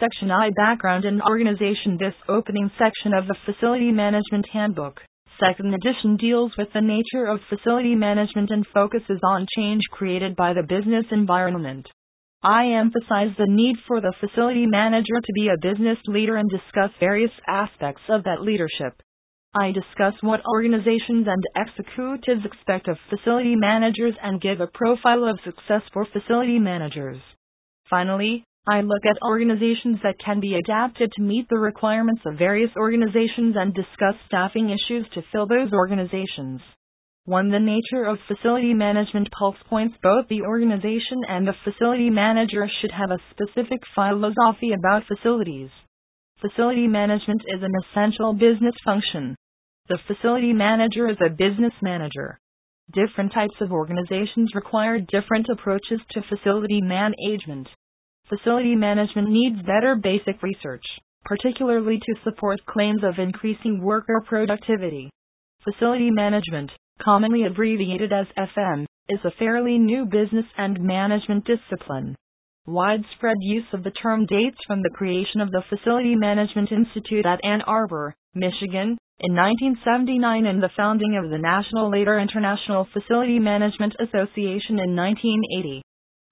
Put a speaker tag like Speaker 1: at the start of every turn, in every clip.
Speaker 1: Section I Background and Organization This opening section of the Facility Management Handbook, second edition deals with the nature of facility management and focuses on change created by the business environment. I emphasize the need for the facility manager to be a business leader and discuss various aspects of that leadership. I discuss what organizations and executives expect of facility managers and give a profile of success for facility managers. Finally, I look at organizations that can be adapted to meet the requirements of various organizations and discuss staffing issues to fill those organizations. 1. The nature of facility management pulse points both the organization and the facility manager should have a specific philosophy about facilities. Facility management is an essential business function. The facility manager is a business manager. Different types of organizations require different approaches to facility management. Facility management needs better basic research, particularly to support claims of increasing worker productivity. Facility management, commonly abbreviated as FM, is a fairly new business and management discipline. Widespread use of the term dates from the creation of the Facility Management Institute at Ann Arbor, Michigan, in 1979 and the founding of the National Later International Facility Management Association in 1980.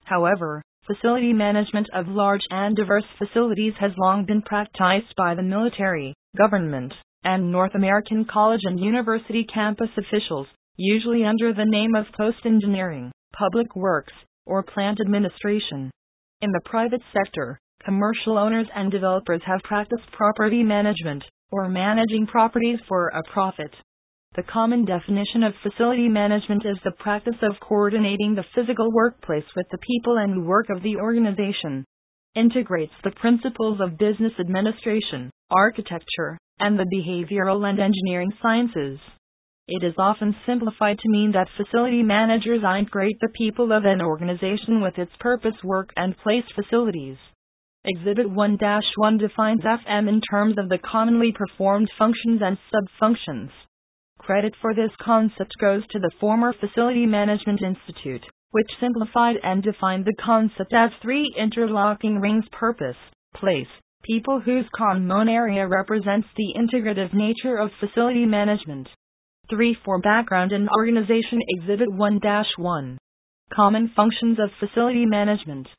Speaker 1: However, facility management of large and diverse facilities has long been practiced by the military, government, and North American college and university campus officials, usually under the name of post engineering, public works, or plant administration. In the private sector, commercial owners and developers have practiced property management, or managing properties for a profit. The common definition of facility management is the practice of coordinating the physical workplace with the people and work of the organization. Integrates the principles of business administration, architecture, and the behavioral and engineering sciences. It is often simplified to mean that facility managers integrate the people of an organization with its purpose, work, and place facilities. Exhibit 1 1 defines FM in terms of the commonly performed functions and subfunctions. Credit for this concept goes to the former Facility Management Institute, which simplified and defined the concept as three interlocking rings purpose, place, people whose common area represents the integrative nature of facility management. 3 for background and organization Exhibit 1 1. Common functions of facility management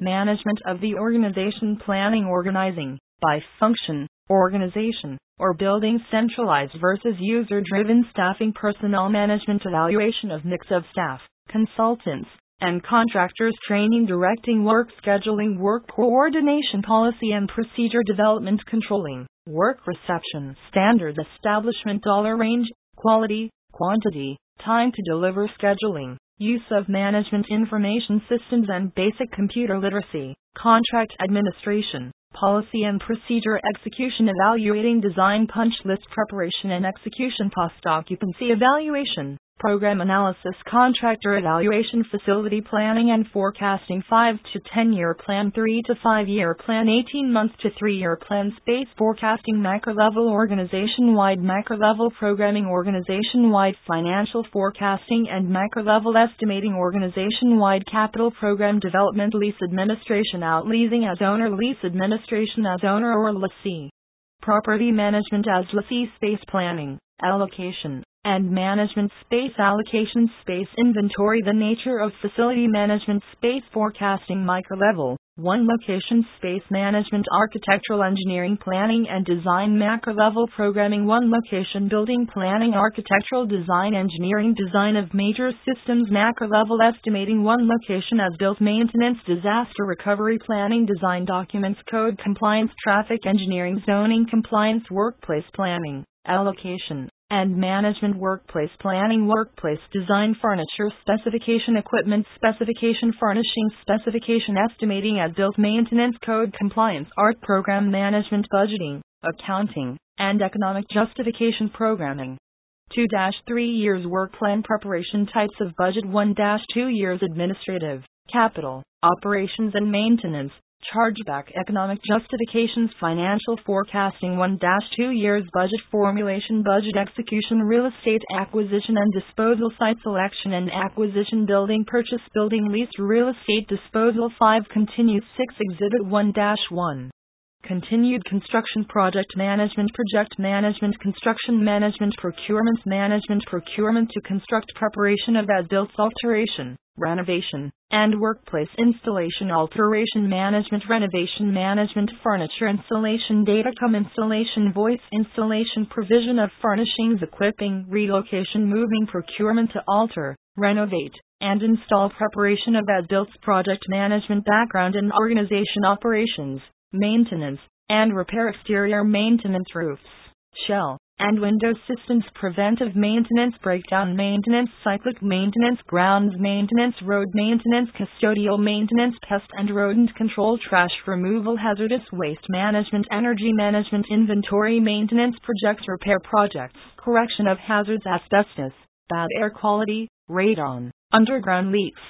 Speaker 1: management of the organization planning organizing by function, organization, or building centralized versus user driven staffing personnel management evaluation of mix of staff, consultants, and contractors training directing work scheduling work coordination policy and procedure development controlling work reception standard establishment dollar range quality quantity time to deliver scheduling use of management information systems and basic computer literacy, contract administration, policy and procedure execution, evaluating design punch list preparation and execution, post occupancy evaluation, program analysis, contractor evaluation, facility planning and forecasting, 5 to 10 year plan, 3 to 5 year plan, 18 month to 3 year plan, space forecasting, macro level organization wide, macro level programming, organization wide financial forecasting, and macro level estimating, organization wide capital program development, lease administration, out leasing as owner, lease administration as owner or lessee, property management as lessee, space planning, allocation and management space allocation space inventory. The nature of facility management space forecasting micro level 1 location space management architectural engineering planning and design macro level programming. 1 location building planning architectural design engineering design of major systems macro level estimating. 1 location as built maintenance disaster recovery planning design documents code compliance traffic engineering zoning compliance workplace planning. Allocation and management workplace planning workplace design furniture specification equipment specification furnishing specification estimating as built maintenance code compliance art program management budgeting accounting and economic justification programming. 2 3 years work plan preparation types of budget 1 2 years administrative capital operations and maintenance chargeback economic justifications financial forecasting 1-2 years budget formulation budget execution real estate acquisition and disposal site selection and acquisition building purchase building lease real estate disposal 5 continues 6 exhibit 1-1 continued construction project management, project management, construction management, procurement management, procurement to construct preparation of as built alteration, renovation, and workplace installation, alteration management, renovation management, furniture installation, datacom installation, voice installation, provision of furnishings, equipping, relocation, moving, procurement to alter, renovate, and install preparation of as built project management, background and organization operations maintenance, and repair exterior maintenance roofs, shell, and window systems, preventive maintenance, breakdown maintenance, cyclic maintenance, grounds maintenance, road maintenance, custodial maintenance, pest and rodent control, trash removal, hazardous waste management, energy management, inventory maintenance, projects, repair projects, correction of hazards, asbestos, bad air quality, radon, underground leaks,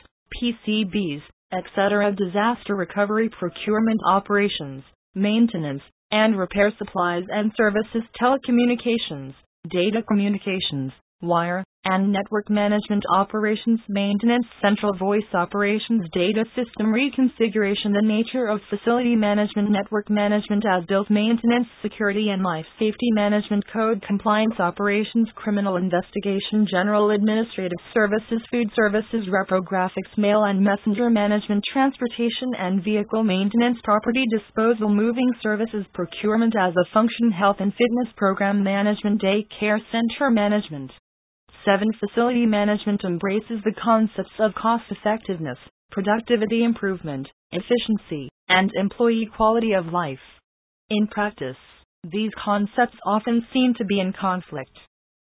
Speaker 1: PCBs, etc., disaster recovery, procurement operations, maintenance, and repair supplies and services, telecommunications, data communications, wire, and network management operations maintenance, central voice operations, data system reconfiguration, the nature of facility management, network management, as built maintenance, security and life safety management, code compliance operations, criminal investigation, general administrative services, food services, reprographics, mail and messenger management, transportation and vehicle maintenance, property disposal, moving services, procurement as a function, health and fitness program management, day care center management. 7. Facility management embraces the concepts of cost effectiveness, productivity improvement, efficiency, and employee quality of life. In practice, these concepts often seem to be in conflict.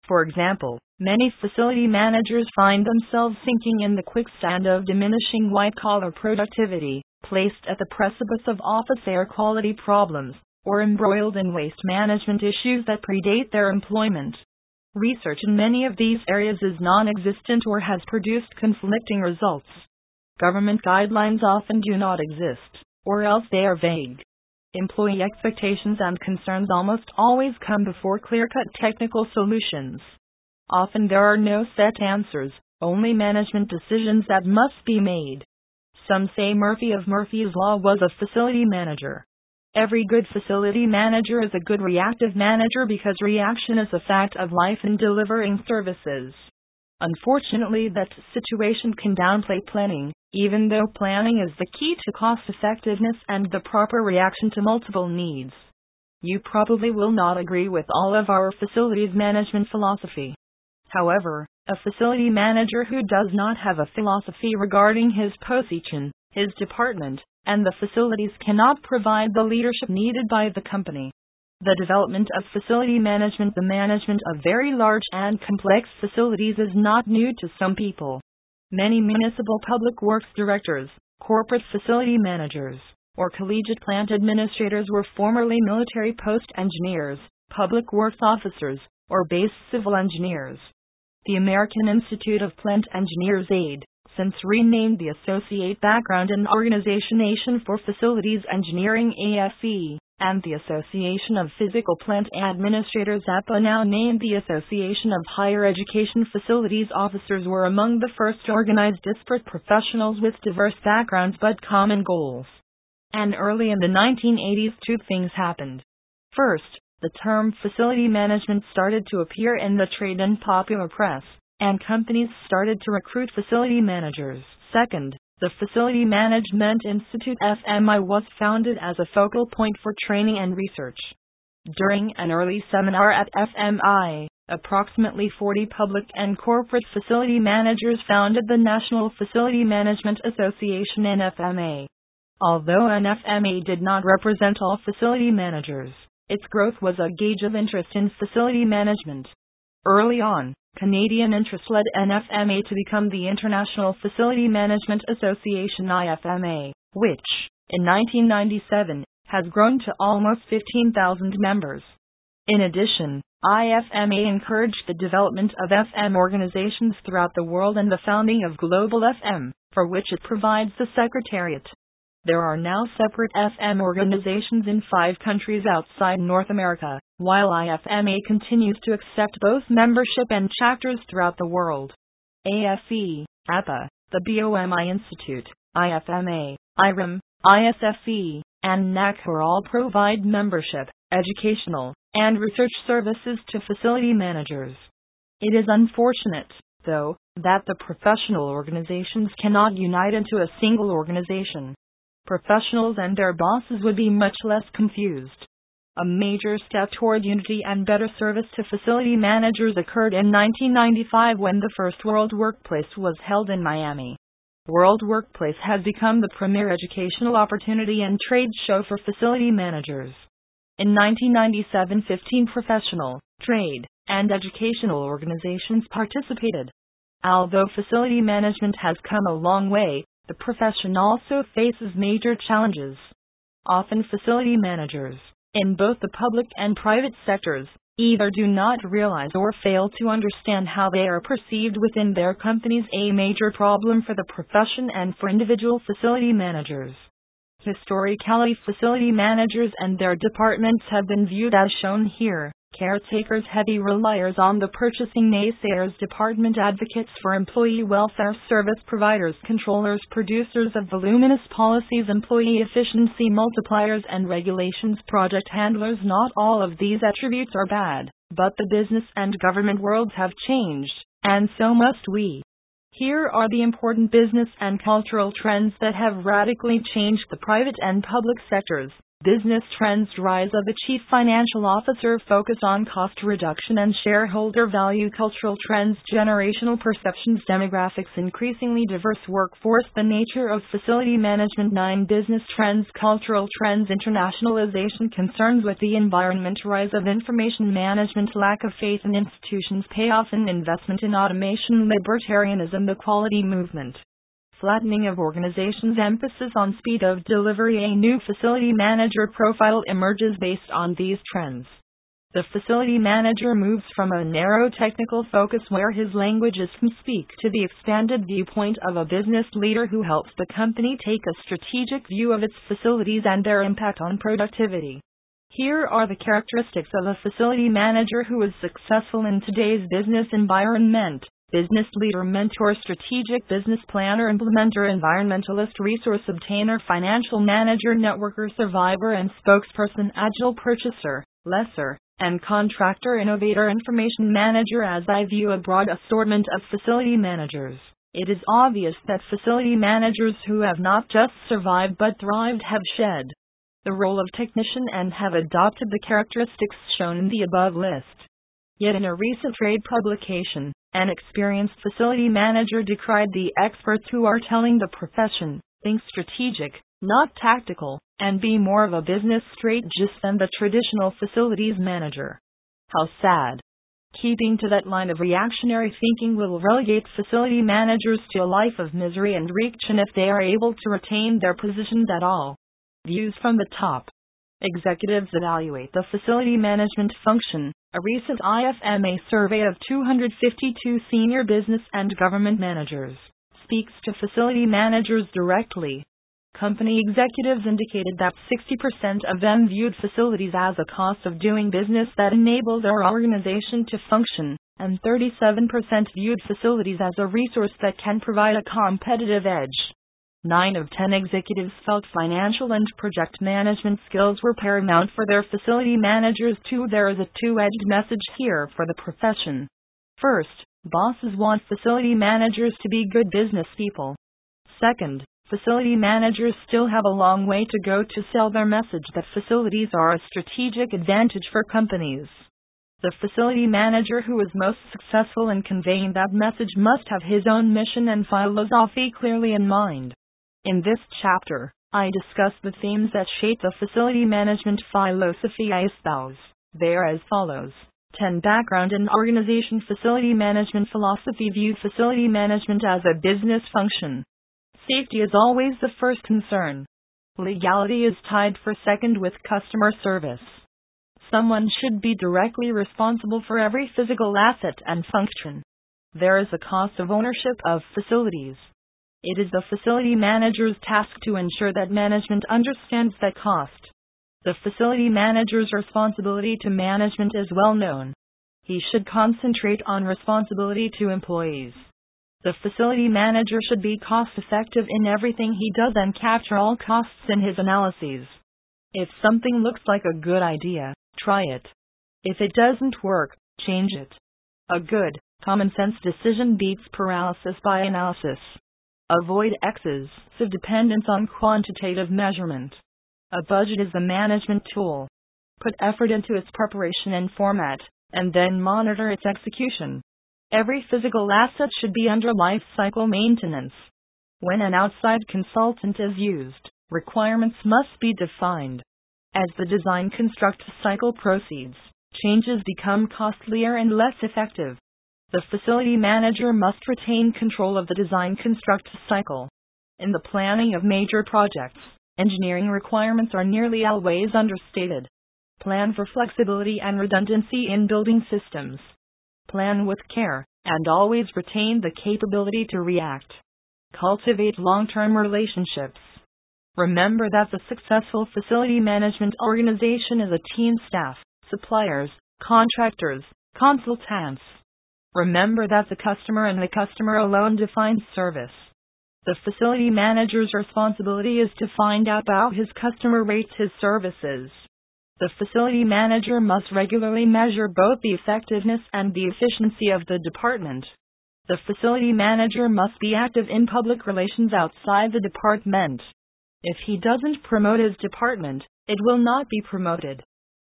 Speaker 1: For example, many facility managers find themselves sinking in the quicksand of diminishing white collar productivity, placed at the precipice of office air quality problems, or embroiled in waste management issues that predate their employment. Research in many of these areas is non existent or has produced conflicting results. Government guidelines often do not exist, or else they are vague. Employee expectations and concerns almost always come before clear cut technical solutions. Often there are no set answers, only management decisions that must be made. Some say Murphy of Murphy's Law was a facility manager. Every good facility manager is a good reactive manager because reaction is a fact of life in delivering services. Unfortunately, that situation can downplay planning, even though planning is the key to cost effectiveness and the proper reaction to multiple needs. You probably will not agree with all of our facilities management philosophy. However, a facility manager who does not have a philosophy regarding his position, his department, and the facilities cannot provide the leadership needed by the company. The development of facility management, the management of very large and complex facilities is not new to some people. Many municipal public works directors, corporate facility managers, or collegiate plant administrators were formerly military post engineers, public works officers, or base civil engineers. The American Institute of Plant Engineers AID since renamed the Associate Background and Organization for Facilities Engineering AFE, and the Association of Physical Plant Administrators APA now named the Association of Higher Education Facilities Officers were among the first to organize disparate professionals with diverse backgrounds but common goals. And early in the 1980s, two things happened. First, the term facility management started to appear in the trade and popular press and companies started to recruit facility managers. Second, the Facility Management Institute FMI was founded as a focal point for training and research. During an early seminar at FMI, approximately 40 public and corporate facility managers founded the National Facility Management Association NFMA. Although NFMA did not represent all facility managers, its growth was a gauge of interest in facility management. Early on, Canadian interest led NFMA to become the International Facility Management Association IFMA, which, in 1997, has grown to almost 15,000 members. In addition, IFMA encouraged the development of FM organizations throughout the world and the founding of Global FM, for which it provides the secretariat. There are now separate FM organizations in five countries outside North America, while IFMA continues to accept both membership and chapters throughout the world. AFE, APA, the BOMI Institute, IFMA, IREM, ISFE, and NACORE all provide membership, educational, and research services to facility managers. It is unfortunate, though, that the professional organizations cannot unite into a single organization. Professionals and their bosses would be much less confused. A major step toward unity and better service to facility managers occurred in 1995 when the first World Workplace was held in Miami. World Workplace has become the premier educational opportunity and trade show for facility managers. In 1997, 15 professional, trade, and educational organizations participated. Although facility management has come a long way, the profession also faces major challenges. Often, facility managers, in both the public and private sectors, either do not realize or fail to understand how they are perceived within their companies, a major problem for the profession and for individual facility managers. Historically, facility managers and their departments have been viewed as shown here caretakers, heavy reliers on the purchasing naysayers, department advocates for employee welfare, service providers, controllers, producers of voluminous policies, employee efficiency multipliers, and regulations, project handlers. Not all of these attributes are bad, but the business and government worlds have changed, and so must we. Here are the important business and cultural trends that have radically changed the private and public sectors. Business trends rise of the chief financial officer focus on cost reduction and shareholder value. Cultural trends generational perceptions demographics increasingly diverse workforce the nature of facility management. 9 business trends cultural trends internationalization. Concerns with the environment rise of information management lack of faith in institutions payoff in investment in automation libertarianism the quality movement flattening of organizations, emphasis on speed of delivery. A new facility manager profile emerges based on these trends. The facility manager moves from a narrow technical focus where his language is from speak to the expanded viewpoint of a business leader who helps the company take a strategic view of its facilities and their impact on productivity. Here are the characteristics of a facility manager who is successful in today's business environment business leader, mentor, strategic business planner, implementer, environmentalist, resource obtainer, financial manager, networker, survivor, and spokesperson, agile purchaser, lessor, and contractor, innovator, information manager. As I view a broad assortment of facility managers, it is obvious that facility managers who have not just survived but thrived have shed the role of technician and have adopted the characteristics shown in the above list. Yet in a recent trade publication, an experienced facility manager decried the experts who are telling the profession, think strategic, not tactical, and be more of a business strategist than the traditional facilities manager. How sad. Keeping to that line of reactionary thinking will relegate facility managers to a life of misery and reaction if they are able to retain their positions at all. Views from the top. Executives evaluate the facility management function. A recent IFMA survey of 252 senior business and government managers speaks to facility managers directly. Company executives indicated that 60% of them viewed facilities as a cost of doing business that enabled their organization to function, and 37% viewed facilities as a resource that can provide a competitive edge. Nine of ten executives felt financial and project management skills were paramount for their facility managers, too. There is a two edged message here for the profession. First, bosses want facility managers to be good business people. Second, facility managers still have a long way to go to sell their message that facilities are a strategic advantage for companies. The facility manager who is most successful in conveying that message must have his own mission and philosophy clearly in mind. In this chapter, I discuss the themes that shape the facility management philosophy I espouse. They are as follows 10. Background and organization Facility management philosophy view facility management as a business function. Safety is always the first concern. Legality is tied for second with customer service. Someone should be directly responsible for every physical asset and function. There is a cost of ownership of facilities. It is the facility manager's task to ensure that management understands that cost. The facility manager's responsibility to management is well known. He should concentrate on responsibility to employees. The facility manager should be cost effective in everything he does and capture all costs in his analyses. If something looks like a good idea, try it. If it doesn't work, change it. A good, common sense decision beats paralysis by analysis. Avoid excessive dependence on quantitative measurement. A budget is a management tool. Put effort into its preparation and format, and then monitor its execution. Every physical asset should be under life cycle maintenance. When an outside consultant is used, requirements must be defined. As the design construct cycle proceeds, changes become costlier and less effective. The facility manager must retain control of the design construct cycle. In the planning of major projects, engineering requirements are nearly always understated. Plan for flexibility and redundancy in building systems. Plan with care, and always retain the capability to react. Cultivate long term relationships. Remember that the successful facility management organization is a team staff, suppliers, contractors, consultants. Remember that the customer and the customer alone defines service. The facility manager's responsibility is to find out how his customer rates his services. The facility manager must regularly measure both the effectiveness and the efficiency of the department. The facility manager must be active in public relations outside the department. If he doesn't promote his department, it will not be promoted.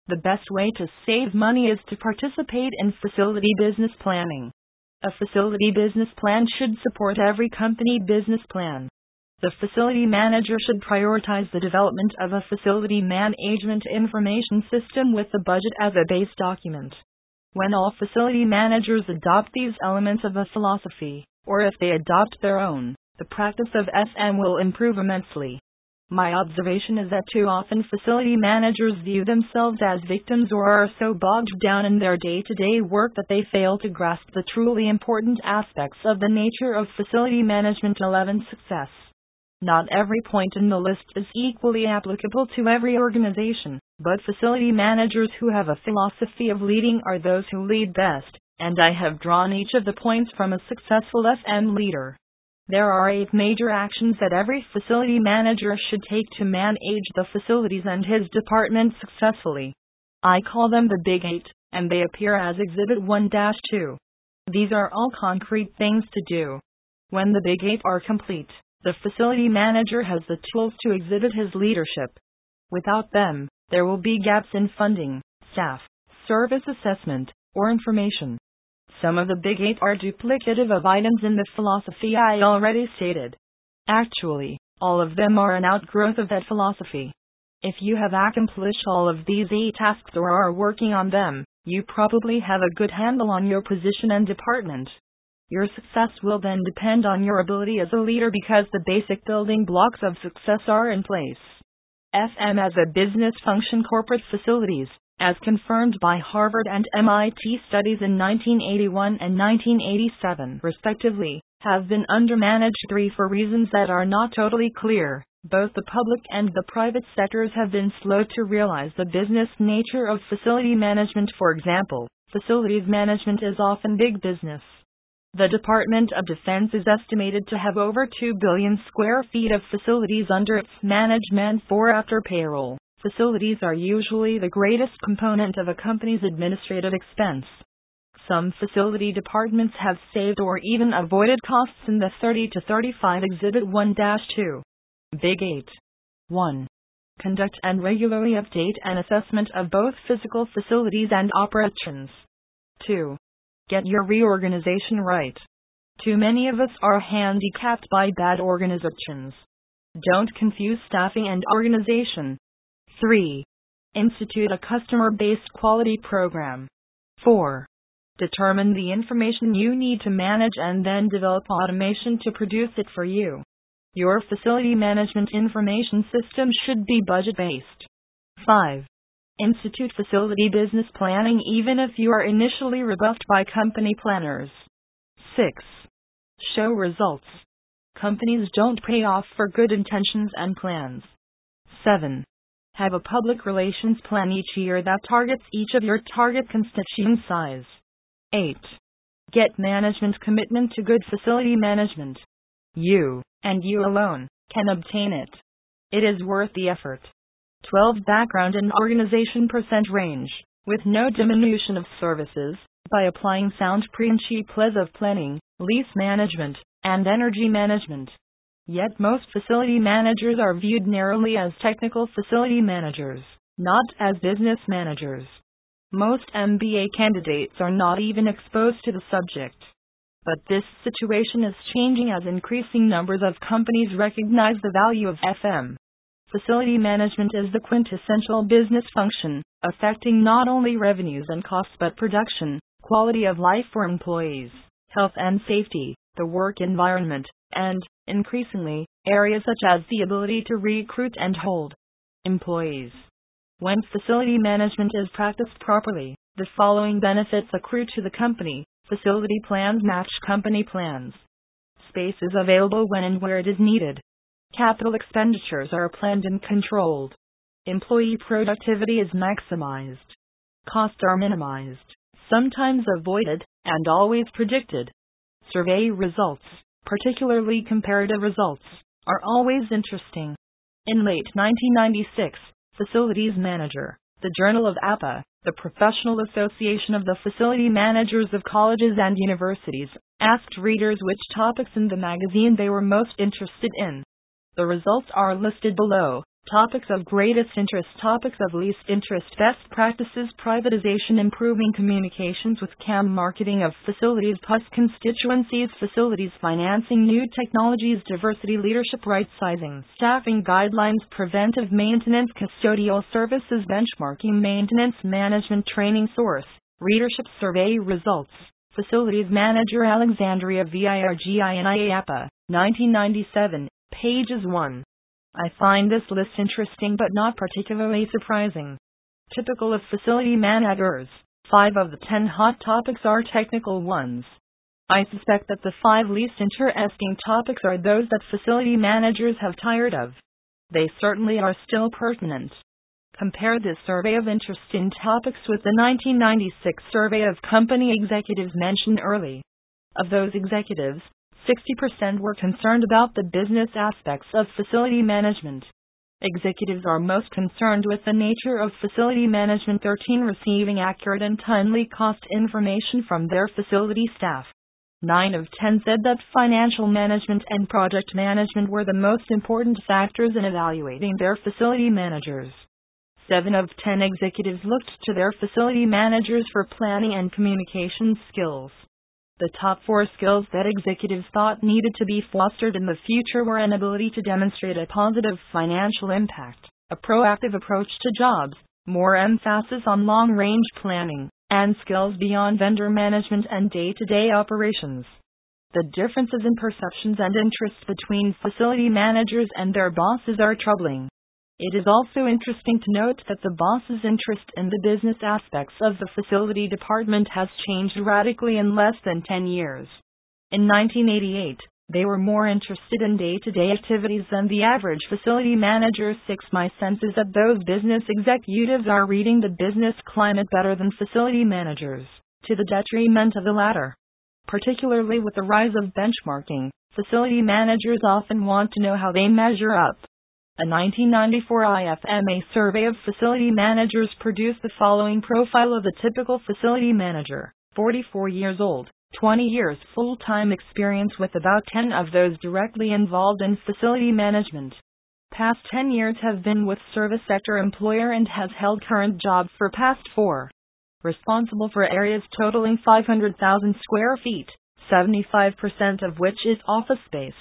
Speaker 1: The best way to save money is to participate in facility business planning. A facility business plan should support every company business plan. The facility manager should prioritize the development of a facility management information system with the budget as a base document. When all facility managers adopt these elements of a philosophy, or if they adopt their own, the practice of FM will improve immensely. My observation is that too often facility managers view themselves as victims or are so bogged down in their day to day work that they fail to grasp the truly important aspects of the nature of facility management 11 success. Not every point in the list is equally applicable to every organization, but facility managers who have a philosophy of leading are those who lead best, and I have drawn each of the points from a successful FM leader. There are eight major actions that every facility manager should take to manage the facilities and his department successfully. I call them the Big Eight, and they appear as Exhibit 1 2. These are all concrete things to do. When the Big Eight are complete, the facility manager has the tools to exhibit his leadership. Without them, there will be gaps in funding, staff, service assessment, or information. Some of the big eight are duplicative of items in the philosophy I already stated. Actually, all of them are an outgrowth of that philosophy. If you have accomplished all of these eight tasks or are working on them, you probably have a good handle on your position and department. Your success will then depend on your ability as a leader because the basic building blocks of success are in place. FM as a business function corporate facilities as confirmed by Harvard and MIT studies in 1981 and 1987, respectively, have been undermanaged three for reasons that are not totally clear. Both the public and the private sectors have been slow to realize the business nature of facility management. For example, facilities management is often big business. The Department of Defense is estimated to have over 2 billion square feet of facilities under its management for after payroll. Facilities are usually the greatest component of a company's administrative expense. Some facility departments have saved or even avoided costs in the 30 to 35 Exhibit 1 2. Big 8. 1. Conduct and regularly update an assessment of both physical facilities and operations. 2. Get your reorganization right. Too many of us are handicapped by bad organizations. Don't confuse staffing and organization. 3. Institute a customer based quality program. 4. Determine the information you need to manage and then develop automation to produce it for you. Your facility management information system should be budget based. 5. Institute facility business planning even if you are initially rebuffed by company planners. 6. Show results. Companies don't pay off for good intentions and plans. 7. Have a public relations plan each year that targets each of your target constituent size. 8. Get management commitment to good facility management. You, and you alone, can obtain it. It is worth the effort. 12 background and organization percent range, with no diminution of services, by applying sound principles of planning, lease management, and energy management. Yet most facility managers are viewed narrowly as technical facility managers, not as business managers. Most MBA candidates are not even exposed to the subject. But this situation is changing as increasing numbers of companies recognize the value of FM. Facility management is the quintessential business function, affecting not only revenues and costs but production, quality of life for employees, health and safety, the work environment, and, increasingly, areas such as the ability to recruit and hold employees. When facility management is practiced properly, the following benefits accrue to the company Facility plans match company plans. Space is available when and where it is needed. Capital expenditures are planned and controlled. Employee productivity is maximized. Costs are minimized, sometimes avoided, and always predicted. Survey results, particularly comparative results, are always interesting. In late 1996, Facilities Manager, the Journal of APA, the Professional Association of the Facility Managers of Colleges and Universities, asked readers which topics in the magazine they were most interested in. The results are listed below. Topics of greatest interest, topics of least interest, best practices, privatization, improving communications with CAM, marketing of facilities, plus constituencies, facilities, financing, new technologies, diversity, leadership, right sizing, staffing guidelines, preventive maintenance, custodial services, benchmarking, maintenance, management, training source, readership survey results. Facilities Manager Alexandria VIRGINIA APA, 1997, pages 1. I find this list interesting but not particularly surprising. Typical of facility managers, five of the ten hot topics are technical ones. I suspect that the five least interesting topics are those that facility managers have tired of. They certainly are still pertinent. Compare this survey of interest in topics with the 1996 survey of company executives mentioned early. Of those executives, 60% were concerned about the business aspects of facility management. Executives are most concerned with the nature of facility management 13 receiving accurate and timely cost information from their facility staff. 9 of 10 said that financial management and project management were the most important factors in evaluating their facility managers. 7 of 10 executives looked to their facility managers for planning and communication skills. The top four skills that executives thought needed to be fostered in the future were an ability to demonstrate a positive financial impact, a proactive approach to jobs, more emphasis on long range planning, and skills beyond vendor management and day to day operations. The differences in perceptions and interests between facility managers and their bosses are troubling. It is also interesting to note that the boss's interest in the business aspects of the facility department has changed radically in less than 10 years. In 1988, they were more interested in day to day activities than the average facility manager. 6. My sense is that those business executives are reading the business climate better than facility managers, to the detriment of the latter. Particularly with the rise of benchmarking, facility managers often want to know how they measure up. A 1994 IFMA survey of facility managers produced the following profile of a typical facility manager 44 years old, 20 years full time experience, with about 10 of those directly involved in facility management. Past 10 years have been with service sector employer and has held current job for past 4. Responsible for areas totaling 500,000 square feet, 75% of which is office space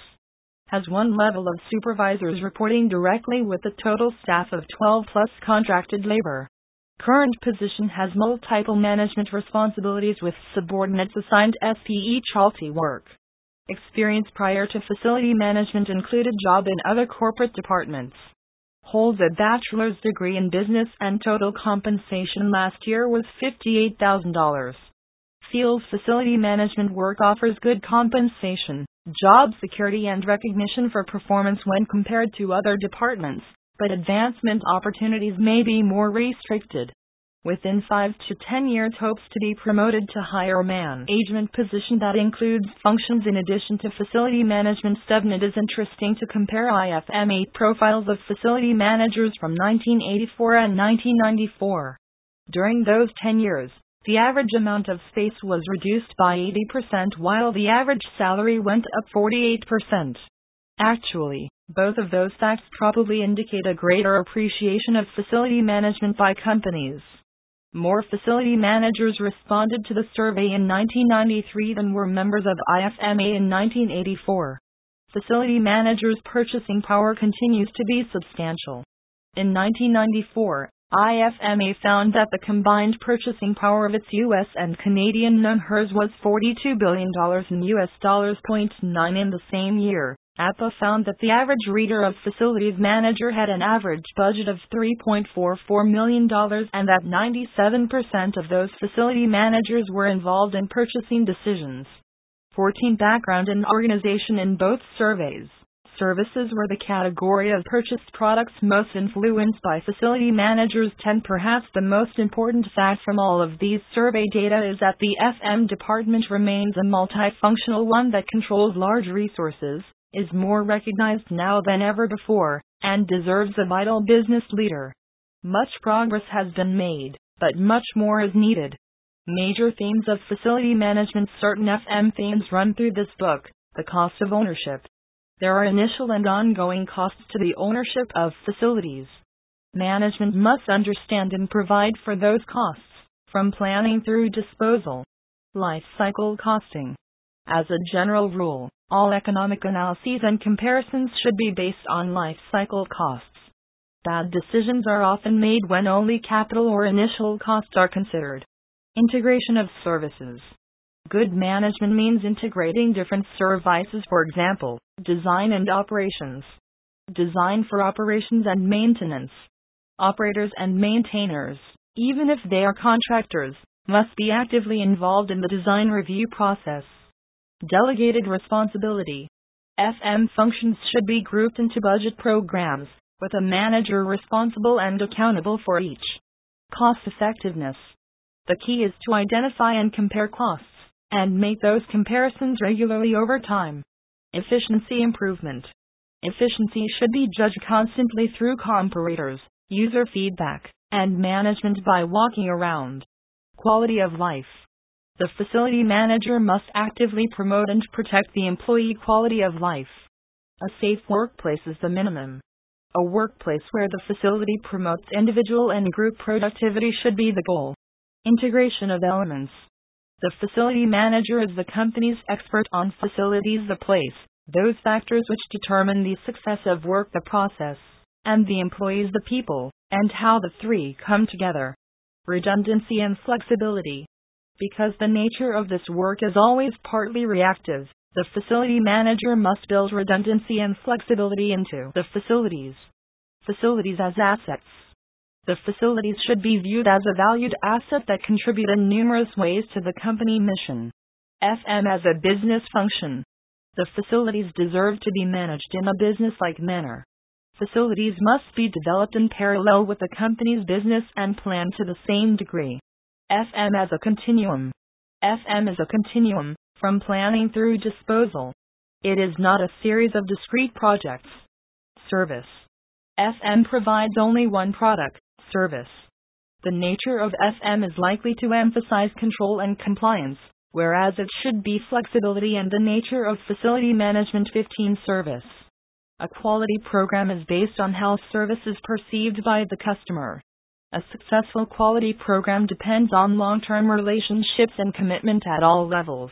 Speaker 1: has one level of supervisors reporting directly with a total staff of 12 plus contracted labor. Current position has multiple management responsibilities with subordinates assigned SPE Chalty work. Experience prior to facility management included job in other corporate departments. Holds a bachelor's degree in business and total compensation last year was $58,000. Feels facility management work offers good compensation job security and recognition for performance when compared to other departments, but advancement opportunities may be more restricted. within 5 to 10 years hopes to be promoted to higher management position that includes functions in addition to facility management STEBN. It is interesting to compare IFMA profiles of facility managers from 1984 and 1994. During those 10 years, the average amount of space was reduced by 80% while the average salary went up 48%. Actually, both of those facts probably indicate a greater appreciation of facility management by companies. More facility managers responded to the survey in 1993 than were members of IFMA in 1984. Facility managers' purchasing power continues to be substantial. In 1994, IFMA found that the combined purchasing power of its U.S. and Canadian non-HERS was $42 billion in U.S. dollars. 0.9 in the same year. APA found that the average reader of facilities manager had an average budget of $3.44 million and that 97% of those facility managers were involved in purchasing decisions. 14 Background and organization in both surveys. Services were the category of purchased products most influenced by facility managers. 10 Perhaps the most important fact from all of these survey data is that the FM department remains a multifunctional one that controls large resources, is more recognized now than ever before, and deserves a vital business leader. Much progress has been made, but much more is needed. Major themes of facility management Certain FM themes run through this book the cost of ownership. There are initial and ongoing costs to the ownership of facilities. Management must understand and provide for those costs, from planning through disposal. Life cycle costing. As a general rule, all economic analyses and comparisons should be based on life cycle costs. Bad decisions are often made when only capital or initial costs are considered. Integration of services. Good management means integrating different services, for example, design and operations, design for operations and maintenance. Operators and maintainers, even if they are contractors, must be actively involved in the design review process. Delegated responsibility. FM functions should be grouped into budget programs, with a manager responsible and accountable for each. Cost effectiveness. The key is to identify and compare costs, and make those comparisons regularly over time. Efficiency improvement. Efficiency should be judged constantly through comparators, user feedback, and management by walking around. Quality of life. The facility manager must actively promote and protect the employee quality of life. A safe workplace is the minimum. A workplace where the facility promotes individual and group productivity should be the goal. Integration of elements. The facility manager is the company's expert on facilities, the place, those factors which determine the success of work, the process, and the employees, the people, and how the three come together. Redundancy and flexibility. Because the nature of this work is always partly reactive, the facility manager must build redundancy and flexibility into the facilities. Facilities as assets. The facilities should be viewed as a valued asset that contribute in numerous ways to the company mission. FM as a business function. The facilities deserve to be managed in a business like manner. Facilities must be developed in parallel with the company's business and plan to the same degree. FM as a continuum. FM is a continuum, from planning through disposal. It is not a series of discrete projects. Service. FM provides only one product, service. The nature of FM is likely to emphasize control and compliance, whereas it should be flexibility and the nature of facility management 15 service. A quality program is based on how service is perceived by the customer. A successful quality program depends on long term relationships and commitment at all levels.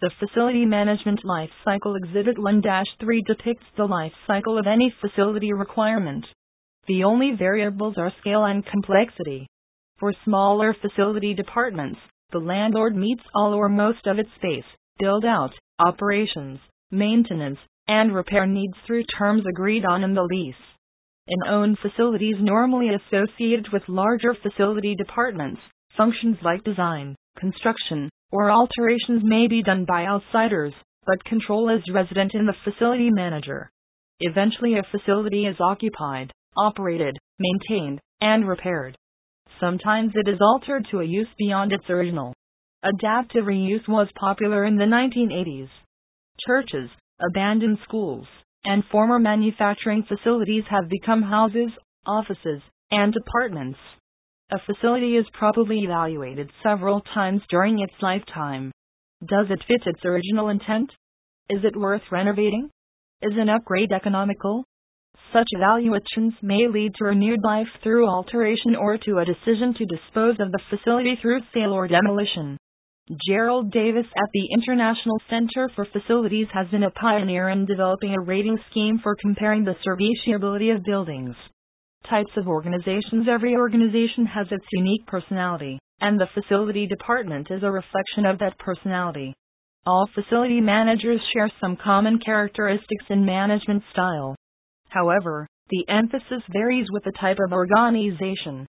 Speaker 1: The Facility Management Life Cycle Exhibit 1 3 depicts the life cycle of any facility requirement. The only variables are scale and complexity. For smaller facility departments, the landlord meets all or most of its space, build out, operations, maintenance, and repair needs through terms agreed on in the lease in owned facilities normally associated with larger facility departments. Functions like design, construction, or alterations may be done by outsiders, but control is resident in the facility manager. Eventually, a facility is occupied, operated, maintained, and repaired. Sometimes it is altered to a use beyond its original. Adaptive reuse was popular in the 1980s. Churches, abandoned schools, and former manufacturing facilities have become houses, offices, and apartments. A facility is probably evaluated several times during its lifetime. Does it fit its original intent? Is it worth renovating? Is an upgrade economical? Such evaluations may lead to renewed life through alteration or to a decision to dispose of the facility through sale or demolition. Gerald Davis at the International Center for Facilities has been a pioneer in developing a rating scheme for comparing the serviceability of buildings. Types of organizations Every organization has its unique personality, and the facility department is a reflection of that personality. All facility managers share some common characteristics in management style. However, the emphasis varies with the type of organization.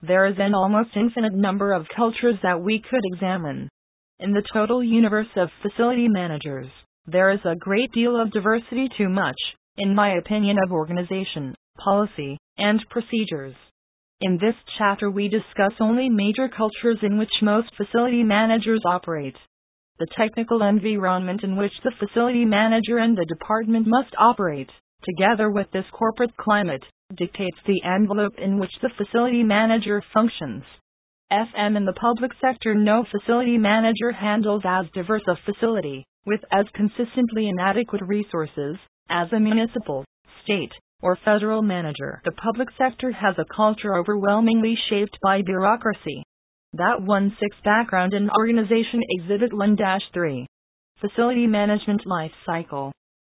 Speaker 1: There is an almost infinite number of cultures that we could examine. In the total universe of facility managers, there is a great deal of diversity, too much, in my opinion, of organization, policy, and procedures. In this chapter, we discuss only major cultures in which most facility managers operate. The technical environment in which the facility manager and the department must operate, together with this corporate climate, dictates the envelope in which the facility manager functions. FM in the public sector, no facility manager handles as diverse a facility, with as consistently inadequate resources, as a municipal, state, or federal manager. The public sector has a culture overwhelmingly shaped by bureaucracy. That 1 6 Background and Organization Exhibit 1 3. Facility Management Life Cycle.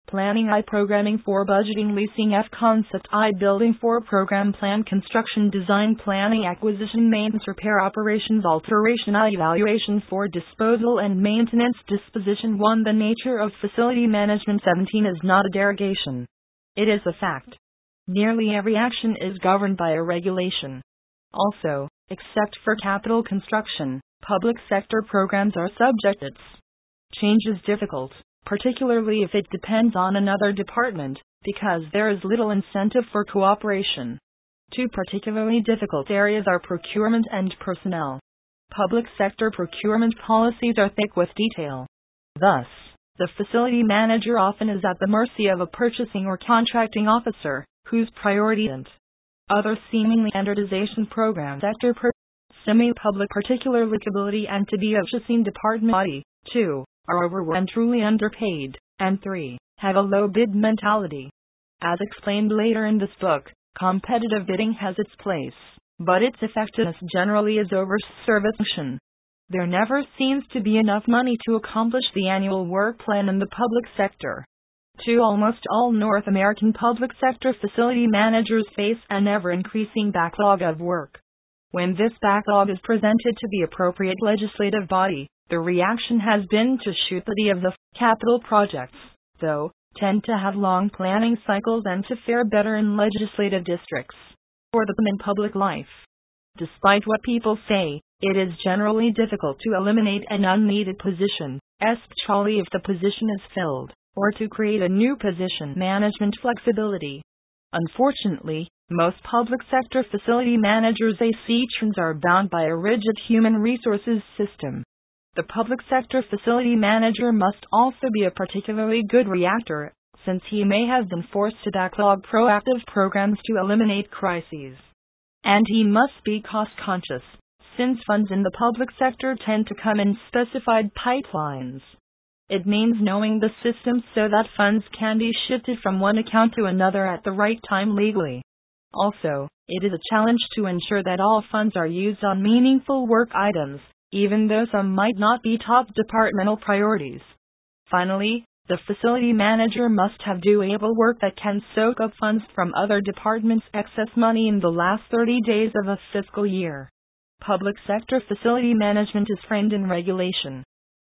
Speaker 1: Planning I Programming for Budgeting Leasing F Concept I Building for Program Plan Construction Design Planning Acquisition Maintenance Repair Operations Alteration I Evaluation for Disposal and Maintenance Disposition 1 The nature of facility management 17 is not a derogation. It is a fact. Nearly every action is governed by a regulation. Also, except for capital construction, public sector programs are subject its change is difficult, particularly if it depends on another department, because there is little incentive for cooperation. Two particularly difficult areas are procurement and personnel. Public sector procurement policies are thick with detail. Thus, the facility manager often is at the mercy of a purchasing or contracting officer, whose priority other seemingly standardization programs sector per semi-public particular likability and to be purchasing department body, 2, are overworked and truly underpaid, and 3, have a low bid mentality. As explained later in this book, competitive bidding has its place, but its effectiveness generally is over service. There never seems to be enough money to accomplish the annual work plan in the public sector. To almost all North American public sector facility managers face an ever increasing backlog of work. When this backlog is presented to the appropriate legislative body, the reaction has been to shoot the of the capital projects, though, tend to have long planning cycles and to fare better in legislative districts. For them in public life. Despite what people say, it is generally difficult to eliminate an unneeded position, especially if the position is filled, or to create a new position. Management flexibility. Unfortunately, most public sector facility managers ACTRANs are bound by a rigid human resources system. The public sector facility manager must also be a particularly good reactor, since he may have been forced to backlog proactive programs to eliminate crises. And he must be cost conscious, since funds in the public sector tend to come in specified pipelines. It means knowing the system so that funds can be shifted from one account to another at the right time legally. Also, it is a challenge to ensure that all funds are used on meaningful work items, even though some might not be top departmental priorities. Finally, the facility manager must have doable work that can soak up funds from other departments' excess money in the last 30 days of a fiscal year. Public sector facility management is framed in regulation.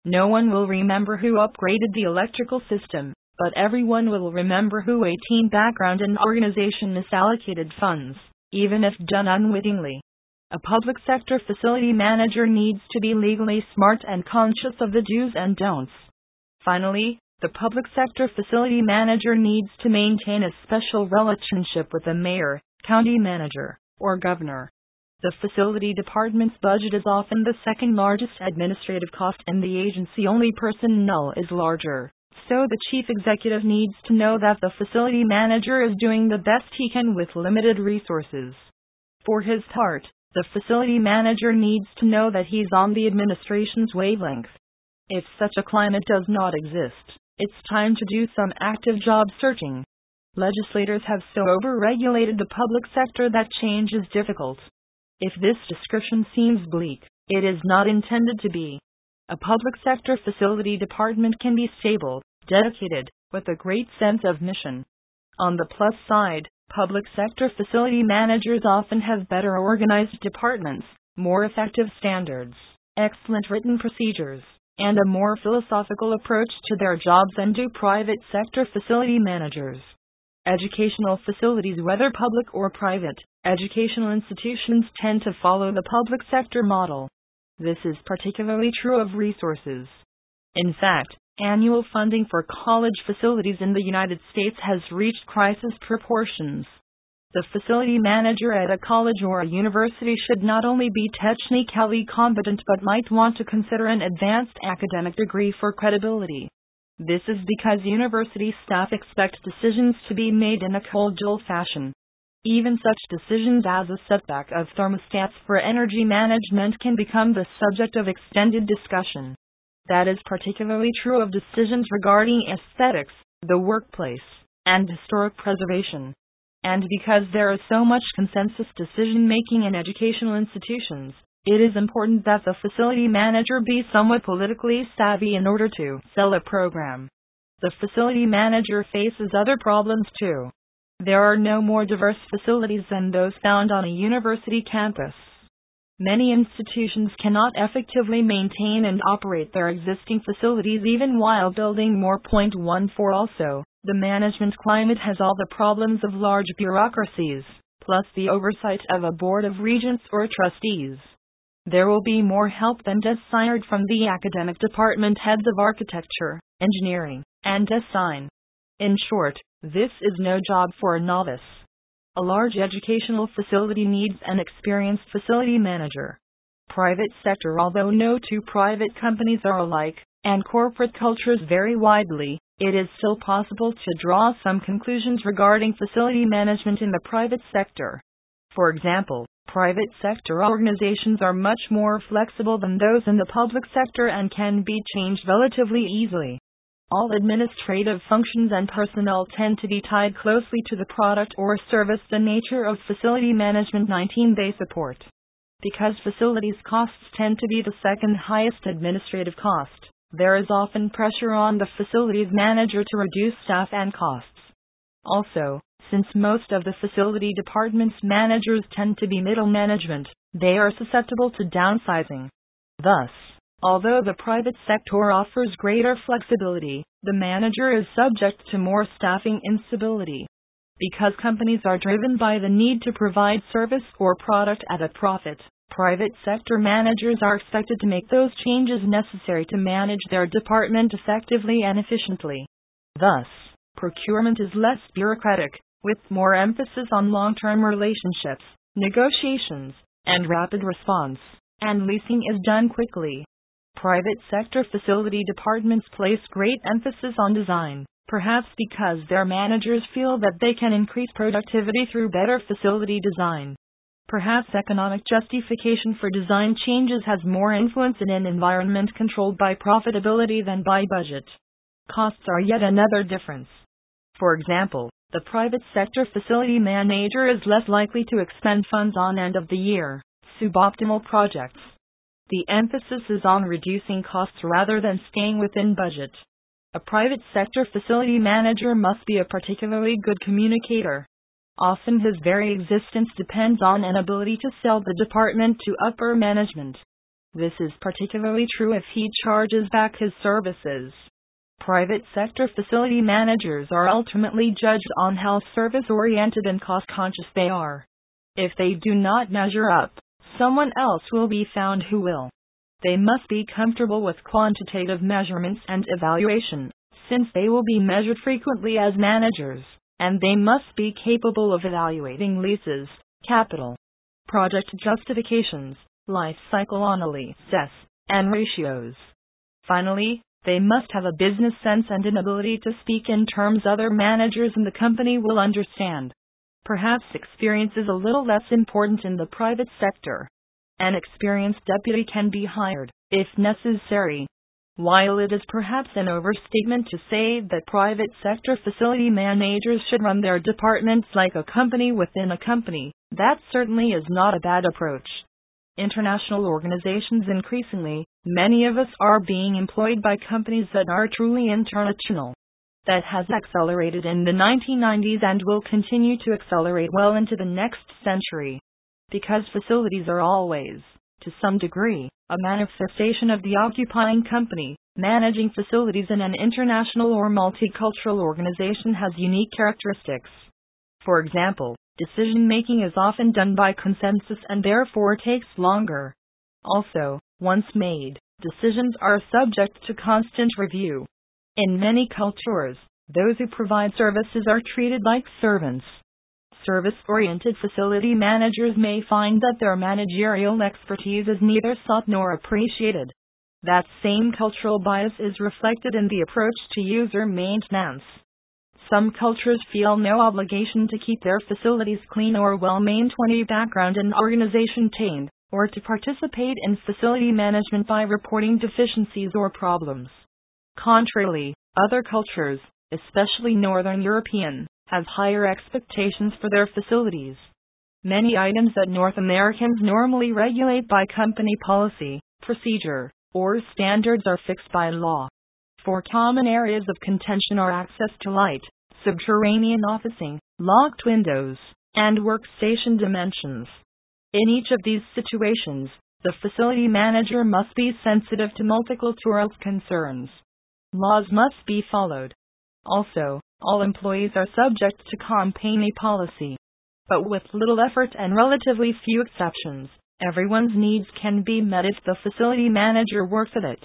Speaker 1: No one will remember who upgraded the electrical system, but everyone will remember who 18 background and organization misallocated funds, even if done unwittingly. A public sector facility manager needs to be legally smart and conscious of the do's and don'ts. Finally, the public sector facility manager needs to maintain a special relationship with the mayor, county manager, or governor. The facility department's budget is often the second largest administrative cost and the agency only personnel is larger. So the chief executive needs to know that the facility manager is doing the best he can with limited resources. For his part, the facility manager needs to know that he's on the administration's wavelength. If such a climate does not exist, it's time to do some active job searching. Legislators have so overregulated the public sector that change is difficult. If this description seems bleak, it is not intended to be. A public sector facility department can be stable, dedicated, with a great sense of mission. On the plus side, public sector facility managers often have better organized departments, more effective standards, excellent written procedures, and a more philosophical approach to their jobs than do private sector facility managers. Educational facilities, whether public or private, educational institutions tend to follow the public sector model. This is particularly true of resources. In fact, annual funding for college facilities in the United States has reached crisis proportions. The facility manager at a college or a university should not only be technically competent but might want to consider an advanced academic degree for credibility. This is because university staff expect decisions to be made in a collegial fashion. Even such decisions as a setback of thermostats for energy management can become the subject of extended discussion. That is particularly true of decisions regarding aesthetics, the workplace, and historic preservation. And because there is so much consensus decision making in educational institutions, it is important that the facility manager be somewhat politically savvy in order to sell a program. The facility manager faces other problems too. There are no more diverse facilities than those found on a university campus. Many institutions cannot effectively maintain and operate their existing facilities even while building more. Point 1 4 Also, the management climate has all the problems of large bureaucracies, plus the oversight of a board of regents or trustees. There will be more help than desired from the academic department heads of architecture, engineering, and design. In short, this is no job for a novice. A large educational facility needs an experienced facility manager. Private sector Although no two private companies are alike, and corporate cultures vary widely, it is still possible to draw some conclusions regarding facility management in the private sector. For example, Private sector organizations are much more flexible than those in the public sector and can be changed relatively easily. All administrative functions and personnel tend to be tied closely to the product or service the nature of facility management 19 they support. Because facilities costs tend to be the second highest administrative cost, there is often pressure on the facilities manager to reduce staff and costs. Also, since most of the facility department's managers tend to be middle management, they are susceptible to downsizing. Thus, although the private sector offers greater flexibility, the manager is subject to more staffing instability. Because companies are driven by the need to provide service or product at a profit, private sector managers are expected to make those changes necessary to manage their department effectively and efficiently. Thus, procurement is less bureaucratic, with more emphasis on long term relationships, negotiations, and rapid response, and leasing is done quickly. Private sector facility departments place great emphasis on design, perhaps because their managers feel that they can increase productivity through better facility design. Perhaps economic justification for design changes has more influence in an environment controlled by profitability than by budget. Costs are yet another difference. For example, the private sector facility manager is less likely to expend funds on end of the year, suboptimal projects. The emphasis is on reducing costs rather than staying within budget. A private sector facility manager must be a particularly good communicator. Often his very existence depends on an ability to sell the department to upper management. This is particularly true if he charges back his services. Private sector facility managers are ultimately judged on how service oriented and cost conscious they are. If they do not measure up, someone else will be found who will. They must be comfortable with quantitative measurements and evaluation, since they will be measured frequently as managers, and they must be capable of evaluating leases, capital, project justifications, life cycle analysis, and ratios. Finally, they must have a business sense and an ability to speak in terms other managers in the company will understand. Perhaps experience is a little less important in the private sector. An experienced deputy can be hired, if necessary. While it is perhaps an overstatement to say that private sector facility managers should run their departments like a company within a company, that certainly is not a bad approach. International organizations increasingly, many of us are being employed by companies that are truly international. That has accelerated in the 1990s and will continue to accelerate well into the next century. Because facilities are always, to some degree, a manifestation of the occupying company, managing facilities in an international or multicultural organization has unique characteristics. For example, decision making is often done by consensus and therefore takes longer. Also, once made, decisions are subject to constant review. In many cultures, those who provide services are treated like servants service oriented facility managers may find that their managerial expertise is neither sought nor appreciated. That same cultural bias is reflected in the approach to user maintenance. Some cultures feel no obligation to keep their facilities clean or well maintained background and organization tamed, or to participate in facility management by reporting deficiencies or problems. Contrarily, other cultures, especially Northern European, have higher expectations for their facilities. Many items that North Americans normally regulate by company policy, procedure, or standards are fixed by law. Four common areas of contention are access to light, subterranean officing, locked windows, and workstation dimensions. In each of these situations, the facility manager must be sensitive to multicultural concerns. Laws must be followed. Also, all employees are subject to company policy. But with little effort and relatively few exceptions, everyone's needs can be met if the facility manager works at it.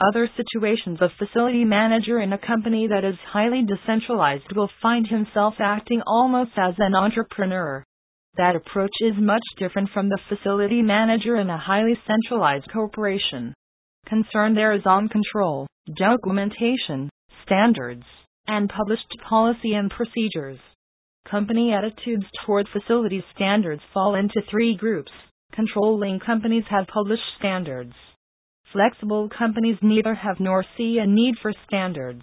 Speaker 1: Other situations a facility manager in a company that is highly decentralized will find himself acting almost as an entrepreneur. That approach is much different from the facility manager in a highly centralized corporation. Concern there is on control, documentation, standards, and published policy and procedures. Company attitudes toward facilities standards fall into three groups. Controlling companies have published standards. Flexible companies neither have nor see a need for standards.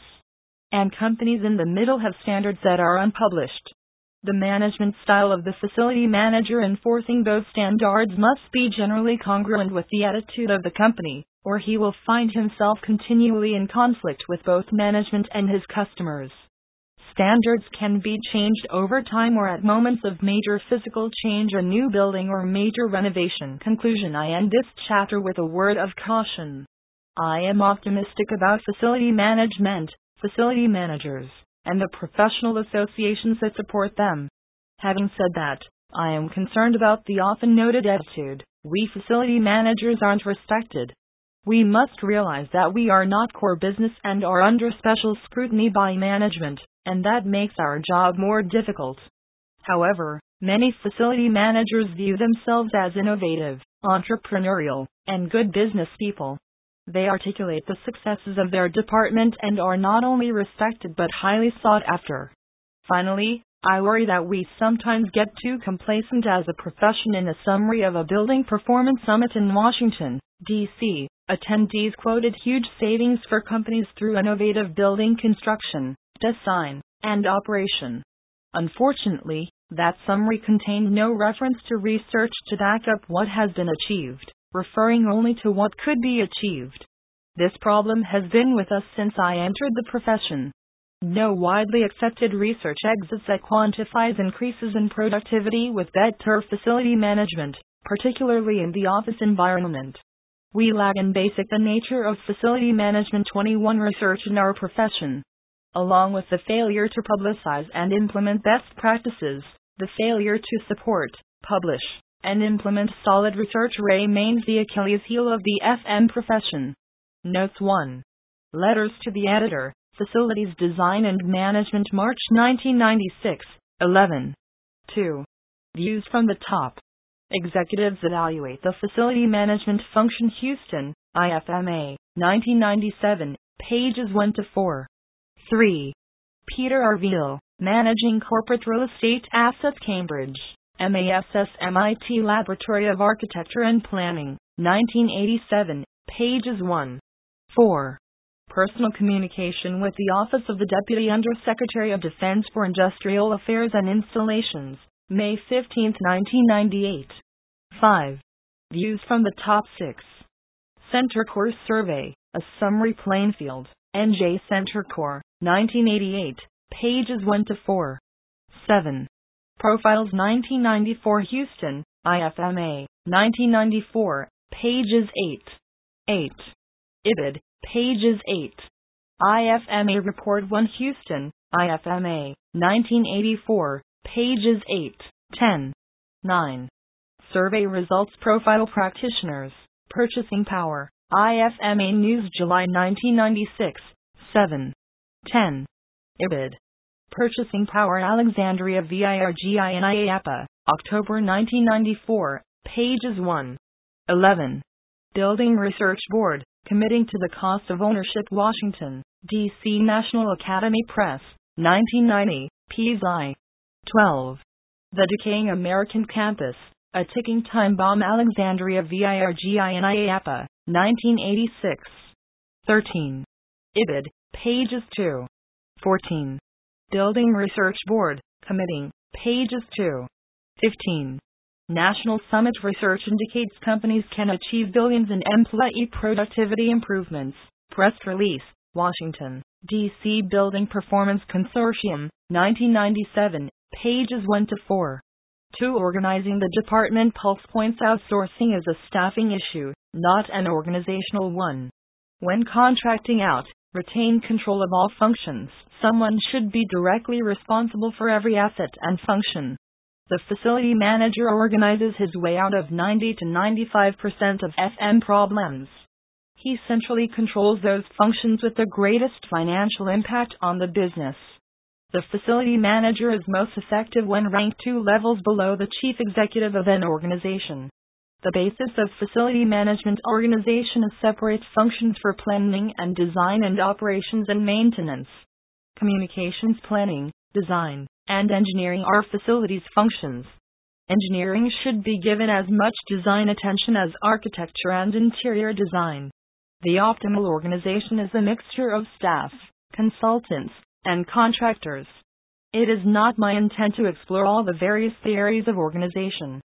Speaker 1: And companies in the middle have standards that are unpublished. The management style of the facility manager enforcing those standards must be generally congruent with the attitude of the company, or he will find himself continually in conflict with both management and his customers. Standards can be changed over time or at moments of major physical change, a new building, or major renovation. Conclusion I end this chapter with a word of caution. I am optimistic about facility management, facility managers, and the professional associations that support them. Having said that, I am concerned about the often noted attitude we facility managers aren't respected. We must realize that we are not core business and are under special scrutiny by management, and that makes our job more difficult. However, many facility managers view themselves as innovative, entrepreneurial, and good business people. They articulate the successes of their department and are not only respected but highly sought after. Finally, I worry that we sometimes get too complacent as a profession in a summary of a building performance summit in Washington, D.C. Attendees quoted huge savings for companies through innovative building construction, design, and operation. Unfortunately, that summary contained no reference to research to back up what has been achieved, referring only to what could be achieved. This problem has been with us since I entered the profession. No widely accepted research exists that quantifies increases in productivity with better facility management, particularly in the office environment. We lag in basic the nature of facility management 21 research in our profession. Along with the failure to publicize and implement best practices, the failure to support, publish, and implement solid research remains the Achilles heel of the FM profession. Notes 1. Letters to the Editor, Facilities Design and Management, March 1996, 11. 2. Views from the top. Executives evaluate the facility management function Houston, IFMA, 1997, pages 1 to 4. 3. Peter Arville, Managing Corporate Real Estate Assets Cambridge, MASS MIT Laboratory of Architecture and Planning, 1987, pages 1. 4. Personal communication with the Office of the Deputy Undersecretary of Defense for Industrial Affairs and Installations, May 15, 1998. 5. Views from the top 6. Center Core Survey, a summary Plainfield, NJ Center Core, 1988, pages 1 to 4. 7. Profiles 1994 Houston, IFMA, 1994, pages 8. 8. IBID, pages 8. IFMA Report 1 Houston, IFMA, 1984, pages 8, 10, 9. Survey Results Profile Practitioners, Purchasing Power, IFMA News July 1996, 7, 10. IBID. Purchasing Power Alexandria VIRGINIAPA, October 1994, pages 1, 11. Building Research Board, Committing to the Cost of Ownership Washington, D.C. National Academy Press, 1990, PSI. 12. The Decaying American Campus, A Ticking Time Bomb Alexandria VIRGINIAPA, 1986. 13. IBID, pages 2. 14. Building Research Board, Committing, pages 2. 15. National Summit research indicates companies can achieve billions in employee productivity improvements. Press release, Washington, D.C. Building Performance Consortium, 1997, pages 1 to 4. 2. Organizing the department Pulse points outsourcing is a staffing issue, not an organizational one. When contracting out, retain control of all functions. Someone should be directly responsible for every asset and function. The facility manager organizes his way out of 90 to 95% of FM problems. He centrally controls those functions with the greatest financial impact on the business. The facility manager is most effective when ranked two levels below the chief executive of an organization. The basis of facility management organization is separate functions for planning and design and operations and maintenance. Communications planning, design, and engineering are facilities functions. Engineering should be given as much design attention as architecture and interior design. The optimal organization is a mixture of staff, consultants, and contractors. It is not my intent to explore all the various theories of organization.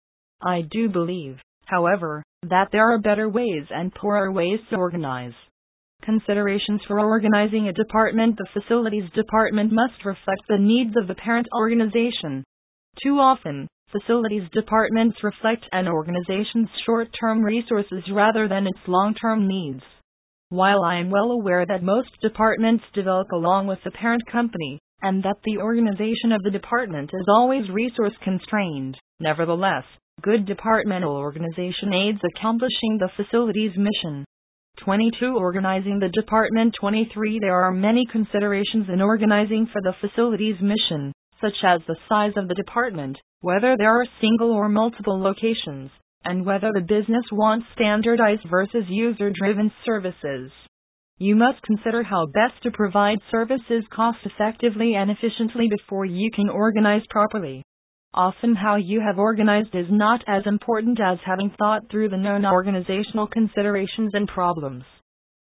Speaker 1: I do believe, however, that there are better ways and poorer ways to organize. Considerations for organizing a department The facilities department must reflect the needs of the parent organization. Too often, facilities departments reflect an organization's short term resources rather than its long term needs. While I am well aware that most departments develop along with the parent company, and that the organization of the department is always resource constrained, nevertheless, good departmental organization aids accomplishing the facility's mission. 22 Organizing the department 23 There are many considerations in organizing for the facility's mission, such as the size of the department, whether there are single or multiple locations, and whether the business wants standardized versus user driven services. You must consider how best to provide services cost effectively and efficiently before you can organize properly. Often, how you have organized is not as important as having thought through the known organizational considerations and problems.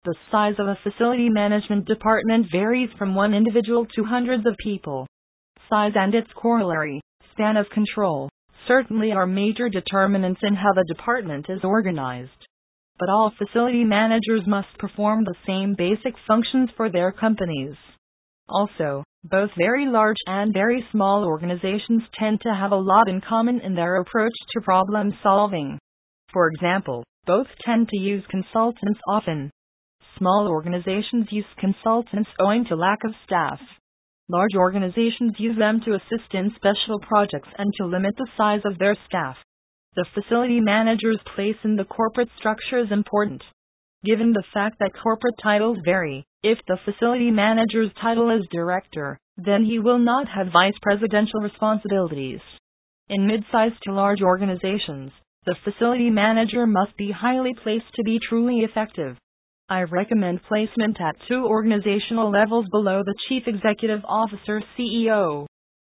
Speaker 1: The size of a facility management department varies from one individual to hundreds of people. Size and its corollary, span of control, certainly are major determinants in how the department is organized. But all facility managers must perform the same basic functions for their companies. Also, both very large and very small organizations tend to have a lot in common in their approach to problem solving. For example, both tend to use consultants often. Small organizations use consultants owing to lack of staff. Large organizations use them to assist in special projects and to limit the size of their staff. The facility manager's place in the corporate structure is important. Given the fact that corporate titles vary, if the facility manager's title is director, then he will not have vice presidential responsibilities. In mid-sized to large organizations, the facility manager must be highly placed to be truly effective. I recommend placement at two organizational levels below the Chief Executive Officer CEO.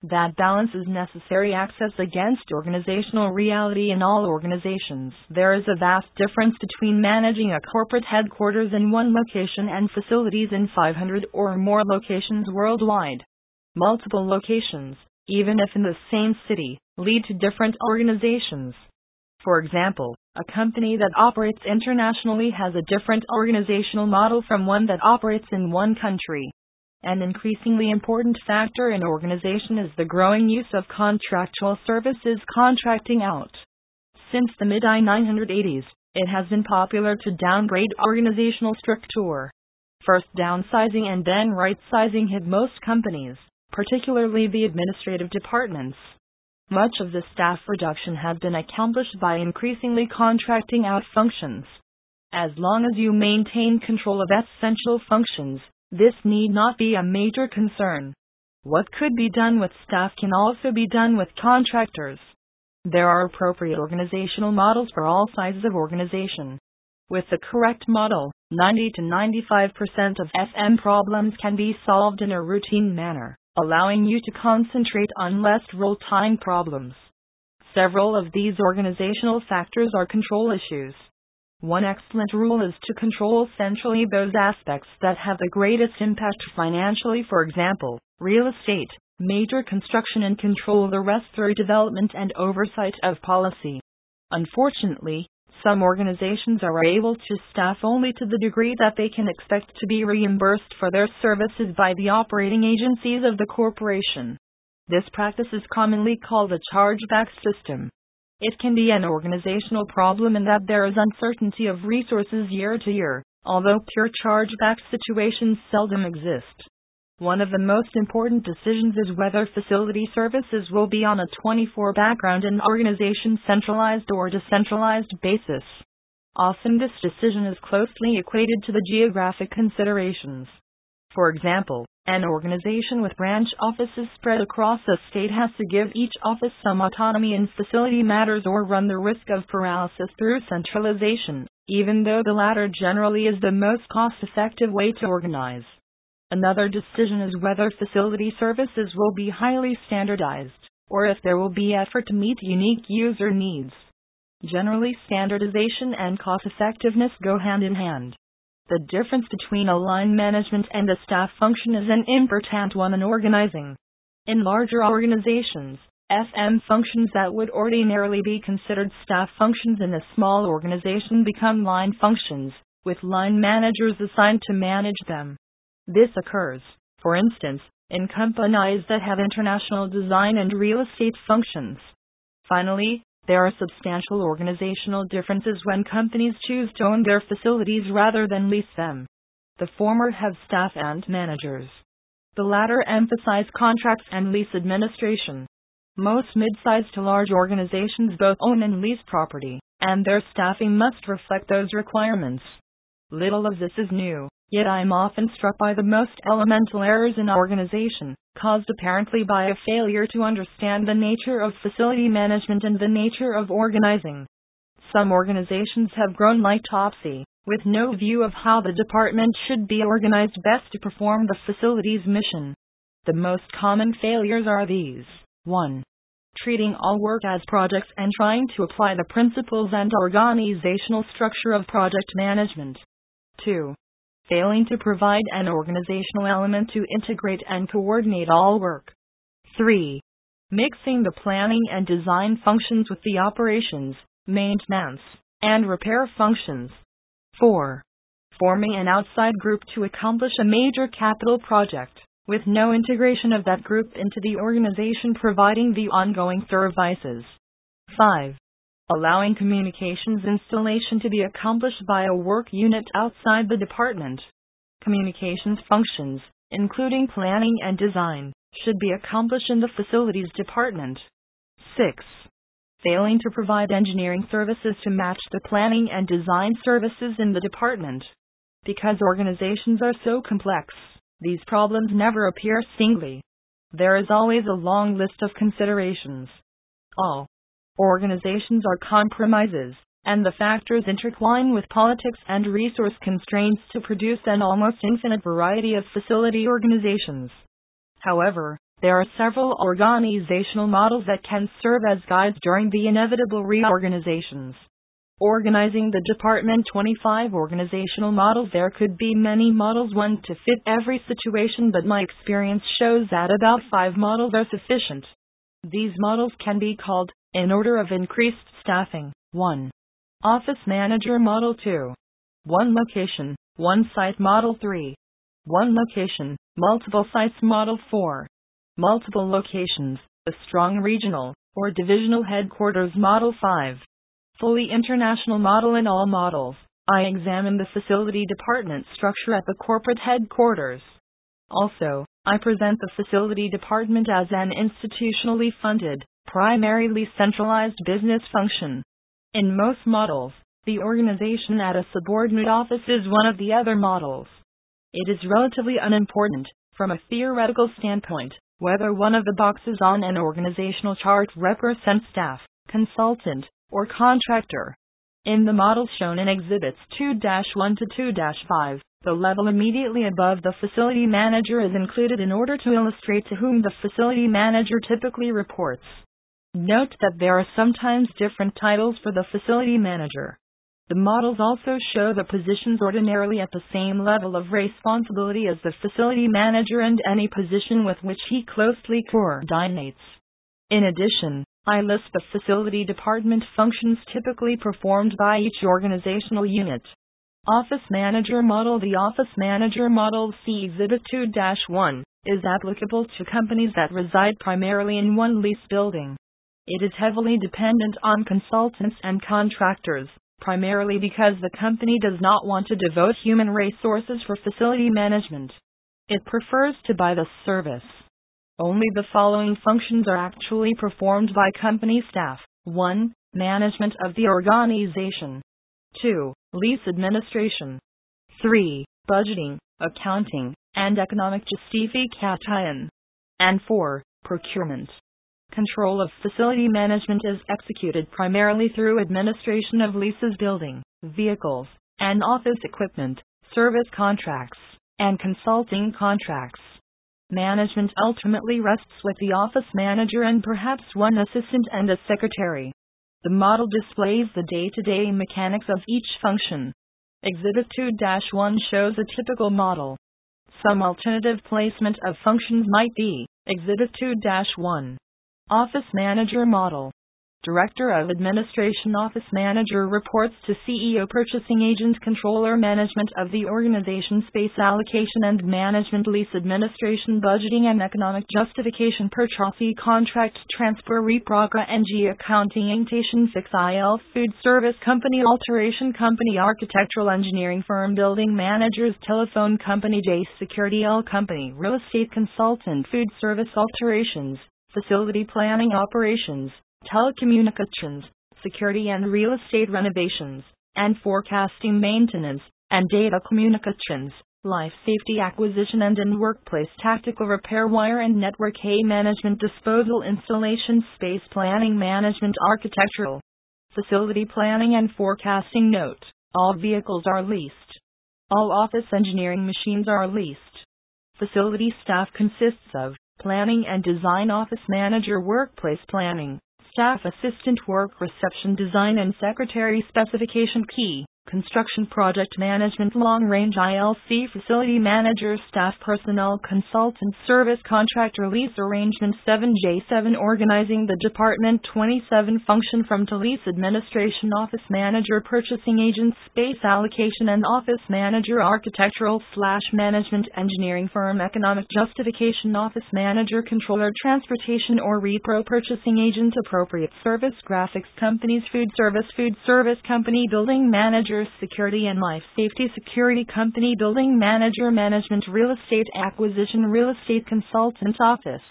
Speaker 1: That balance is necessary access against organizational reality in all organizations. There is a vast difference between managing a corporate headquarters in one location and facilities in 500 or more locations worldwide. Multiple locations, even if in the same city, lead to different organizations. For example, a company that operates internationally has a different organizational model from one that operates in one country. An increasingly important factor in organization is the growing use of contractual services contracting out. Since the mid 1980s, it has been popular to downgrade organizational structure. First downsizing and then right sizing hit most companies, particularly the administrative departments. Much of the staff reduction has been accomplished by increasingly contracting out functions. As long as you maintain control of essential functions, this need not be a major concern. What could be done with staff can also be done with contractors. There are appropriate organizational models for all sizes of organization. With the correct model, 90 to 95% of FM problems can be solved in a routine manner allowing you to concentrate on less role time problems. Several of these organizational factors are control issues. One excellent rule is to control centrally those aspects that have the greatest impact financially, for example, real estate, major construction, and control the rest through development and oversight of policy. Unfortunately, some organizations are able to staff only to the degree that they can expect to be reimbursed for their services by the operating agencies of the corporation. This practice is commonly called a chargeback system. It can be an organizational problem in that there is uncertainty of resources year to year, although pure chargeback situations seldom exist. One of the most important decisions is whether facility services will be on a 24 background and organization centralized or decentralized basis. Often this decision is closely equated to the geographic considerations. For example, an organization with branch offices spread across a state has to give each office some autonomy in facility matters or run the risk of paralysis through centralization, even though the latter generally is the most cost effective way to organize. Another decision is whether facility services will be highly standardized, or if there will be effort to meet unique user needs. Generally, standardization and cost effectiveness go hand in hand. The difference between a line management and a staff function is an important one in organizing. In larger organizations, FM functions that would ordinarily be considered staff functions in a small organization become line functions, with line managers assigned to manage them. This occurs, for instance, in companies that have international design and real estate functions. Finally, there are substantial organizational differences when companies choose to own their facilities rather than lease them. The former have staff and managers. The latter emphasize contracts and lease administration. Most mid-sized to large organizations both own and lease property, and their staffing must reflect those requirements. Little of this is new. Yet I am often struck by the most elemental errors in organization, caused apparently by a failure to understand the nature of facility management and the nature of organizing. Some organizations have grown like Topsy, with no view of how the department should be organized best to perform the facility's mission. The most common failures are these 1. Treating all work as projects and trying to apply the principles and organizational structure of project management. 2 failing to provide an organizational element to integrate and coordinate all work. 3. Mixing the planning and design functions with the operations, maintenance, and repair functions. 4. Forming an outside group to accomplish a major capital project, with no integration of that group into the organization providing the ongoing services. 5 allowing communications installation to be accomplished by a work unit outside the department. Communications functions, including planning and design, should be accomplished in the facilities department. 6. Failing to provide engineering services to match the planning and design services in the department. Because organizations are so complex, these problems never appear singly. There is always a long list of considerations. All organizations are compromises, and the factors intertwine with politics and resource constraints to produce an almost infinite variety of facility organizations. However, there are several organizational models that can serve as guides during the inevitable reorganizations. Organizing the Department 25 organizational models There could be many models, one to fit every situation, but my experience shows that about five models are sufficient. These models can be called, in order of increased staffing, 1. Office Manager Model 2. 1 Location, 1 Site Model 3. 1 Location, Multiple Sites Model 4 multiple locations, a strong regional or divisional headquarters model 5. Fully international model in all models. I examine the facility department structure at the corporate headquarters. Also, I present the facility department as an institutionally funded, primarily centralized business function. In most models, the organization at a subordinate office is one of the other models. It is relatively unimportant, from a theoretical standpoint, whether one of the boxes on an organizational chart represents staff, consultant, or contractor. In the model shown in Exhibits 2 1 to 2 5, the level immediately above the facility manager is included in order to illustrate to whom the facility manager typically reports. Note that there are sometimes different titles for the facility manager. The models also show the positions ordinarily at the same level of responsibility as the facility manager and any position with which he closely coordinates. In addition, I list the facility department functions typically performed by each organizational unit. Office Manager Model The Office Manager Model C Exhibit 2 1 is applicable to companies that reside primarily in one lease building. It is heavily dependent on consultants and contractors primarily because the company does not want to devote human resources for facility management. It prefers to buy the service. Only the following functions are actually performed by company staff 1. Management of the organization, 2. Lease administration, 3. Budgeting, accounting, and economic justification, and 4. Procurement. Control of facility management is executed primarily through administration of leases, building, vehicles, and office equipment, service contracts, and consulting contracts. Management ultimately rests with the office manager and perhaps one assistant and a secretary. The model displays the day to day mechanics of each function. Exhibit 2 1 shows a typical model. Some alternative placement of functions might be Exhibit 2 1. Office Manager Model. Director of Administration Office Manager reports to CEO Purchasing Agent Controller Management of the Organization Space Allocation and Management Lease Administration Budgeting and Economic Justification Purchase Contract Transfer Reprogra NG Accounting Intation Fix IL Food Service Company Alteration Company Architectural Engineering Firm Building Managers Telephone Company J Security L Company Real Estate Consultant Food Service Alterations facility planning operations, telecommunications, security and real estate renovations, and forecasting maintenance, and data communications, life safety acquisition and in workplace tactical repair wire and network hay management disposal installation space planning management architectural facility planning and forecasting note all vehicles are leased. All office engineering machines are leased. Facility staff consists of planning and design office manager workplace planning, staff assistant work reception design and secretary specification key. Construction Project Management Long Range ILC Facility Manager Staff Personnel Consultant Service Contractor Lease Arrangement 7J7 Organizing the Department 27 Function from to Lease Administration Office Manager Purchasing Agent Space Allocation and Office Manager Architectural slash Management Engineering Firm Economic Justification Office Manager Controller Transportation or Repro Purchasing Agent Appropriate Service Graphics Companies Food Service Food Service Company Building Manager Security and Life Safety Security Company Building Manager Management Real Estate Acquisition Real Estate Consultant Office.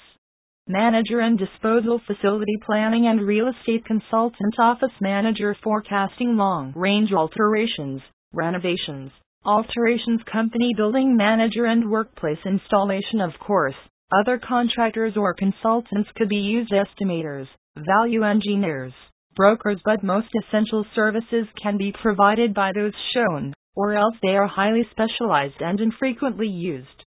Speaker 1: Manager and Disposal Facility Planning and Real Estate Consultant Office Manager Forecasting Long Range Alterations, Renovations, Alterations Company Building Manager and Workplace Installation Of course, other contractors or consultants could be used estimators, value engineers, brokers, but most essential services can be provided by those shown, or else they are highly specialized and infrequently used.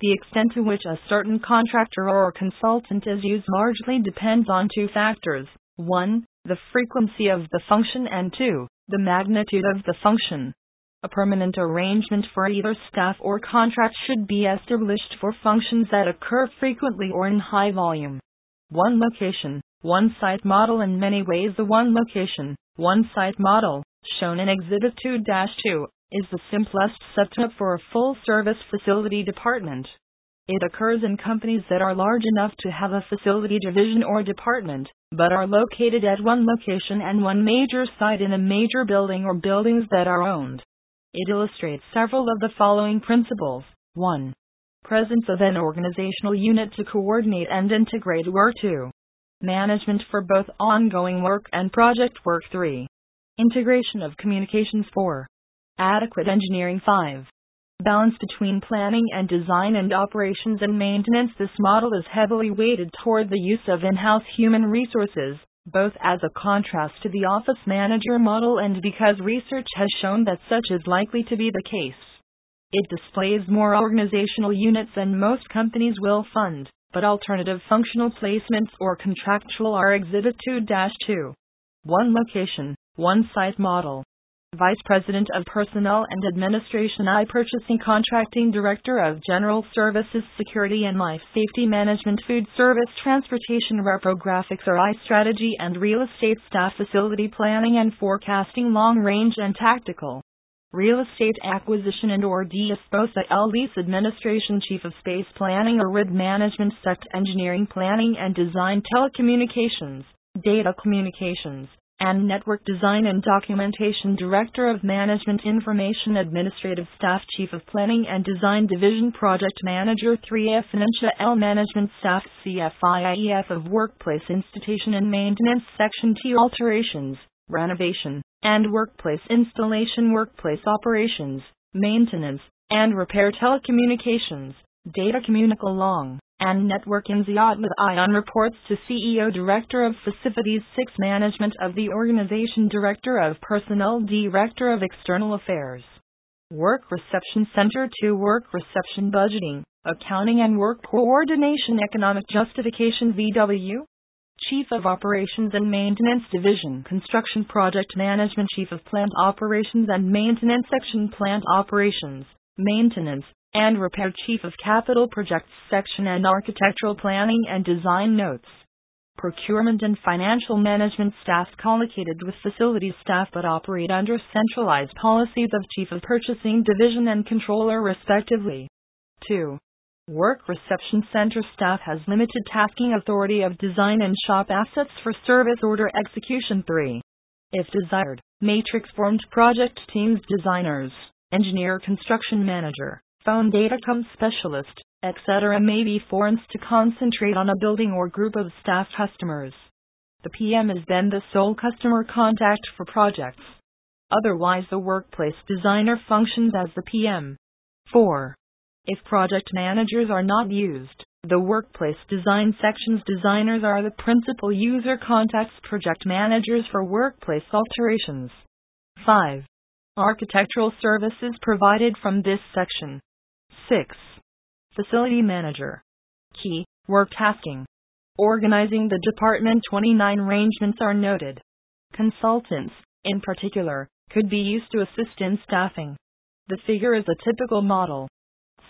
Speaker 1: The extent to which a certain contractor or consultant is used largely depends on two factors 1. The frequency of the function, and 2. The magnitude of the function. A permanent arrangement for either staff or contract should be established for functions that occur frequently or in high volume. One location, one site model in many ways the one location, one site model, shown in Exhibit 2-2, is the simplest setup for a full service facility department. It occurs in companies that are large enough to have a facility division or department, but are located at one location and one major site in a major building or buildings that are owned. It illustrates several of the following principles. 1. Presence of an organizational unit to coordinate and integrate work. 2. Management for both ongoing work and project work. 3. Integration of communications. 4. Adequate engineering 5. Balance between planning and design and operations and maintenance. This model is heavily weighted toward the use of in house human resources, both as a contrast to the office manager model and because research has shown that such is likely to be the case. It displays more organizational units than most companies will fund, but alternative functional placements or contractual are Exhibit 2 2. One location, one site model. Vice President of Personnel and Administration I Purchasing Contracting Director of General Services Security and Life Safety Management Food Service Transportation Reprographics or I Strategy and Real Estate Staff Facility Planning and Forecasting Long Range and Tactical Real Estate Acquisition and or Disposa L Lease Administration Chief of Space Planning or RID Management Sect Engineering Planning and Design Telecommunications Data Communications and Network Design and Documentation Director of Management Information Administrative Staff Chief of Planning and Design Division Project Manager 3F Financia L Management Staff CFIEF of Workplace Institution and Maintenance Section T Alterations, Renovation, and Workplace Installation Workplace Operations, Maintenance, and Repair Telecommunications, Data Communicable Long and Network Inziat with ION reports to CEO Director of Facilities 6 Management of the Organization Director of Personnel Director of External Affairs. Work Reception Center 2 Work Reception Budgeting, Accounting and Work Coordination Economic Justification VW Chief of Operations and Maintenance Division Construction Project Management Chief of Plant Operations and Maintenance Section Plant Operations Maintenance and Repair Chief of Capital Projects Section and Architectural Planning and Design Notes. Procurement and Financial Management staff collocated with facilities staff but operate under centralized policies of Chief of Purchasing Division and Controller respectively. 2. Work Reception Center staff has limited tasking authority of design and shop assets for service order execution. 3. If desired, matrix formed project teams designers, engineer construction manager, phone datacom specialist, etc. may be formed to concentrate on a building or group of staff customers. The PM is then the sole customer contact for projects. Otherwise, the workplace designer functions as the PM. 4. If project managers are not used, the workplace design section's designers are the principal user contacts project managers for workplace alterations. 5. Architectural services provided from this section. 6. Facility Manager. Key Work Tasking. Organizing the department 29 arrangements are noted. Consultants, in particular, could be used to assist in staffing. The figure is a typical model.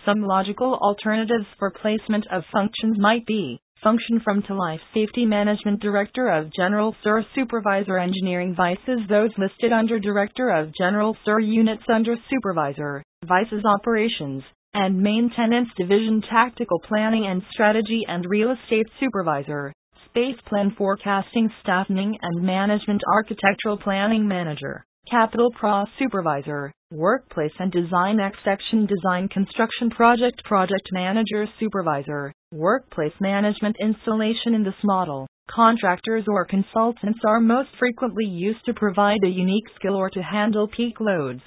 Speaker 1: Some logical alternatives for placement of functions might be function from to life safety management director of general SIR supervisor engineering vices those listed under director of general SIR units under supervisor vices operations and Maintenance Division Tactical Planning and Strategy and Real Estate Supervisor, Space Plan Forecasting Staffing and Management Architectural Planning Manager, Capital Pro Supervisor, Workplace and Design X Section Design Construction Project Project Manager Supervisor, Workplace Management Installation in this model. Contractors or consultants are most frequently used to provide a unique skill or to handle peak loads.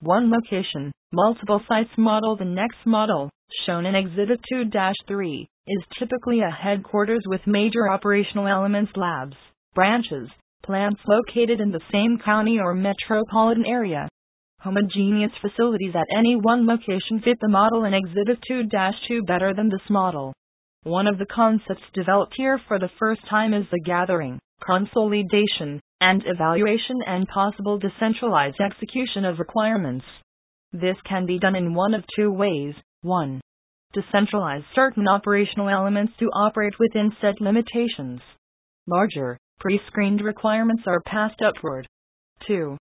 Speaker 1: One location, multiple sites model. The next model, shown in Exhibit 2 3, is typically a headquarters with major operational elements labs, branches, plants located in the same county or metropolitan area. Homogeneous facilities at any one location fit the model in Exhibit 2 2 better than this model. One of the concepts developed here for the first time is the gathering, consolidation, and evaluation and possible decentralized execution of requirements. This can be done in one of two ways. 1. Decentralize certain operational elements to operate within set limitations. Larger, pre screened requirements are passed upward. 2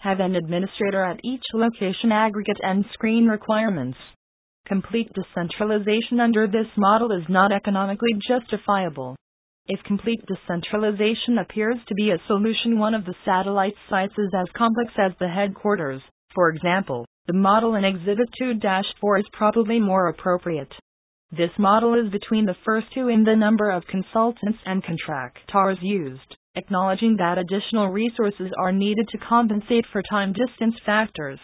Speaker 1: have an administrator at each location aggregate and screen requirements. Complete decentralization under this model is not economically justifiable. If complete decentralization appears to be a solution, one of the satellite sites is as complex as the headquarters. For example, the model in Exhibit 2 4 is probably more appropriate. This model is between the first two in the number of consultants and contractors used acknowledging that additional resources are needed to compensate for time distance factors.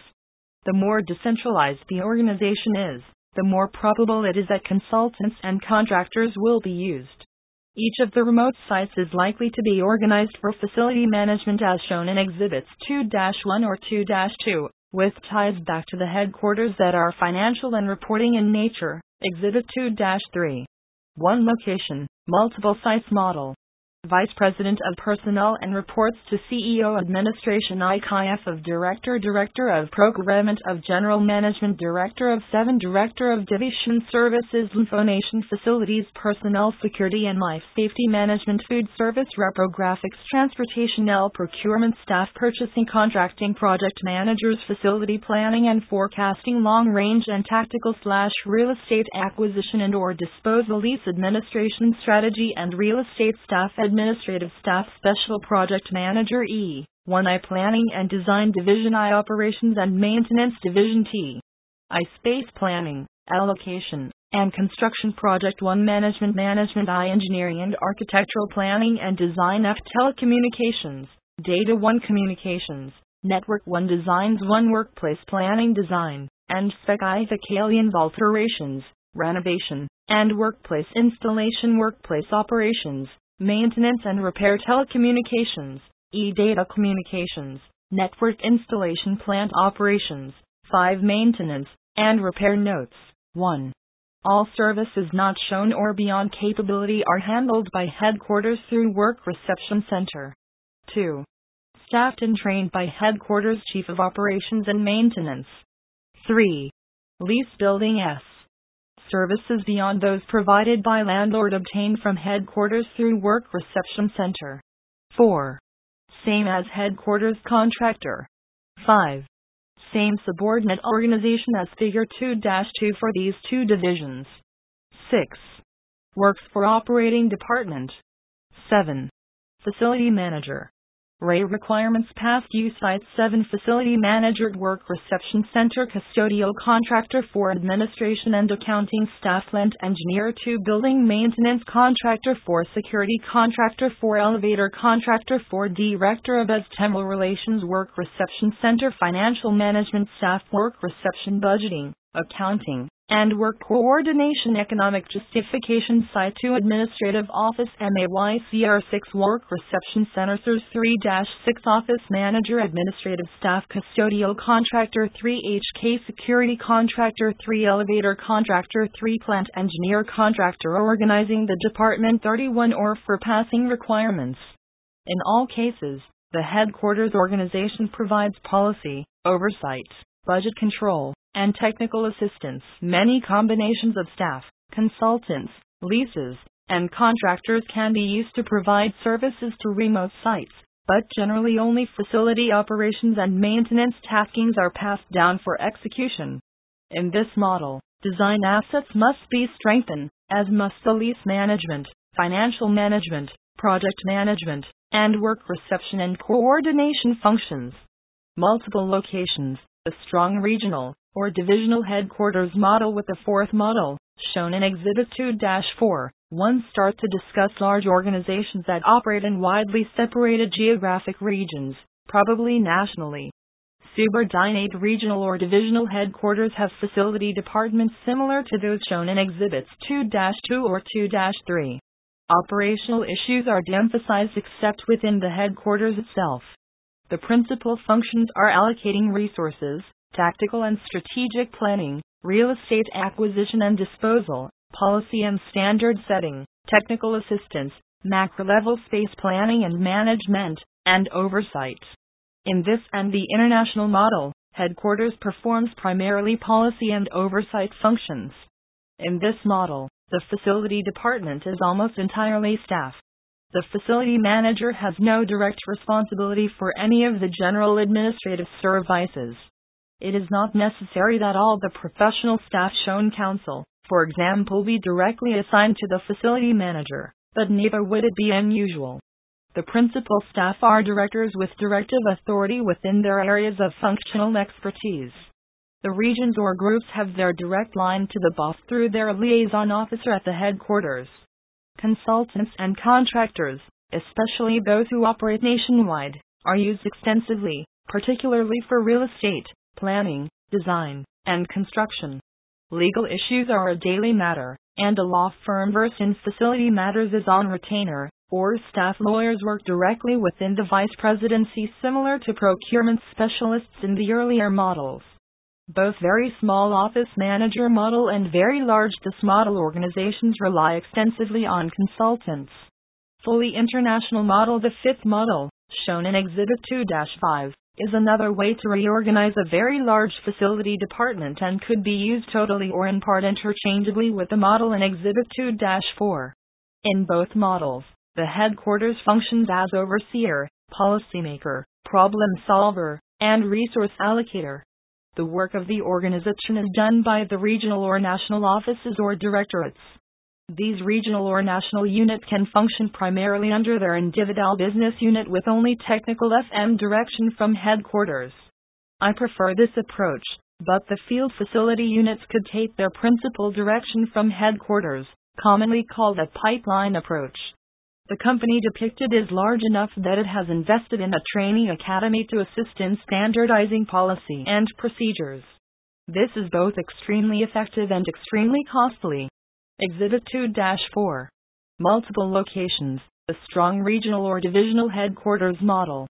Speaker 1: The more decentralized the organization is, the more probable it is that consultants and contractors will be used. Each of the remote sites is likely to be organized for facility management as shown in Exhibits 2 1 or 2 2, with ties back to the headquarters that are financial and reporting in nature. Exhibit 2 3. One location, multiple sites model. Vice President of Personnel and reports to CEO Administration IKF of Director Director of Procurement of General Management Director of 7 Director of Division Services Information Facilities Personnel Security and Life Safety Management Food Service Reprographics Transportation L Procurement Staff Purchasing Contracting Project Managers Facility Planning and Forecasting Long Range and Tactical slash Real Estate Acquisition and or Disposal Lease Administration Strategy and Real Estate Staff Administration Administrative Staff Special Project Manager E. 1I Planning and Design Division I Operations and Maintenance Division T. I Space Planning, Allocation, and Construction Project 1 Management Management I Engineering and Architectural Planning and Design F Telecommunications, Data 1 Communications, Network 1 Designs 1 Workplace Planning Design, and Spec I Vicalian Alterations, Renovation, and Workplace Installation Workplace Operations maintenance and repair telecommunications, e-data communications, network installation plant operations, 5 maintenance and repair notes. 1. All services not shown or beyond capability are handled by headquarters through Work Reception Center. 2. Staffed and trained by Headquarters Chief of Operations and Maintenance. 3. Lease Building S services beyond those provided by landlord obtained from headquarters through work reception center. 4. Same as headquarters contractor. 5. Same subordinate organization as figure 2 2 for these two divisions. 6. Works for operating department. 7. Facility manager. Ray requirements past use site 7 Facility Manager Work Reception Center Custodial Contractor for Administration and Accounting Staff Plant Engineer 2 Building Maintenance Contractor for Security Contractor for Elevator Contractor for Director of Temple Relations Work Reception Center Financial Management Staff Work Reception Budgeting, Accounting, and Work Coordination Economic Justification Site 2 Administrative Office MAYCR 6 Work Reception Center 3 6 Office Manager Administrative Staff Custodial Contractor 3 HK Security Contractor 3 Elevator Contractor 3 Plant Engineer Contractor Organizing the Department 31 or for passing requirements. In all cases, the headquarters organization provides policy, oversight, budget control, and technical assistance. Many combinations of staff, consultants, leases, and contractors can be used to provide services to remote sites, but generally only facility operations and maintenance taskings are passed down for execution. In this model, design assets must be strengthened, as must the lease management, financial management, project management, and work reception and coordination functions. Multiple locations, a strong regional, or divisional headquarters model with the fourth model, shown in Exhibit 2 4. One starts to discuss large organizations that operate in widely separated geographic regions, probably nationally. Subordinate regional or divisional headquarters have facility departments similar to those shown in Exhibits 2 2 or 2 3. Operational issues are de-emphasized except within the headquarters itself. The principal functions are allocating resources, tactical and strategic planning, real estate acquisition and disposal, policy and standard setting, technical assistance, macro level space planning and management, and oversight. In this and the international model, headquarters performs primarily policy and oversight functions. In this model, the facility department is almost entirely staff. The facility manager has no direct responsibility for any of the general administrative services. It is not necessary that all the professional staff shown counsel, for example, be directly assigned to the facility manager, but neither would it be unusual. The principal staff are directors with directive authority within their areas of functional expertise. The regions or groups have their direct line to the boss through their liaison officer at the headquarters. Consultants and contractors, especially those who operate nationwide, are used extensively, particularly for real estate, planning, design, and construction. Legal issues are a daily matter, and a law firm versed in facility matters is on retainer, or staff lawyers work directly within the vice presidency similar to procurement specialists in the earlier models. Both very small office manager model and very large DIS model organizations rely extensively on consultants. Fully international model, the fifth model, shown in Exhibit 2 5, is another way to reorganize a very large facility department and could be used totally or in part interchangeably with the model in Exhibit 2 4. In both models, the headquarters functions as overseer, policymaker, problem solver, and resource allocator. The work of the organization is done by the regional or national offices or directorates. These regional or national units can function primarily under their individual business unit with only technical FM direction from headquarters. I prefer this approach, but the field facility units could take their principal direction from headquarters, commonly called a pipeline approach. The company depicted is large enough that it has invested in a training academy to assist in standardizing policy and procedures. This is both extremely effective and extremely costly. Exhibit 2 4. Multiple locations, a strong regional or divisional headquarters model.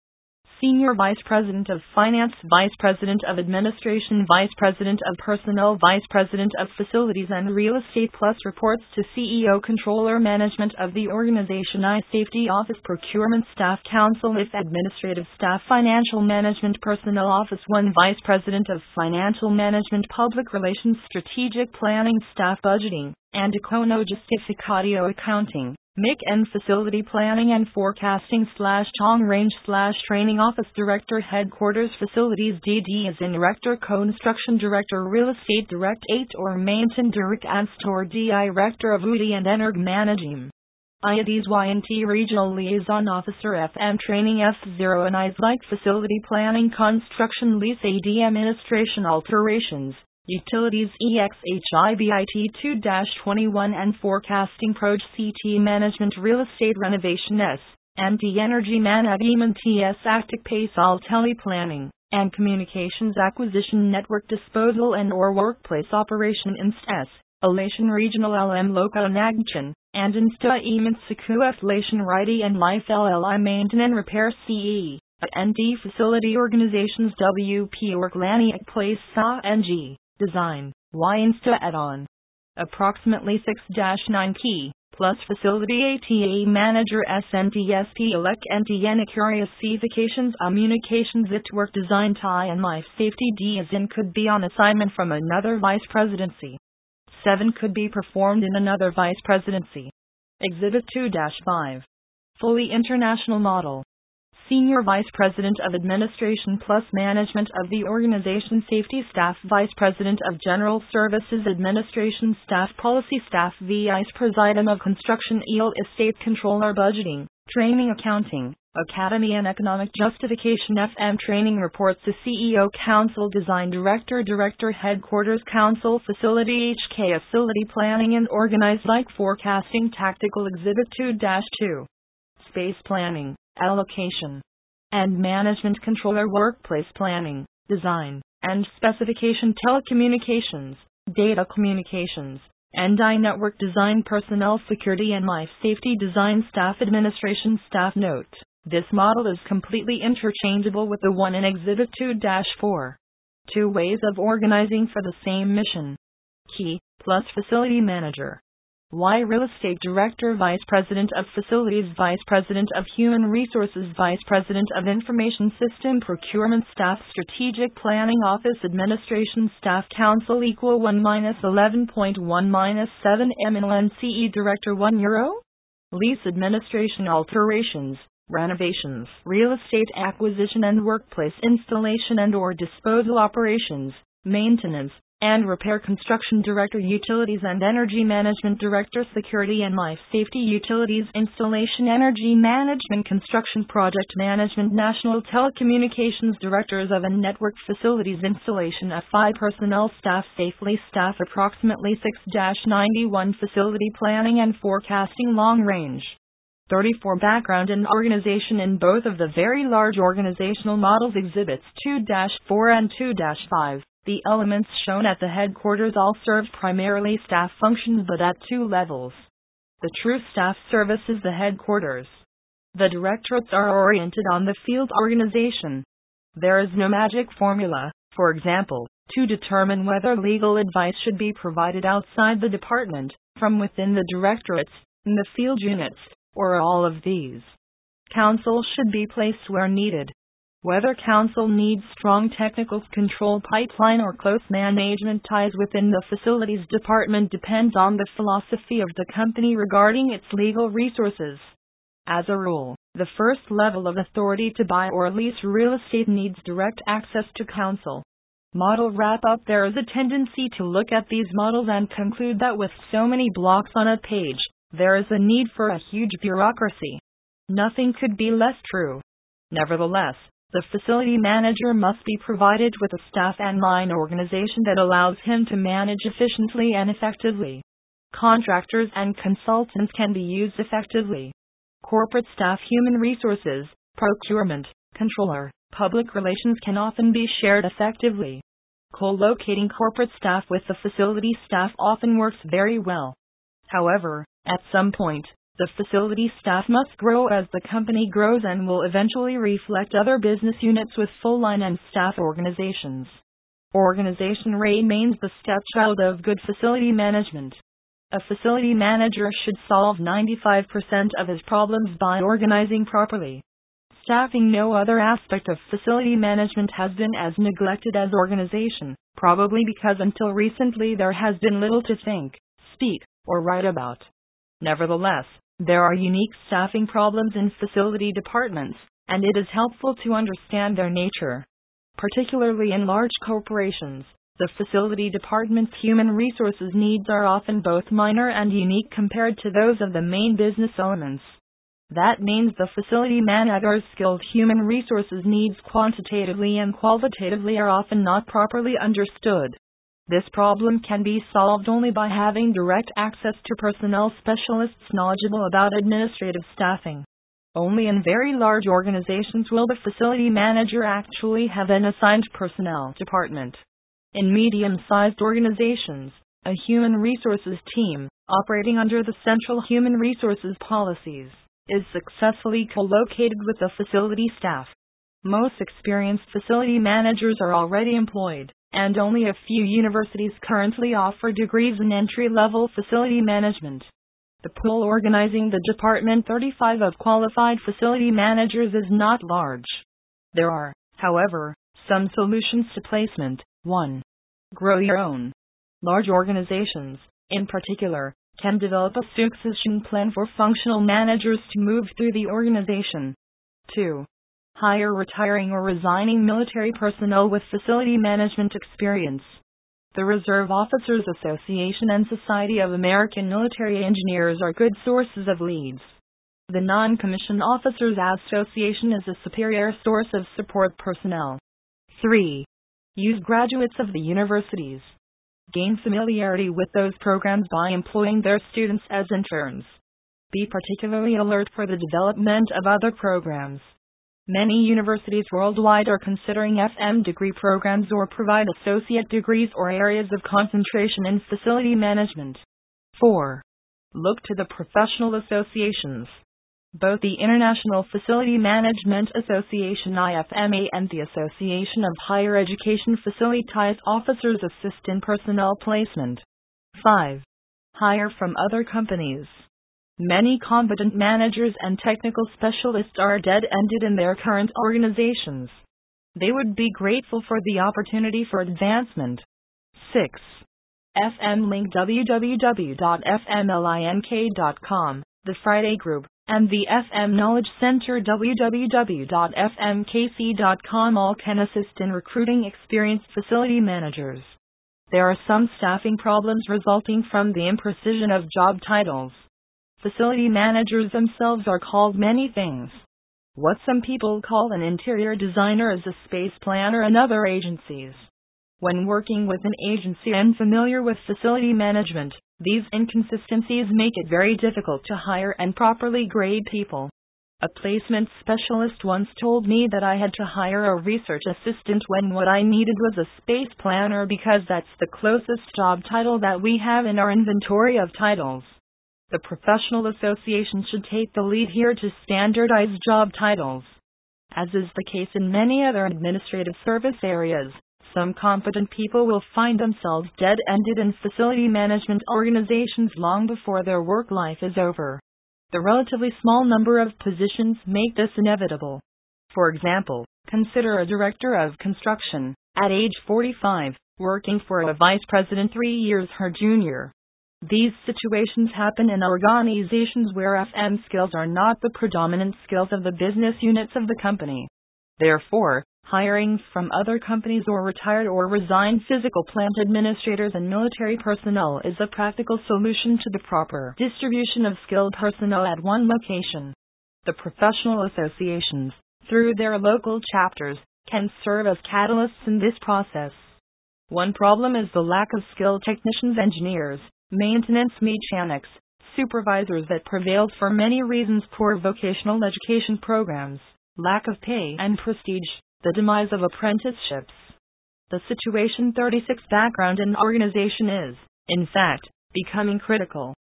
Speaker 1: Senior Vice President of Finance, Vice President of Administration, Vice President of Personnel, Vice President of Facilities and Real Estate Plus reports to CEO Controller Management of the Organization I Safety Office Procurement Staff Council if Administrative Staff Financial Management Personnel Office 1 Vice President of Financial Management Public Relations Strategic Planning Staff Budgeting and Econo Justificatio Accounting. MIC and Facility Planning and Forecasting slash Chong Range slash Training Office Director Headquarters Facilities DD is in Director Construction Director Real Estate Direct 8 or Maintain Direct and Store DI Director of UDI and Energ Managing. IAD's YNT Regional Liaison Officer FM Training F0 and IS like Facility Planning Construction Lease AD Administration Alterations Utilities EXHIBIT 2-21 and Forecasting Proj CT Management Real Estate Renovation S, MD Energy Management TS Actic Pace All Teleplanning, and Communications Acquisition Network Disposal and or Workplace Operation Inst S, Elation Regional LM Loco Nagchan, and Insta Emint Siku Elation Righty and Life LLI Maintenance Repair CE. ND Facility Organizations WP Orklaniak Place SA NG. Design, Y Insta add-on. Approximately 6-9 key, plus facility ATA manager SNTSP elect NTN curious vacations communications it work design tie and life safety D as in could be on assignment from another vice presidency. 7 could be performed in another vice presidency. Exhibit 2-5. Fully international model. Senior Vice President of Administration plus Management of the Organization Safety Staff Vice President of General Services Administration Staff Policy Staff Vice President of Construction EL Estate Controller Budgeting, Training Accounting, Academy and Economic Justification FM Training Reports to CEO Council Design Director Director Headquarters Council Facility HK Facility Planning and Organized Like Forecasting Tactical Exhibit 2-2 Space Planning allocation, and management controller workplace planning. design, and specification telecommunications, data communications, NDI network design personnel security and life safety design staff administration staff note. This model is completely interchangeable with the one in Exhibit 2-4. Two ways of organizing for the same mission. Key plus facility manager. Y Real Estate Director, Vice President of Facilities, Vice President of Human Resources, Vice President of Information System Procurement Staff, Strategic Planning Office Administration Staff Council equal 1 minus 11.1 minus 7 MLNCE Director 1 Euro? Lease Administration Alterations, Renovations, Real Estate Acquisition and Workplace Installation and or Disposal Operations, Maintenance, and Repair Construction Director Utilities and Energy Management Director Security and Life Safety Utilities Installation Energy Management Construction Project Management National Telecommunications Directors of and Network Facilities Installation FI Personnel Staff Safely Staff Approximately 6-91 Facility Planning and Forecasting Long Range 34 Background and organization in both of the very large organizational models exhibits 2-4 and 2-5. The elements shown at the headquarters all serve primarily staff functions but at two levels. The true staff service is the headquarters. The directorates are oriented on the field organization. There is no magic formula, for example, to determine whether legal advice should be provided outside the department, from within the directorates, in the field units, or all of these. Counsel should be placed where needed. Whether counsel needs strong technical control pipeline or close management ties within the facilities department depends on the philosophy of the company regarding its legal resources. As a rule, the first level of authority to buy or lease real estate needs direct access to counsel. Model wrap up There is a tendency to look at these models and conclude that with so many blocks on a page, there is a need for a huge bureaucracy. Nothing could be less true. Nevertheless, the facility manager must be provided with a staff and line organization that allows him to manage efficiently and effectively. Contractors and consultants can be used effectively. Corporate staff, human resources, procurement, controller, public relations can often be shared effectively. Co-locating corporate staff with the facility staff often works very well. However, at some point, the facility staff must grow as the company grows and will eventually reflect other business units with full line and staff organizations. Organization remains the stepchild of good facility management. A facility manager should solve 95% of his problems by organizing properly. Staffing no other aspect of facility management has been as neglected as organization, probably because until recently there has been little to think, speak, or write about. Nevertheless, there are unique staffing problems in facility departments, and it is helpful to understand their nature. Particularly in large corporations, the facility department's human resources needs are often both minor and unique compared to those of the main business elements. That means the facility manager's skilled human resources needs quantitatively and qualitatively are often not properly understood. This problem can be solved only by having direct access to personnel specialists knowledgeable about administrative staffing. Only in very large organizations will the facility manager actually have an assigned personnel department. In medium sized organizations, a human resources team, operating under the central human resources policies, is successfully co located with the facility staff. Most experienced facility managers are already employed and only a few universities currently offer degrees in entry level facility management. The pool organizing the Department 35 of qualified facility managers is not large. There are, however, some solutions to placement. 1. Grow your own. Large organizations, in particular, can develop a succession plan for functional managers to move through the organization. 2 hire retiring or resigning military personnel with facility management experience. The Reserve Officers Association and Society of American Military Engineers are good sources of leads. The Non Commissioned Officers Association is a superior source of support personnel. 3. Use graduates of the universities. Gain familiarity with those programs by employing their students as interns. Be particularly alert for the development of other programs. Many universities worldwide are considering FM degree programs or provide associate degrees or areas of concentration in facility management. 4. Look to the professional associations. Both the International Facility Management Association IFMA and the Association of Higher Education Facilities Officers assist in personnel placement. 5. Hire from other companies. Many competent managers and technical specialists are dead ended in their current organizations. They would be grateful for the opportunity for advancement. 6. FM Link www.fmlink.com, the Friday Group, and the FM Knowledge Center www.fmkc.com all can assist in recruiting experienced facility managers. There are some staffing problems resulting from the imprecision of job titles. Facility managers themselves are called many things. What some people call an interior designer is a space planner in other agencies. When working with an agency unfamiliar with facility management, these inconsistencies make it very difficult to hire and properly grade people. A placement specialist once told me that I had to hire a research assistant when what I needed was a space planner because that's the closest job title that we have in our inventory of titles. The professional association should take the lead here to standardize job titles. As is the case in many other administrative service areas, some competent people will find themselves dead ended in facility management organizations long before their work life is over. The relatively small number of positions make this inevitable. For example, consider a director of construction, at age 45, working for a vice president three years her junior. These situations happen in organizations where FM skills are not the predominant skills of the business units of the company. Therefore, hiring from other companies or retired or resigned physical plant administrators and military personnel is a practical solution to the proper distribution of skilled personnel at one location. The professional associations, through their local chapters, can serve as catalysts in this process. One problem is the lack of skilled technicians engineers, maintenance mechanics, supervisors that prevailed for many reasons poor vocational education programs, lack of pay and prestige, the demise of apprenticeships. The situation 36 background and organization is, in fact, becoming critical.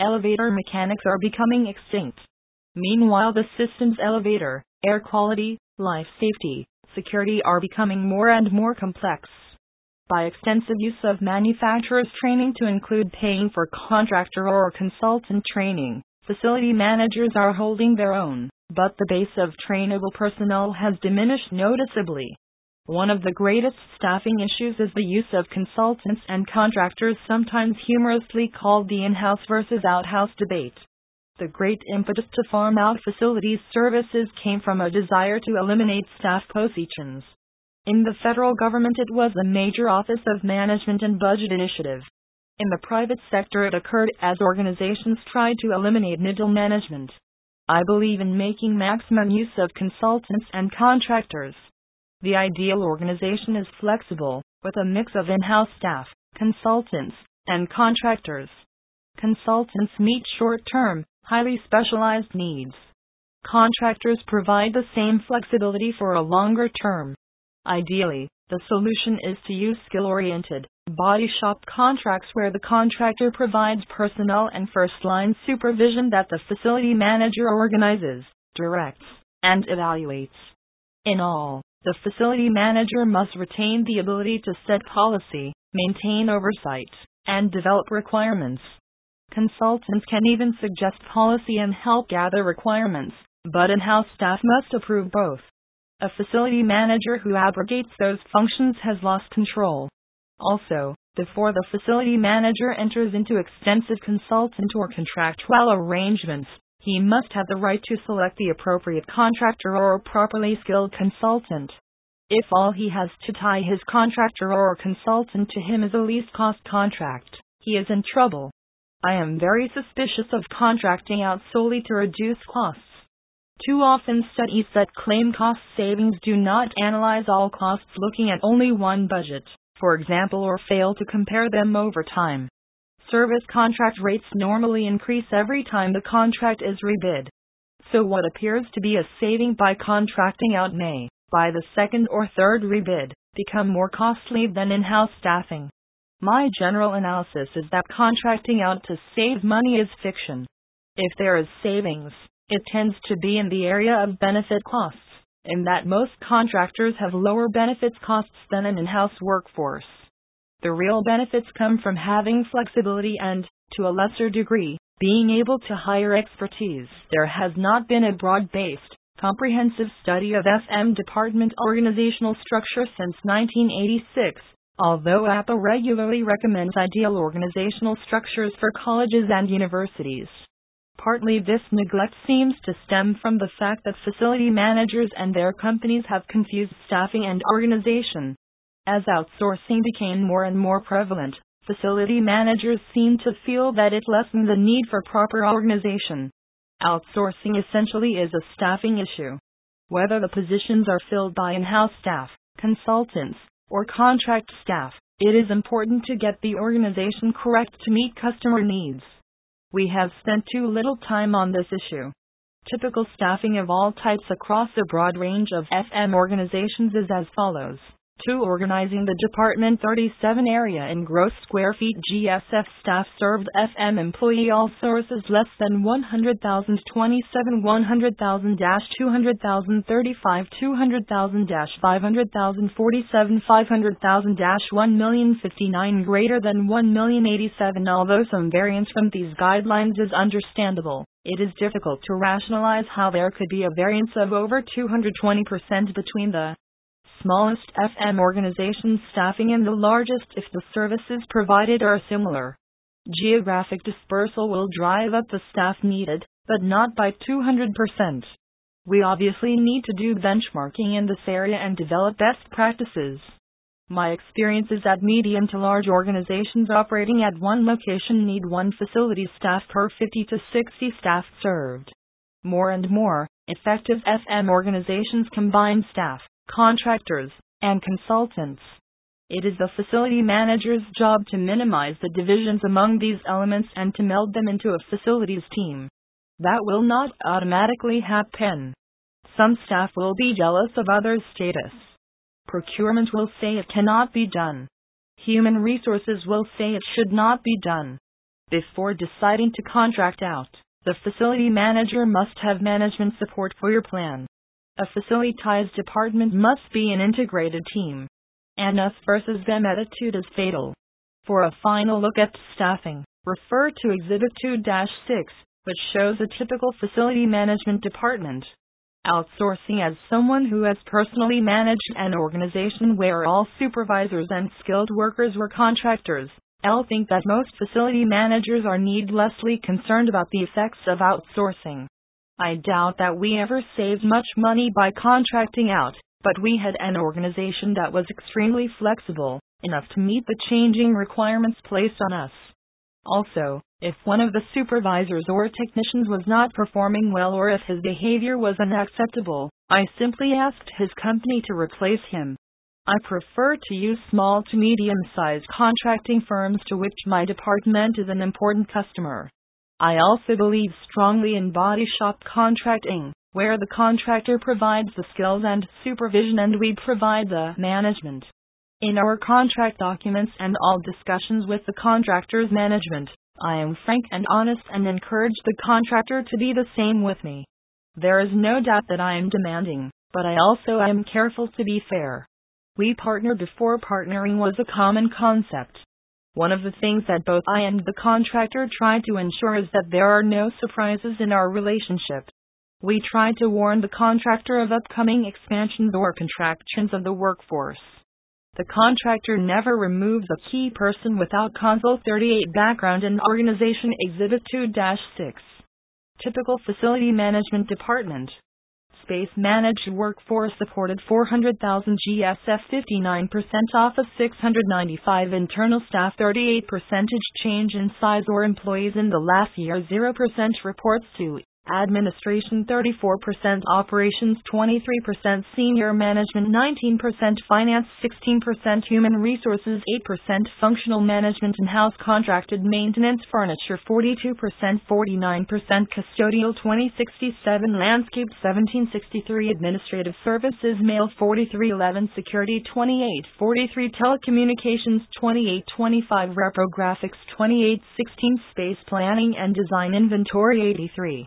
Speaker 1: Elevator mechanics are becoming extinct. Meanwhile, the system's elevator, air quality, life safety, security are becoming more and more complex by extensive use of manufacturers' training to include paying for contractor or consultant training. Facility managers are holding their own, but the base of trainable personnel has diminished noticeably. One of the greatest staffing issues is the use of consultants and contractors, sometimes humorously called the in house versus out house debate. The great impetus to farm out facilities services came from a desire to eliminate staff positions. In the federal government, it was a major Office of Management and Budget initiative. In the private sector, it occurred as organizations tried to eliminate middle management. I believe in making maximum use of consultants and contractors. The ideal organization is flexible, with a mix of in house staff, consultants, and contractors. Consultants meet short term, highly specialized needs. Contractors provide the same flexibility for a longer term. Ideally, the solution is to use skill oriented, body shop contracts where the contractor provides personnel and first line supervision that the facility manager organizes, directs, and evaluates. In all, the facility manager must retain the ability to set policy, maintain oversight, and develop requirements. Consultants can even suggest policy and help gather requirements, but in house staff must approve both. A facility manager who abrogates those functions has lost control. Also, before the facility manager enters into extensive consultant or contractual arrangements, he must have the right to select the appropriate contractor or properly skilled consultant. If all he has to tie his contractor or consultant to him is a least cost contract, he is in trouble. I am very suspicious of contracting out solely to reduce costs. Too often studies that claim cost savings do not analyze all costs looking at only one budget, for example, or fail to compare them over time. Service contract rates normally increase every time the contract is rebid. So what appears to be a saving by contracting out may, by the second or third rebid, become more costly than in-house staffing. My general analysis is that contracting out to save money is fiction. If there is savings, it tends to be in the area of benefit costs, in that most contractors have lower benefits costs than an in-house workforce. The real benefits come from having flexibility and, to a lesser degree, being able to hire expertise. There has not been a broad based, comprehensive study of FM department organizational structure since 1986, although APA regularly recommends ideal organizational structures for colleges and universities. Partly this neglect seems to stem from the fact that facility managers and their companies have confused staffing and organization. As outsourcing became more and more prevalent, facility managers seem to feel that it lessened the need for proper organization. Outsourcing essentially is a staffing issue. Whether the positions are filled by in house staff, consultants, or contract staff, it is important to get the organization correct to meet customer needs. We have spent too little time on this issue. Typical staffing of all types across a broad range of FM organizations is as follows. 2. Organizing the Department 37 area in gross square feet GSF staff served FM employee all sources less than 100,000 27 100,000 200,000 35 200,000 500,000 47 500,000 1 million 59 greater than 1 million 87 Although some variance from these guidelines is understandable, it is difficult to rationalize how there could be a variance of over 220% between the smallest FM organizations staffing and the largest if the services provided are similar. Geographic dispersal will drive up the staff needed, but not by 200%. We obviously need to do benchmarking in this area and develop best practices. My experience is that medium to large organizations operating at one location need one facility staff per 50 to 60 staff served. More and more, effective FM organizations combine staff, contractors, and consultants. It is the facility manager's job to minimize the divisions among these elements and to meld them into a facilities team. That will not automatically happen. Some staff will be jealous of others' status. Procurement will say it cannot be done. Human resources will say it should not be done. Before deciding to contract out, the facility manager must have management support for your plan. A facility ties department must be an integrated team. An us versus them attitude is fatal. For a final look at staffing, refer to Exhibit 2 6, which shows a typical facility management department. Outsourcing as someone who has personally managed an organization where all supervisors and skilled workers were contractors, I'll think that most facility managers are needlessly concerned about the effects of outsourcing. I doubt that we ever saved much money by contracting out, but we had an organization that was extremely flexible, enough to meet the changing requirements placed on us. Also, if one of the supervisors or technicians was not performing well or if his behavior was unacceptable, I simply asked his company to replace him. I prefer to use small to medium sized contracting firms to which my department is an important customer. I also believe strongly in body shop contracting, where the contractor provides the skills and supervision and we provide the management. In our contract documents and all discussions with the contractor's management, I am frank and honest and encourage the contractor to be the same with me. There is no doubt that I am demanding, but I also am careful to be fair. We partner before partnering was a common concept. One of the things that both I and the contractor try to ensure is that there are no surprises in our relationship. We try to warn the contractor of upcoming expansions or contractions of the workforce. The contractor never removes a key person without Console 38 background and organization Exhibit 2 6. Typical Facility Management Department space managed workforce supported 400,000 GSF 59% off of 695 internal staff 38 percentage change in size or employees in the last year 0% reports to Administration 34%, Operations 23%, Senior Management 19%, Finance 16%, Human Resources 8%, Functional Management and House Contracted Maintenance Furniture 42%, 49%, Custodial 2067, Landscape 1763, Administrative Services Mail 4311, Security 2843, Telecommunications 2825, Reprographics 2816, Space Planning and Design Inventory 83.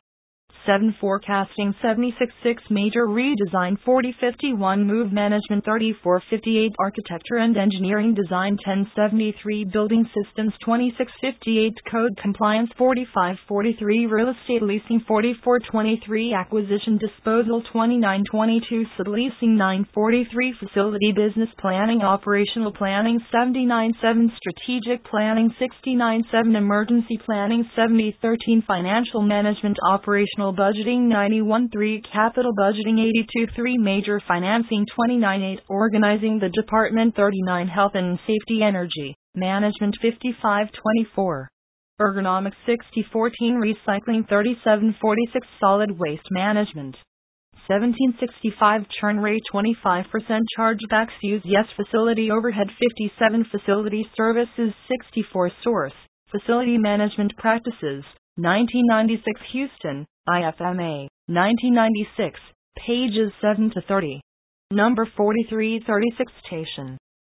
Speaker 1: 7 Forecasting 76 6 Major Redesign 4051 Move Management 3458 Architecture and Engineering Design 1073 Building Systems 2658 Code Compliance 4543 Real Estate Leasing 4423 Acquisition Disposal 2922 Subleasing 943 Facility Business Planning Operational Planning 797 Strategic Planning 697 Emergency Planning 7013 Financial Management Operational budgeting 91.3 capital budgeting 82.3 major financing 29.8 organizing the department 39 health and safety energy management 55.24 ergonomics 60.14 recycling 37.46 solid waste management 1765 churn rate 25% chargebacks use yes facility overhead 57 facility services 64 source facility management practices 1996 Houston IFMA, 1996, pages 7 to 30. Number 4336 Station.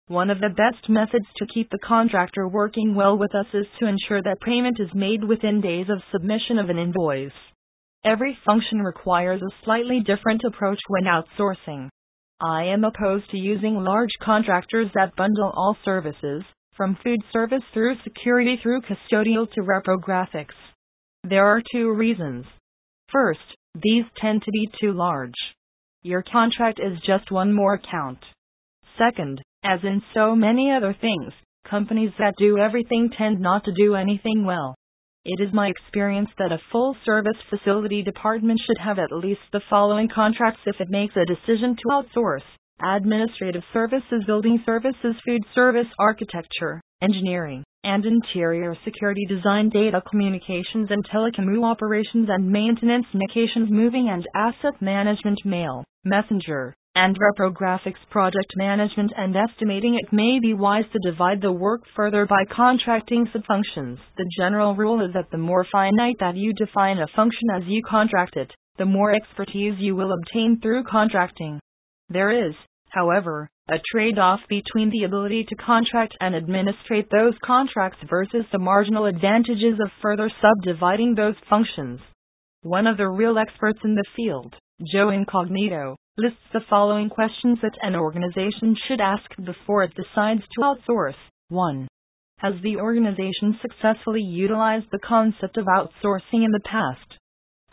Speaker 1: One of the best methods to keep the contractor working well with us is to ensure that payment is made within days of submission of an invoice. Every function requires a slightly different approach when outsourcing. I am opposed to using large contractors that bundle all services, from food service through security through custodial to reprographics. There are two reasons. First, these tend to be too large. Your contract is just one more account. Second, as in so many other things, companies that do everything tend not to do anything well. It is my experience that a full service facility department should have at least the following contracts if it makes a decision to outsource administrative services, building services, food service, architecture, engineering, and interior security design, data communications and telecom operations and maintenance, communications, moving and asset management, mail, messenger, and reprographics project management and estimating it may be wise to divide the work further by contracting subfunctions. The general rule is that the more finite that you define a function as you contract it, the more expertise you will obtain through contracting. There is, however, a trade off between the ability to contract and administrate those contracts versus the marginal advantages of further subdividing those functions. One of the real experts in the field, Joe Incognito, lists the following questions that an organization should ask before it decides to outsource. 1. Has the organization successfully utilized the concept of outsourcing in the past?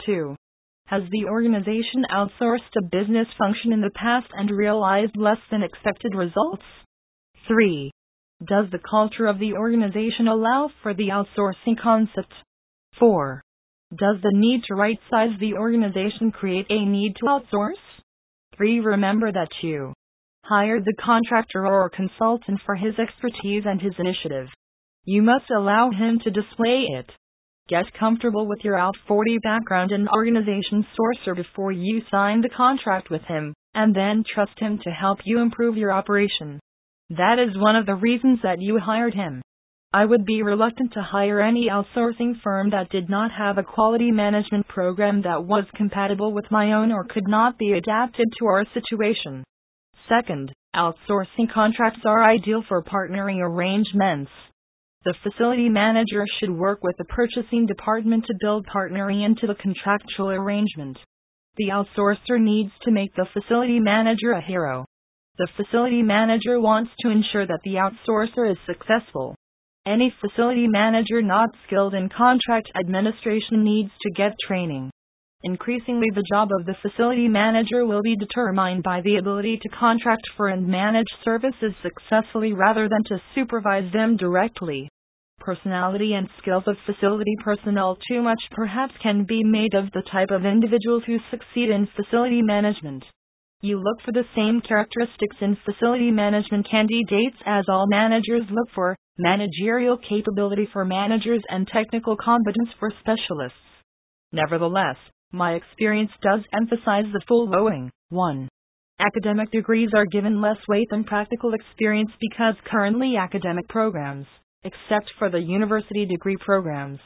Speaker 1: 2. Has the organization outsourced a business function in the past and realized less than expected results? 3. Does the culture of the organization allow for the outsourcing concept? 4. Does the need to right size the organization create a need to outsource? 3. Remember that you hired the contractor or consultant for his expertise and his initiative. You must allow him to display it. Get comfortable with your Out 40 background and organization sourcer before you sign the contract with him, and then trust him to help you improve your operation. That is one of the reasons that you hired him. I would be reluctant to hire any outsourcing firm that did not have a quality management program that was compatible with my own or could not be adapted to our situation. Second, outsourcing contracts are ideal for partnering arrangements. The facility manager should work with the purchasing department to build partnering into the contractual arrangement. The outsourcer needs to make the facility manager a hero. The facility manager wants to ensure that the outsourcer is successful. Any facility manager not skilled in contract administration needs to get training. Increasingly, the job of the facility manager will be determined by the ability to contract for and manage services successfully rather than to supervise them directly. Personality and skills of facility personnel too much perhaps can be made of the type of individuals who succeed in facility management. You look for the same characteristics in facility management candidates as all managers look for managerial capability for managers and technical competence for specialists. Nevertheless, My experience does emphasize the full following 1. Academic degrees are given less weight than practical experience because currently academic programs, except for the university degree programs,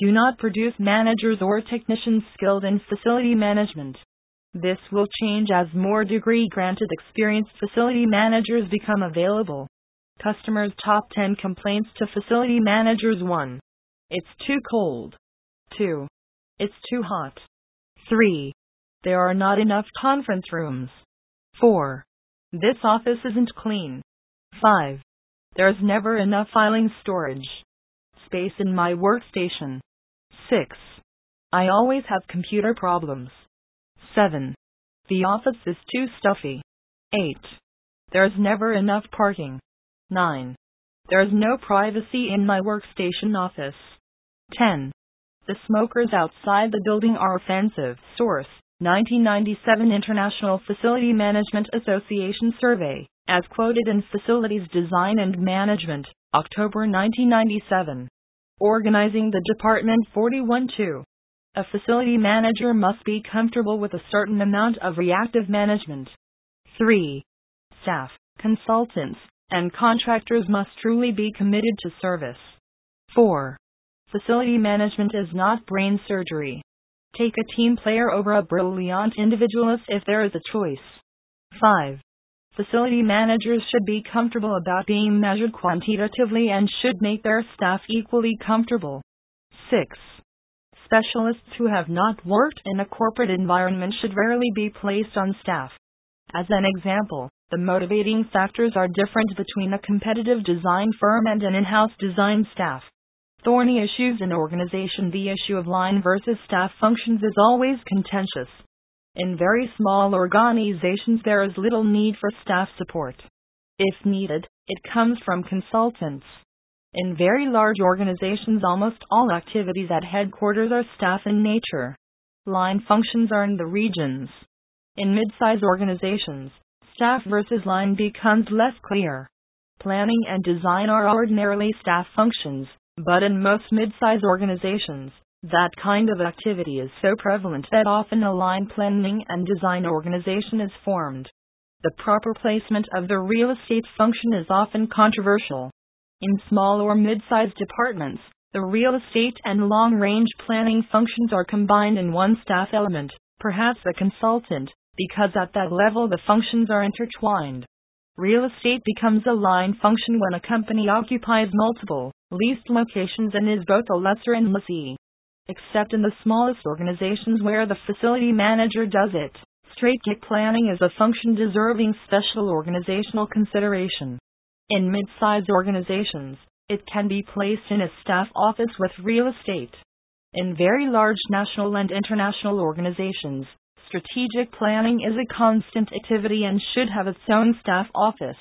Speaker 1: do not produce managers or technicians skilled in facility management. This will change as more degree granted experienced facility managers become available. Customers' top 10 complaints to facility managers 1. It's too cold. 2. It's too hot. 3. There are not enough conference rooms. 4. This office isn't clean. 5. There's never enough filing storage space in my workstation. 6. I always have computer problems. 7. The office is too stuffy. 8. There's never enough parking. 9. There's no privacy in my workstation office. 10. The smokers outside the building are offensive. Source 1997 International Facility Management Association Survey, as quoted in Facilities Design and Management, October 1997. Organizing the Department 41-2. A facility manager must be comfortable with a certain amount of reactive management. 3. Staff, consultants, and contractors must truly be committed to service. 4. Facility management is not brain surgery. Take a team player over a brilliant individualist if there is a choice. 5. Facility managers should be comfortable about being measured quantitatively and should make their staff equally comfortable. 6. Specialists who have not worked in a corporate environment should rarely be placed on staff. As an example, the motivating factors are different between a competitive design firm and an in house design staff. Thorny issues in organization The issue of line versus staff functions is always contentious. In very small organizations, there is little need for staff support. If needed, it comes from consultants. In very large organizations, almost all activities at headquarters are staff in nature. Line functions are in the regions. In mid-size organizations, staff versus line becomes less clear. Planning and design are ordinarily staff functions, but in most mid-size organizations, that kind of activity is so prevalent that often a line planning and design organization is formed. The proper placement of the real estate function is often controversial. In small or mid sized departments, the real estate and long range planning functions are combined in one staff element, perhaps a consultant, because at that level the functions are intertwined. Real estate becomes a line function when a company occupies multiple, leased locations and is both a lessor and lessee except in the smallest organizations where the facility manager does it. Strategic planning is a function deserving special organizational consideration. In mid sized organizations, it can be placed in a staff office with real estate. In very large national and international organizations, strategic planning is a constant activity and should have its own staff office.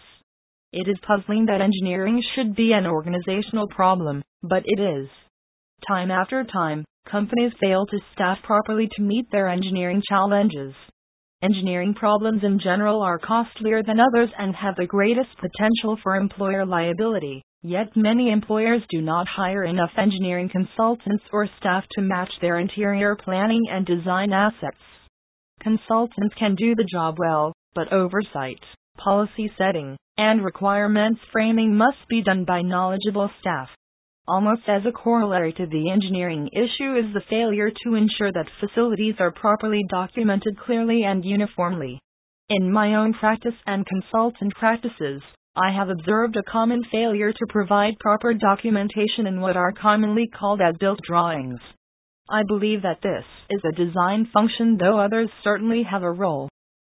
Speaker 1: It is puzzling that engineering should be an organizational problem, but it is. Time after time, companies fail to staff properly to meet their engineering challenges. Engineering problems in general are costlier than others and have the greatest potential for employer liability, yet many employers do not hire enough engineering consultants or staff to match their interior planning and design assets. Consultants can do the job well, but oversight, policy setting, and requirements framing must be done by knowledgeable staff. Almost as a corollary to the engineering issue is the failure to ensure that facilities are properly documented clearly and uniformly. In my own practice and consultant practices, I have observed a common failure to provide proper documentation in what are commonly called as built drawings. I believe that this is a design function, though others certainly have a role.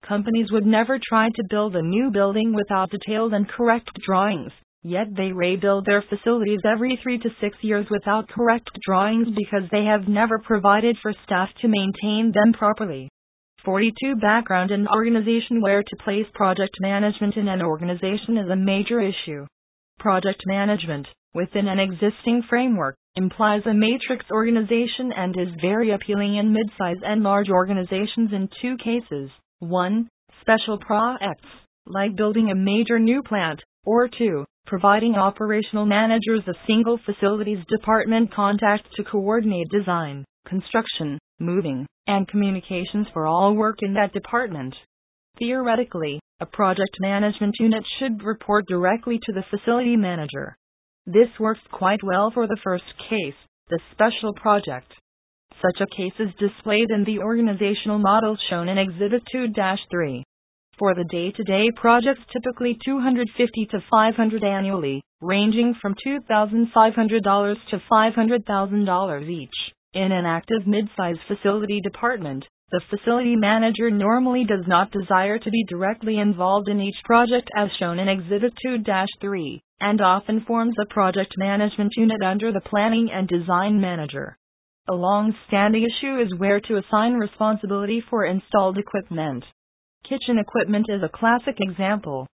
Speaker 1: Companies would never try to build a new building without detailed and correct drawings. Yet they rebuild their facilities every three to six years without correct drawings because they have never provided for staff to maintain them properly. 42 Background and organization Where to place project management in an organization is a major issue. Project management, within an existing framework, implies a matrix organization and is very appealing in mid-size and large organizations in two cases. 1. Special projects, like building a major new plant, or 2 providing operational managers a single facilities department contact to coordinate design, construction, moving, and communications for all work in that department. Theoretically, a project management unit should report directly to the facility manager. This works quite well for the first case, the special project. Such a case is displayed in the organizational model shown in Exhibit 2 3. For the day to day projects, typically 250 to 500 annually, ranging from $2,500 to $500,000 each. In an active mid-size facility department, the facility manager normally does not desire to be directly involved in each project as shown in Exhibit 2 3, and often forms a project management unit under the planning and design manager. A long standing issue is where to assign responsibility for installed equipment. Kitchen equipment is a classic example.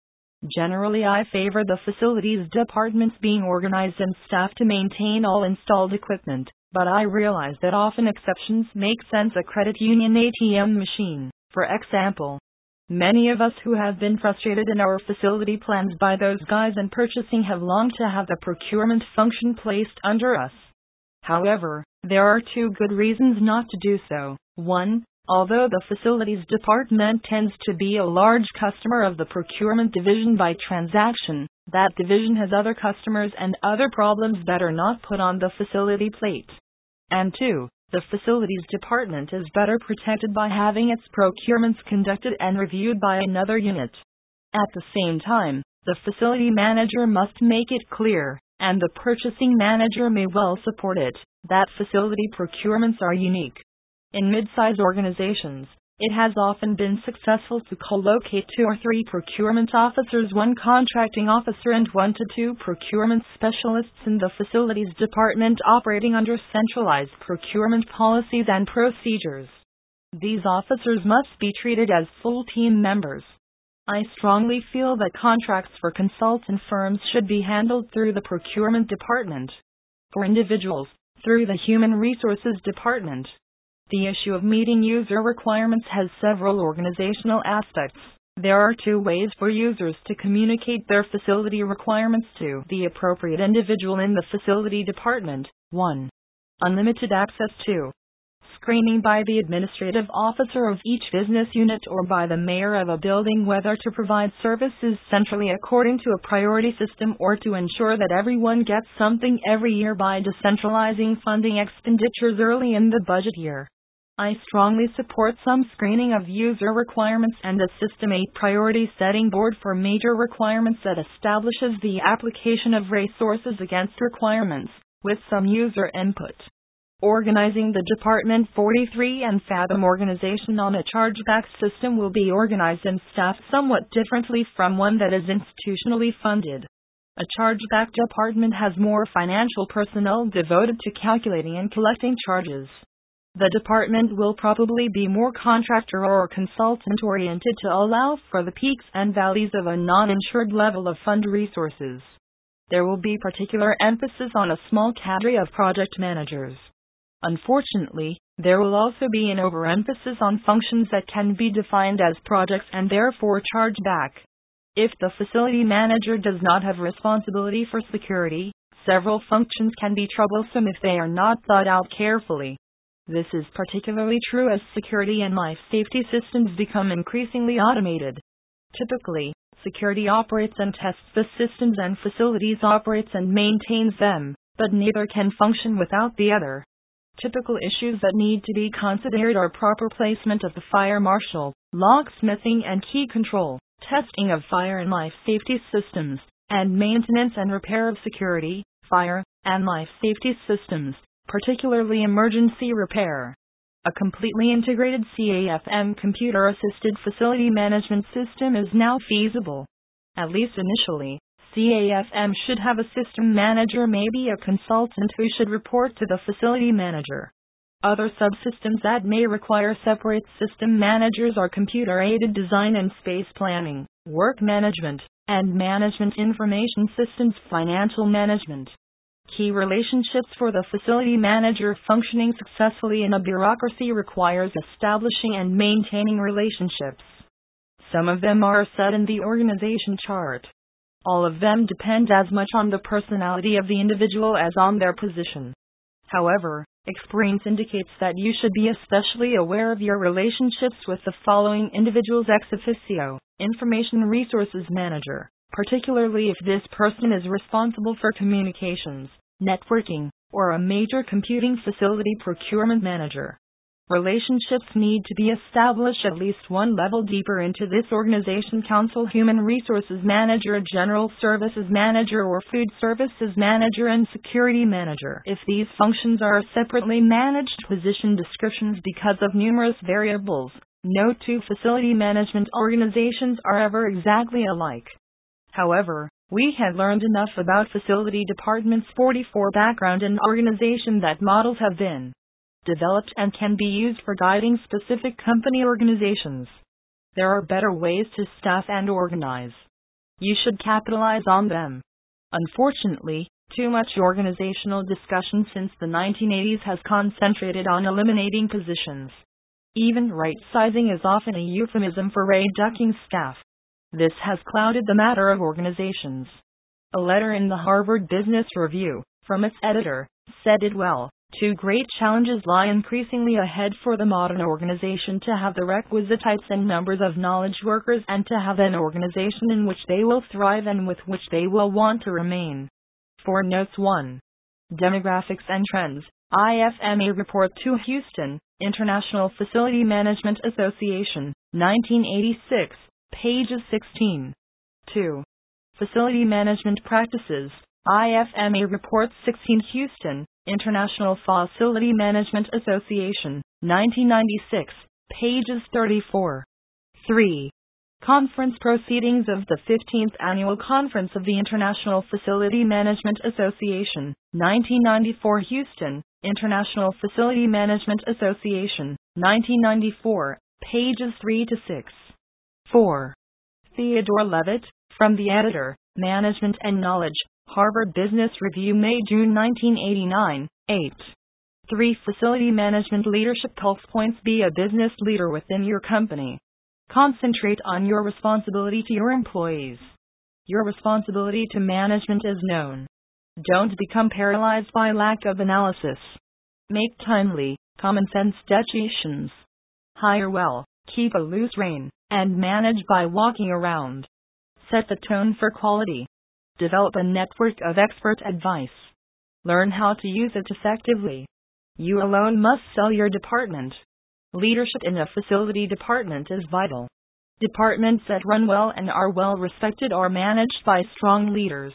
Speaker 1: Generally, I favor the facilities departments being organized and staffed to maintain all installed equipment but I realize that often exceptions make sense. A credit union ATM machine, for example. Many of us who have been frustrated in our facility plans by those guys in purchasing have longed to have the procurement function placed under us. However, there are two good reasons not to do so. One, although the facilities department tends to be a large customer of the procurement division by transaction, that division has other customers and other problems that are not put on the facility plate. And two, the facilities department is better protected by having its procurements conducted and reviewed by another unit. At the same time, the facility manager must make it clear, and the purchasing manager may well support it, that facility procurements are unique. In mid-size organizations, it has often been successful to co-locate two or three procurement officers, one contracting officer, and one to two procurement specialists in the facilities department operating under centralized procurement policies and procedures. These officers must be treated as full team members. I strongly feel that contracts for consultant firms should be handled through the procurement department. For individuals, through the human resources department. The issue of meeting user requirements has several organizational aspects. There are two ways for users to communicate their facility requirements to the appropriate individual in the facility department. 1. Unlimited access to screening by the administrative officer of each business unit or by the mayor of a building whether to provide services centrally according to a priority system or to ensure that everyone gets something every year by decentralizing funding expenditures early in the budget year. I strongly support some screening of user requirements and a System 8 priority setting board for major requirements that establishes the application of resources against requirements, with some user input. Organizing the Department 43 and FM organization on a chargeback system will be organized and staffed somewhat differently from one that is institutionally funded. A chargeback department has more financial personnel devoted to calculating and collecting charges. The department will probably be more contractor or consultant oriented to allow for the peaks and valleys of a non insured level of fund resources. There will be particular emphasis on a small cadre of project managers. Unfortunately, there will also be an overemphasis on functions that can be defined as projects and therefore charged back. If the facility manager does not have responsibility for security, several functions can be troublesome if they are not thought out carefully. This is particularly true as security and life safety systems become increasingly automated. Typically, security operates and tests the systems and facilities operates and maintains them, but neither can function without the other. Typical issues that need to be considered are proper placement of the fire marshal, locksmithing and key control, testing of fire and life safety systems, and maintenance and repair of security, fire, and life safety systems particularly emergency repair. A completely integrated CAFM computer assisted facility management system is now feasible. At least initially, CAFM should have a system manager, maybe a consultant who should report to the facility manager. Other subsystems that may require separate system managers are computer aided design and space planning, work management, and management information systems, financial management. Key relationships for the facility manager functioning successfully in a bureaucracy requires establishing and maintaining relationships. Some of them are set in the organization chart. All of them depend as much on the personality of the individual as on their position. However, Experience indicates that you should be especially aware of your relationships with the following individuals ex officio Information Resources Manager, particularly if this person is responsible for communications, networking, or a major computing facility procurement manager. Relationships need to be established at least one level deeper into this organization counsel human resources manager, general services manager, or food services manager and security manager. If these functions are separately managed position descriptions because of numerous variables, no two facility management organizations are ever exactly alike. However, we had learned enough about facility departments 44 background and organization that models have been developed and can be used for guiding specific company organizations. There are better ways to staff and organize. You should capitalize on them. Unfortunately, too much organizational discussion since the 1980s has concentrated on eliminating positions. Even right sizing is often a euphemism for reducing staff. This has clouded the matter of organizations. A letter in the Harvard Business Review, from its editor, said it well. Two great challenges lie increasingly ahead for the modern organization to have the requisite types and numbers of knowledge workers and to have an organization in which they will thrive and with which they will want to remain. For Notes 1. Demographics and Trends, IFMA Report to Houston, International Facility Management Association, 1986, pages 16. 2. Facility Management Practices, IFMA Report 16 Houston, International Facility Management Association, 1996, pages 34. 3. Conference Proceedings of the 15th Annual Conference of the International Facility Management Association, 1994 Houston, International Facility Management Association, 1994, pages 3 to 6. 4. Theodore Levitt, from the editor, Management and Knowledge, Harvard Business Review, May June 1989. 8. 3. Facility Management Leadership Pulse Points Be a business leader within your company. Concentrate on your responsibility to your employees. Your responsibility to management is known. Don't become paralyzed by lack of analysis. Make timely, common sense decisions. Hire well, keep a loose rein, and manage by walking around. Set the tone for quality. Develop a network of expert advice. Learn how to use it effectively. You alone must sell your department. Leadership in a facility department is vital. Departments that run well and are well respected are managed by strong leaders.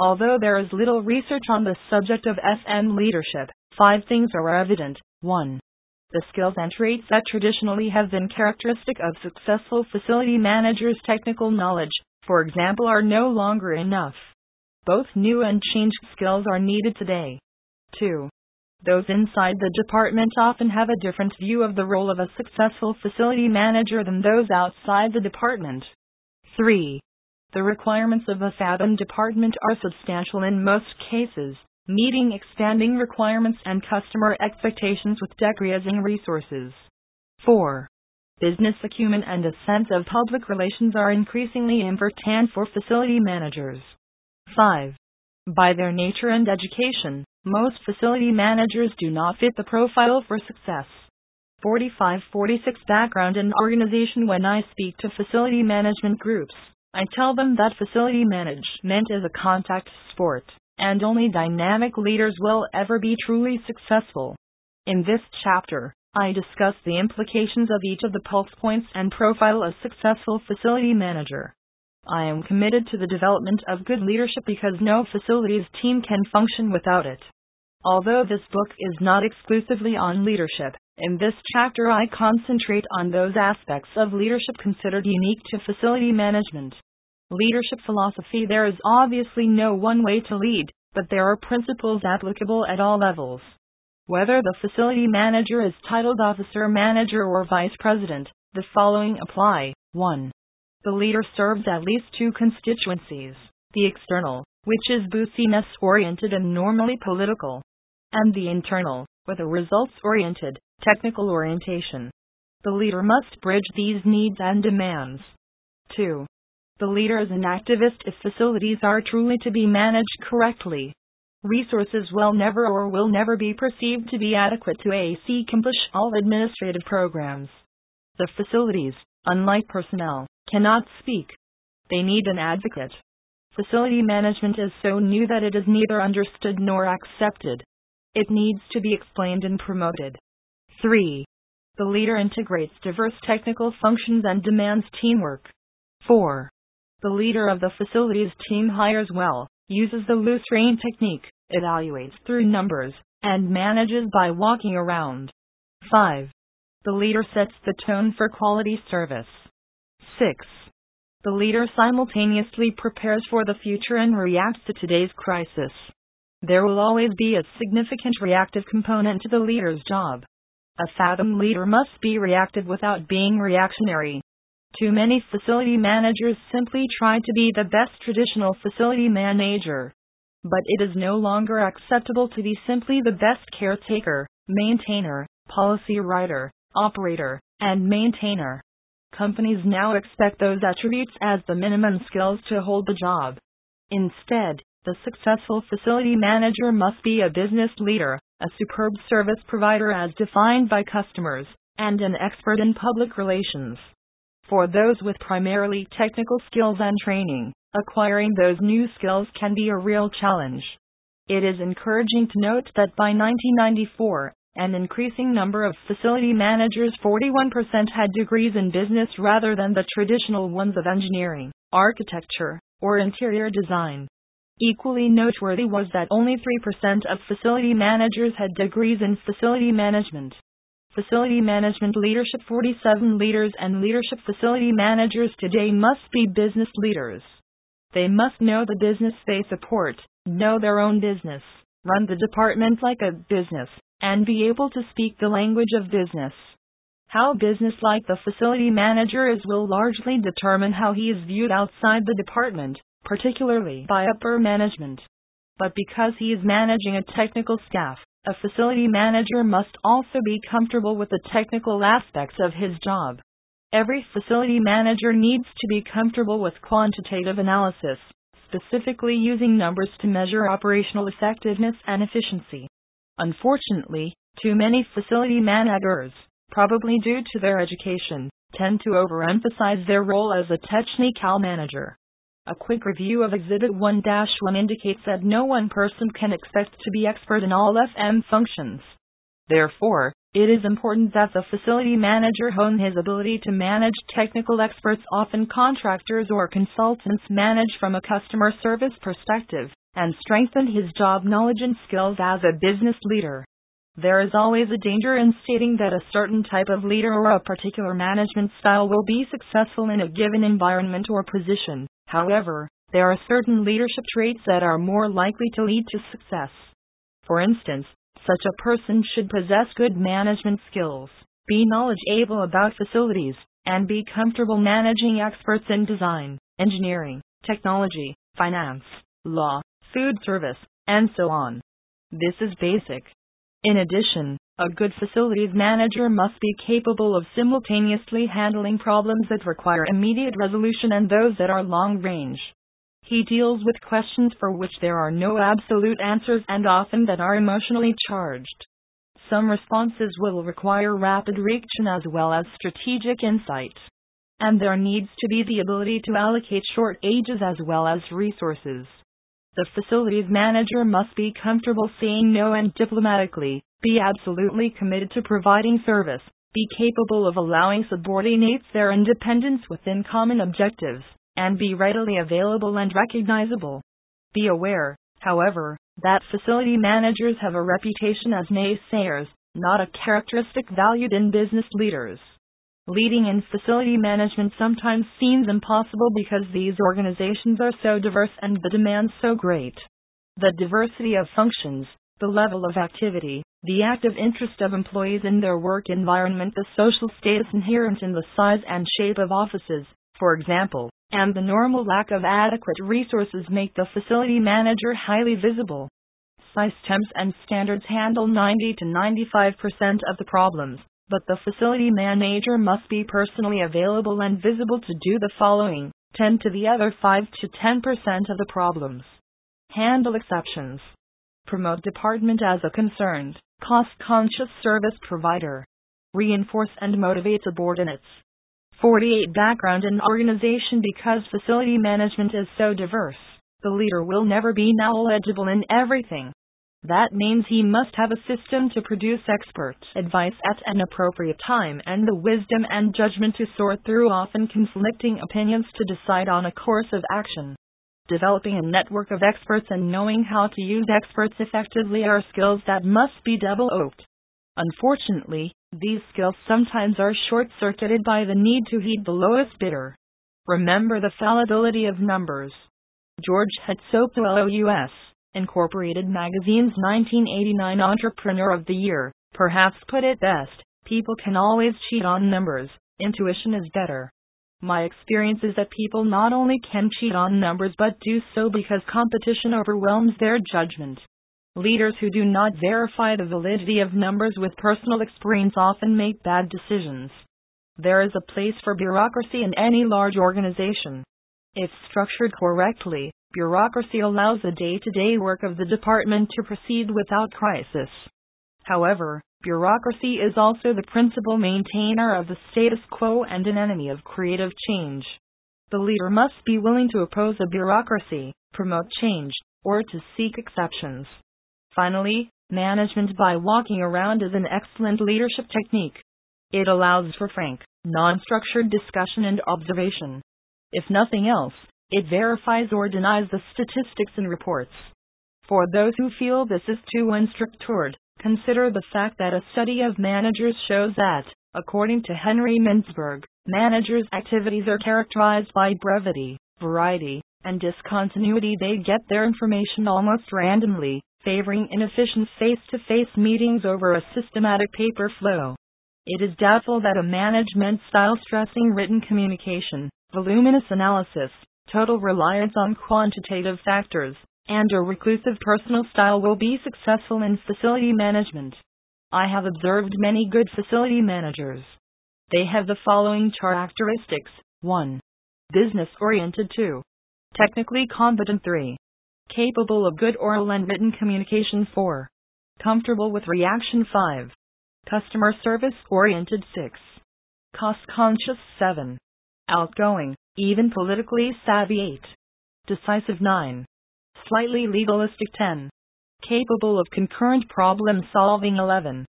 Speaker 1: Although there is little research on the subject of FM leadership, five things are evident. 1. The skills and traits that traditionally have been characteristic of successful facility managers' technical knowledge, for example, are no longer enough. Both new and changed skills are needed today. 2. Those inside the department often have a different view of the role of a successful facility manager than those outside the department. 3. The requirements of a FM department are substantial in most cases, meeting expanding requirements and customer expectations with decreasing resources. 4. Business acumen and a sense of public relations are increasingly important for facility managers. 5. By their nature and education, most facility managers do not fit the profile for success. 45 46 Background and organization When I speak to facility management groups, I tell them that facility management is a contact sport, and only dynamic leaders will ever be truly successful. In this chapter, I discuss the implications of each of the pulse points and profile a successful facility manager. I am committed to the development of good leadership because no facilities team can function without it. Although this book is not exclusively on leadership, in this chapter I concentrate on those aspects of leadership considered unique to facility management. Leadership philosophy There is obviously no one way to lead, but there are principles applicable at all levels. Whether the facility manager is titled officer manager or vice president, the following apply. 1. The leader serves at least two constituencies the external, which is business oriented and normally political, and the internal, with a results oriented, technical orientation. The leader must bridge these needs and demands. 2. The leader is an activist if facilities are truly to be managed correctly. Resources will never or will never be perceived to be adequate to AC accomplish all administrative programs. The facilities, unlike personnel, cannot speak. They need an advocate. Facility management is so new that it is neither understood nor accepted. It needs to be explained and promoted. 3. The leader integrates diverse technical functions and demands teamwork. 4. The leader of the facilities team hires well, uses the loose rein technique, evaluates through numbers, and manages by walking around. 5. The leader sets the tone for quality service. 6. The leader simultaneously prepares for the future and reacts to today's crisis. There will always be a significant reactive component to the leader's job. A FM leader must be reactive without being reactionary. Too many facility managers simply try to be the best traditional facility manager. But it is no longer acceptable to be simply the best caretaker, maintainer, policy writer, operator, and maintainer. Companies now expect those attributes as the minimum skills to hold the job. Instead, the successful facility manager must be a business leader, a superb service provider as defined by customers, and an expert in public relations. For those with primarily technical skills and training, acquiring those new skills can be a real challenge. It is encouraging to note that by 1994, an increasing number of facility managers, 41%, had degrees in business rather than the traditional ones of engineering, architecture, or interior design. Equally noteworthy was that only 3% of facility managers had degrees in facility management. Facility management leadership 47 leaders and leadership facility managers today must be business leaders. They must know the business they support, know their own business, run the department like a business, and be able to speak the language of business. How business-like the facility manager is will largely determine how he is viewed outside the department, particularly by upper management. But because he is managing a technical staff, a facility manager must also be comfortable with the technical aspects of his job. Every facility manager needs to be comfortable with quantitative analysis, specifically using numbers to measure operational effectiveness and efficiency. Unfortunately, too many facility managers, probably due to their education, tend to overemphasize their role as a technical manager. A quick review of Exhibit 1 1 indicates that no one person can expect to be expert in all FM functions. Therefore, it is important that the facility manager hone his ability to manage technical experts, often contractors or consultants, manage from a customer service perspective and strengthen his job knowledge and skills as a business leader. There is always a danger in stating that a certain type of leader or a particular management style will be successful in a given environment or position. However, there are certain leadership traits that are more likely to lead to success. For instance, such a person should possess good management skills, be knowledgeable about facilities, and be comfortable managing experts in design, engineering, technology, finance, law, food service, and so on. This is basic. In addition, a good facilities manager must be capable of simultaneously handling problems that require immediate resolution and those that are long range. He deals with questions for which there are no absolute answers and often that are emotionally charged. Some responses will require rapid reaction as well as strategic insight. And there needs to be the ability to allocate short ages as well as resources. The facilities manager must be comfortable saying no and diplomatically, be absolutely committed to providing service, be capable of allowing subordinates their independence within common objectives, and be readily available and recognizable. Be aware, however, that facility managers have a reputation as naysayers, not a characteristic valued in business leaders. Leading in facility management sometimes seems impossible because these organizations are so diverse and the demands so great. The diversity of functions, the level of activity, the active interest of employees in their work environment, the social status inherent in the size and shape of offices, for example, and the normal lack of adequate resources make the facility manager highly visible. Systems and standards handle 90 to 95% of the problems, but the facility manager must be personally available and visible to do the following 10 to the other 5 to 10% of the problems. Handle exceptions. Promote department as a concerned, cost conscious service provider. Reinforce and motivate subordinates. 48 Background and organization Because facility management is so diverse, the leader will never be knowledgeable in everything. That means he must have a system to produce expert advice at an appropriate time and the wisdom and judgment to sort through often conflicting opinions to decide on a course of action. Developing a network of experts and knowing how to use experts effectively are skills that must be developed. Unfortunately, these skills sometimes are short circuited by the need to heed the lowest bidder. Remember the fallibility of numbers. George Hatsopoulos U.S. Incorporated Magazine's 1989 Entrepreneur of the Year, perhaps put it best people can always cheat on numbers, intuition is better. My experience is that people not only can cheat on numbers but do so because competition overwhelms their judgment. Leaders who do not verify the validity of numbers with personal experience often make bad decisions. There is a place for bureaucracy in any large organization. If structured correctly, bureaucracy allows the day to day work of the department to proceed without crisis. However, bureaucracy is also the principal maintainer of the status quo and an enemy of creative change. The leader must be willing to oppose a bureaucracy, promote change, or to seek exceptions. Finally, management by walking around is an excellent leadership technique. It allows for frank, non structured discussion and observation. If nothing else, it verifies or denies the statistics and reports. For those who feel this is too unstructured, consider the fact that a study of managers shows that, according to Henry Mintzberg, managers' activities are characterized by brevity, variety, and discontinuity. They get their information almost randomly, favoring inefficient face to face meetings over a systematic paper flow. It is doubtful that a management style stressing written communication, voluminous analysis, total reliance on quantitative factors, and a reclusive personal style will be successful in facility management. I have observed many good facility managers. They have the following characteristics 1. Business oriented 2. Technically competent 3. Capable of good oral and written communication 4. Comfortable with reaction 5. Customer service oriented 6. Cost conscious 7. Outgoing even politically savvy 8. Decisive 9. Slightly legalistic 10. Capable of concurrent problem solving 11.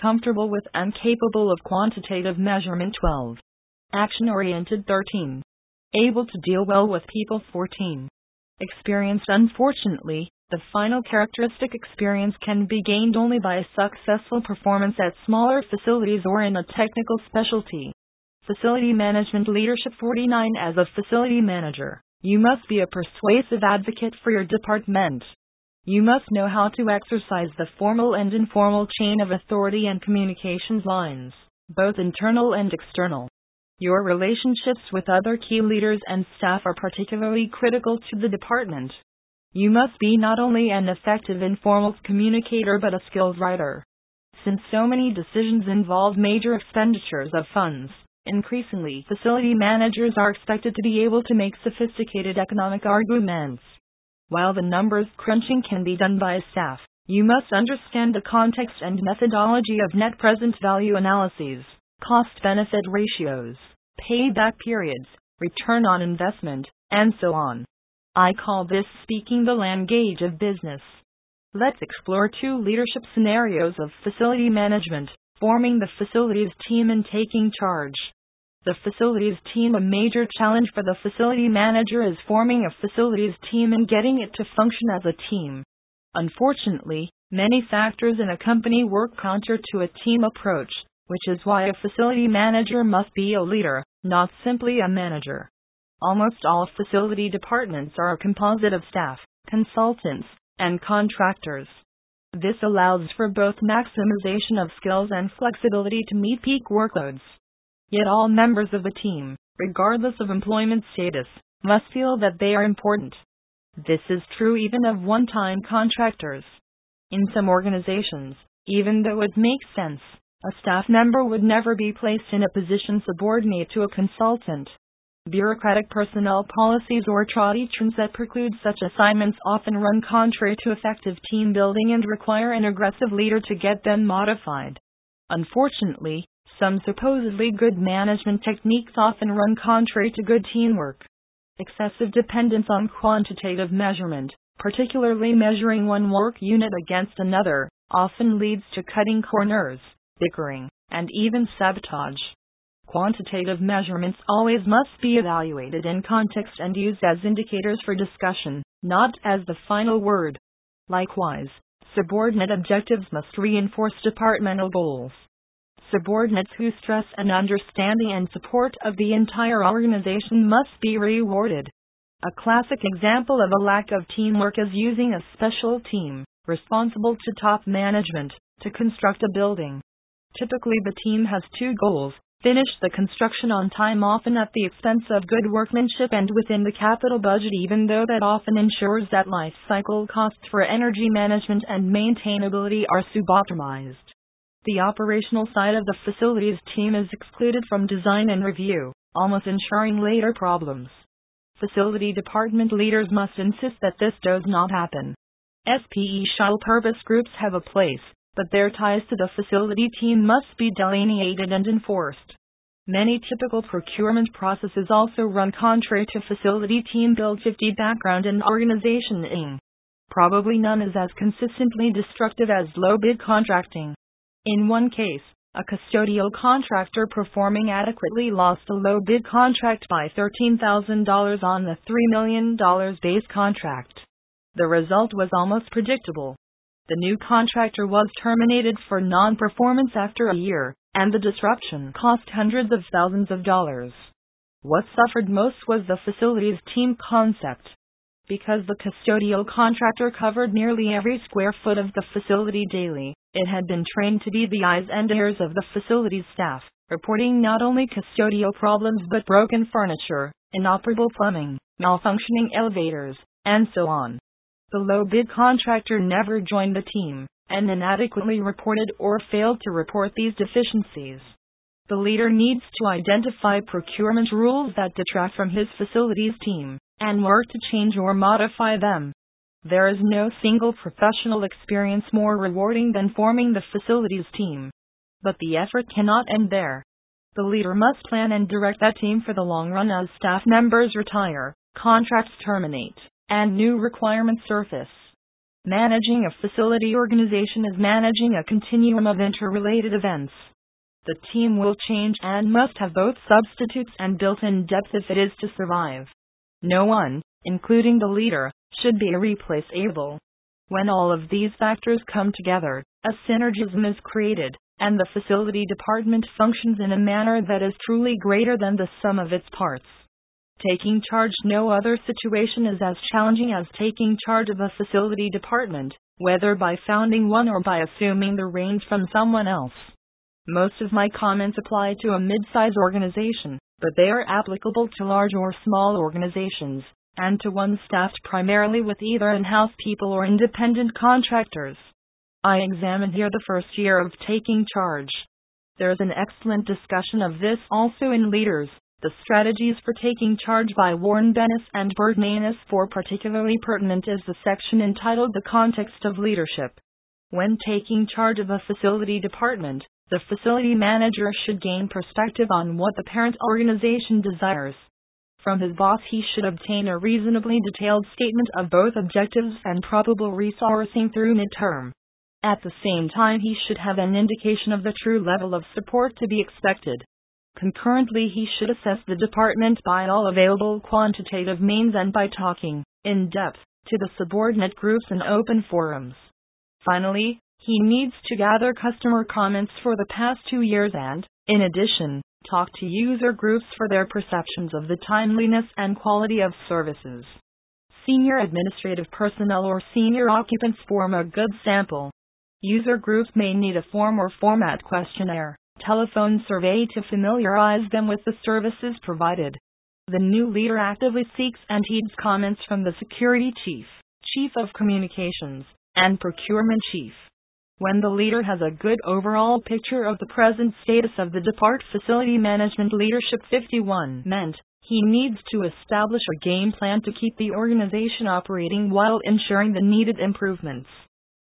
Speaker 1: Comfortable with and capable of quantitative measurement 12. Action oriented 13. Able to deal well with people 14. Experienced unfortunately, the final characteristic experience can be gained only by a successful performance at smaller facilities or in a technical specialty. Facility Management Leadership 49 As a facility manager, you must be a persuasive advocate for your department. You must know how to exercise the formal and informal chain of authority and communications lines, both internal and external. Your relationships with other key leaders and staff are particularly critical to the department. You must be not only an effective informal communicator but a skilled writer. Since so many decisions involve major expenditures of funds, Increasingly, facility managers are expected to be able to make sophisticated economic arguments. While the numbers crunching can be done by staff, you must understand the context and methodology of net present value analyses, cost benefit ratios, payback periods, return on investment, and so on. I call this speaking the language of business. Let's explore two leadership scenarios of facility management, forming the facilities team and taking charge the facilities team. A major challenge for the facility manager is forming a facilities team and getting it to function as a team. Unfortunately, many factors in a company work counter to a team approach, which is why a facility manager must be a leader, not simply a manager. Almost all facility departments are a composite of staff, consultants, and contractors. This allows for both maximization of skills and flexibility to meet peak workloads. Yet all members of the team, regardless of employment status, must feel that they are important. This is true even of one time contractors. In some organizations, even though it makes sense, a staff member would never be placed in a position subordinate to a consultant. Bureaucratic personnel policies or traditions that preclude such assignments often run contrary to effective team building and require an aggressive leader to get them modified. Unfortunately, some supposedly good management techniques often run contrary to good teamwork. Excessive dependence on quantitative measurement, particularly measuring one work unit against another, often leads to cutting corners, bickering, and even sabotage. Quantitative measurements always must be evaluated in context and used as indicators for discussion, not as the final word. Likewise, subordinate objectives must reinforce departmental goals. Subordinates who stress an understanding and support of the entire organization must be rewarded. A classic example of a lack of teamwork is using a special team, responsible to top management, to construct a building. Typically, the team has two goals finish the construction on time, often at the expense of good workmanship and within the capital budget, even though that often ensures that life cycle costs for energy management and maintainability are suboptimized. The operational side of the facilities team is excluded from design and review, almost ensuring later problems. Facility department leaders must insist that this does not happen. SPE shuttle purpose groups have a place, but their ties to the facility team must be delineated and enforced. Many typical procurement processes also run contrary to facility team build 50 background and organization ing. Probably none is as consistently destructive as low bid contracting. In one case, a custodial contractor performing adequately lost a low bid contract by $13,000 on the $3 million base contract. The result was almost predictable. The new contractor was terminated for non performance after a year, and the disruption cost hundreds of thousands of dollars. What suffered most was the facility's team concept. Because the custodial contractor covered nearly every square foot of the facility daily, it had been trained to be the eyes and ears of the facility's staff, reporting not only custodial problems but broken furniture, inoperable plumbing, malfunctioning elevators, and so on. The low bid contractor never joined the team and inadequately reported or failed to report these deficiencies. The leader needs to identify procurement rules that detract from his facilities team and work to change or modify them. There is no single professional experience more rewarding than forming the facilities team. But the effort cannot end there. The leader must plan and direct that team for the long run as staff members retire, contracts terminate, and new requirements surface. Managing a facility organization is managing a continuum of interrelated events. The team will change and must have both substitutes and built in depth if it is to survive. No one, including the leader, should be irreplaceable. When all of these factors come together, a synergism is created, and the facility department functions in a manner that is truly greater than the sum of its parts. Taking charge No other situation is as challenging as taking charge of a facility department, whether by founding one or by assuming the reins from someone else. Most of my comments apply to a mid-size organization, but they are applicable to large or small organizations, and to one staffed primarily with either in-house people or independent contractors. I examine here the first year of taking charge. There is an excellent discussion of this also in Leaders, the strategies for taking charge by Warren Bennis and Burt Nanus for particularly pertinent is the section entitled The Context of Leadership. When taking charge of a facility department, the facility manager should gain perspective on what the parent organization desires. From his boss, he should obtain a reasonably detailed statement of both objectives and probable resourcing through midterm. At the same time, he should have an indication of the true level of support to be expected. Concurrently, he should assess the department by all available quantitative means and by talking, in depth, to the subordinate groups in open forums. Finally, he needs to gather customer comments for the past two years and, in addition, talk to user groups for their perceptions of the timeliness and quality of services. Senior administrative personnel or senior occupants form a good sample. User groups may need a form or format questionnaire telephone survey to familiarize them with the services provided. The new leader actively seeks and heeds comments from the security chief, chief of communications, and procurement chief. When the leader has a good overall picture of the present status of the depart facility management leadership 51 meant, He needs to establish a game plan to keep the organization operating while ensuring the needed improvements.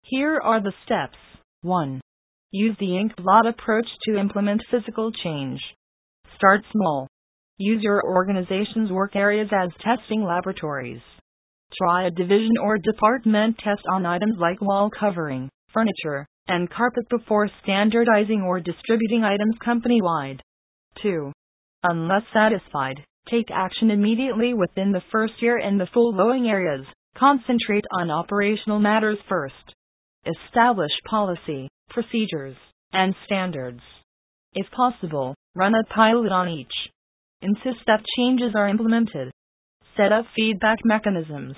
Speaker 1: Here are the steps. 1. Use the ink blot approach to implement physical change. Start small. Use your organization's work areas as testing laboratories. Try a division or department test on items like wall covering, furniture, and carpet before standardizing or distributing items company wide. 2. Unless satisfied, take action immediately within the first year in the following areas. Concentrate on operational matters first. Establish policy, procedures, and standards. If possible, run a pilot on each. Insist that changes are implemented. Set up feedback mechanisms.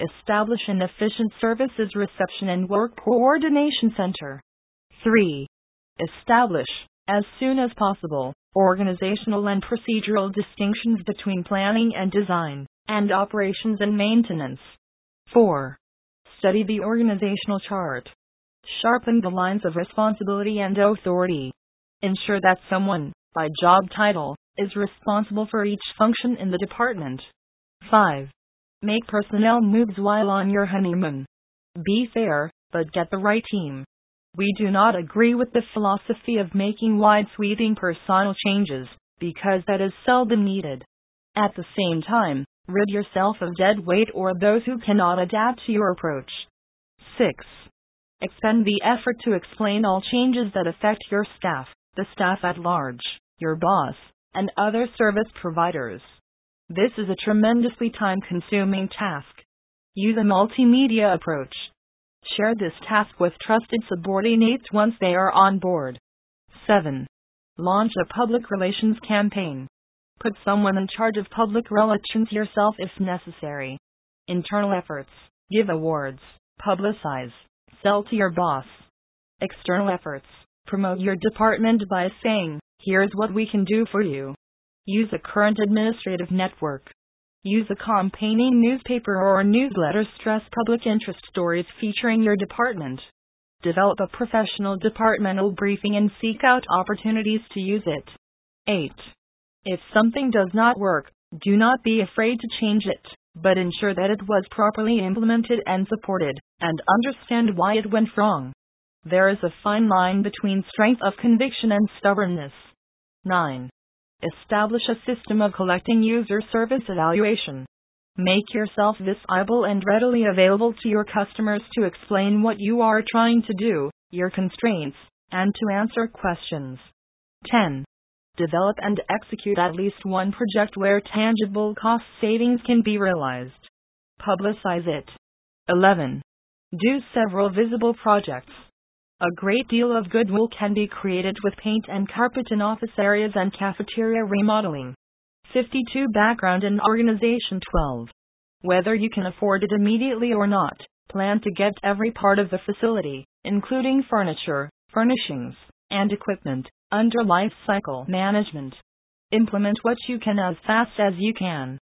Speaker 1: Establish an efficient services reception and work coordination center. 3. Establish, as soon as possible, organizational and procedural distinctions between planning and design, and operations and maintenance. 4. Study the organizational chart. Sharpen the lines of responsibility and authority. Ensure that someone, by job title, is responsible for each function in the department. 5. Make personnel moves while on your honeymoon. Be fair, but get the right team. We do not agree with the philosophy of making wide sweeping personnel changes, because that is seldom needed. At the same time, rid yourself of dead weight or those who cannot adapt to your approach. 6. Expend the effort to explain all changes that affect your staff, the staff at large, your boss, and other service providers. This is a tremendously time consuming task. Use a multimedia approach. Share this task with trusted subordinates once they are on board. 7. Launch a public relations campaign. Put someone in charge of public relations yourself if necessary. Internal efforts. Give awards. Publicize. Sell to your boss. External efforts. Promote your department by saying, here's what we can do for you. Use a current administrative network. Use a campaigning newspaper or newsletter stress public interest stories featuring your department. Develop a professional departmental briefing and seek out opportunities to use it. 8. If something does not work, do not be afraid to change it, but ensure that it was properly implemented and supported, and understand why it went wrong. There is a fine line between strength of conviction and stubbornness. 9. Establish a system of collecting user service evaluation. Make yourself visible and readily available to your customers to explain what you are trying to do, your constraints, and to answer questions. 10. Develop and execute at least one project where tangible cost savings can be realized. Publicize it. 11. Do several visible projects. A great deal of goodwill can be created with paint and carpet in office areas and cafeteria remodeling. 52 Background and Organization 12. Whether you can afford it immediately or not, plan to get every part of the facility, including furniture, furnishings, and equipment, under life cycle management. Implement what you can as fast as you can.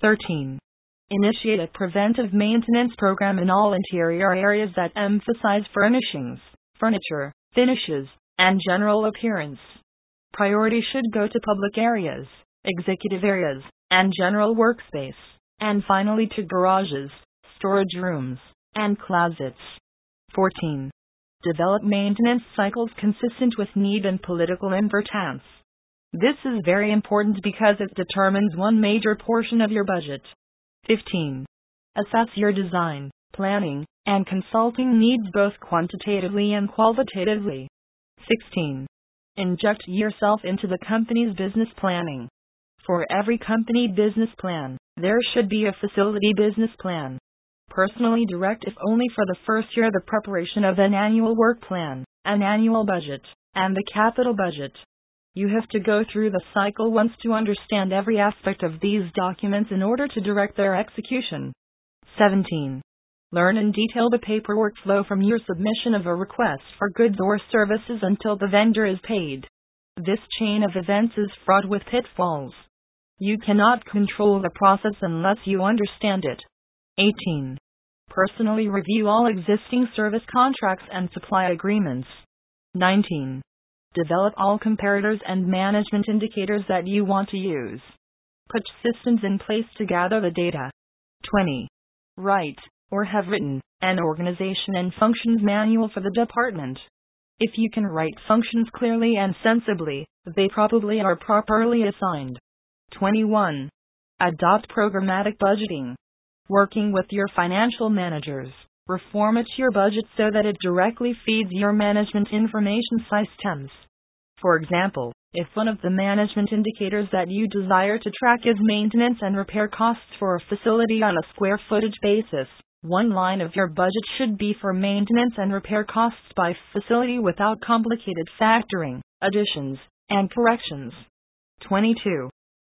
Speaker 1: 13. Initiate a preventive maintenance program in all interior areas that emphasize furnishings, furniture, finishes, and general appearance. Priority should go to public areas, executive areas, and general workspace, and finally to garages, storage rooms, and closets. 14. Develop maintenance cycles consistent with need and political importance. This is very important because it determines one major portion of your budget. 15. Assess your design, planning, and consulting needs both quantitatively and qualitatively. 16. Inject yourself into the company's business planning. For every company business plan, there should be a facility business plan personally direct if only for the first year the preparation of an annual work plan, an annual budget, and the capital budget. You have to go through the cycle once to understand every aspect of these documents in order to direct their execution. 17. Learn in detail the paperwork flow from your submission of a request for goods or services until the vendor is paid. This chain of events is fraught with pitfalls. You cannot control the process unless you understand it. 18. Personally review all existing service contracts and supply agreements. 19. Develop all comparators and management indicators that you want to use. Put systems in place to gather the data. 20. Write, or have written, an organization and functions manual for the department. If you can write functions clearly and sensibly, they probably are properly assigned. 21. Adopt programmatic budgeting. Working with your financial managers, reformat your budget so that it directly feeds your management information systems. For example, if one of the management indicators that you desire to track is maintenance and repair costs for a facility on a square footage basis, one line of your budget should be for maintenance and repair costs by facility without complicated factoring, additions, and corrections. 22.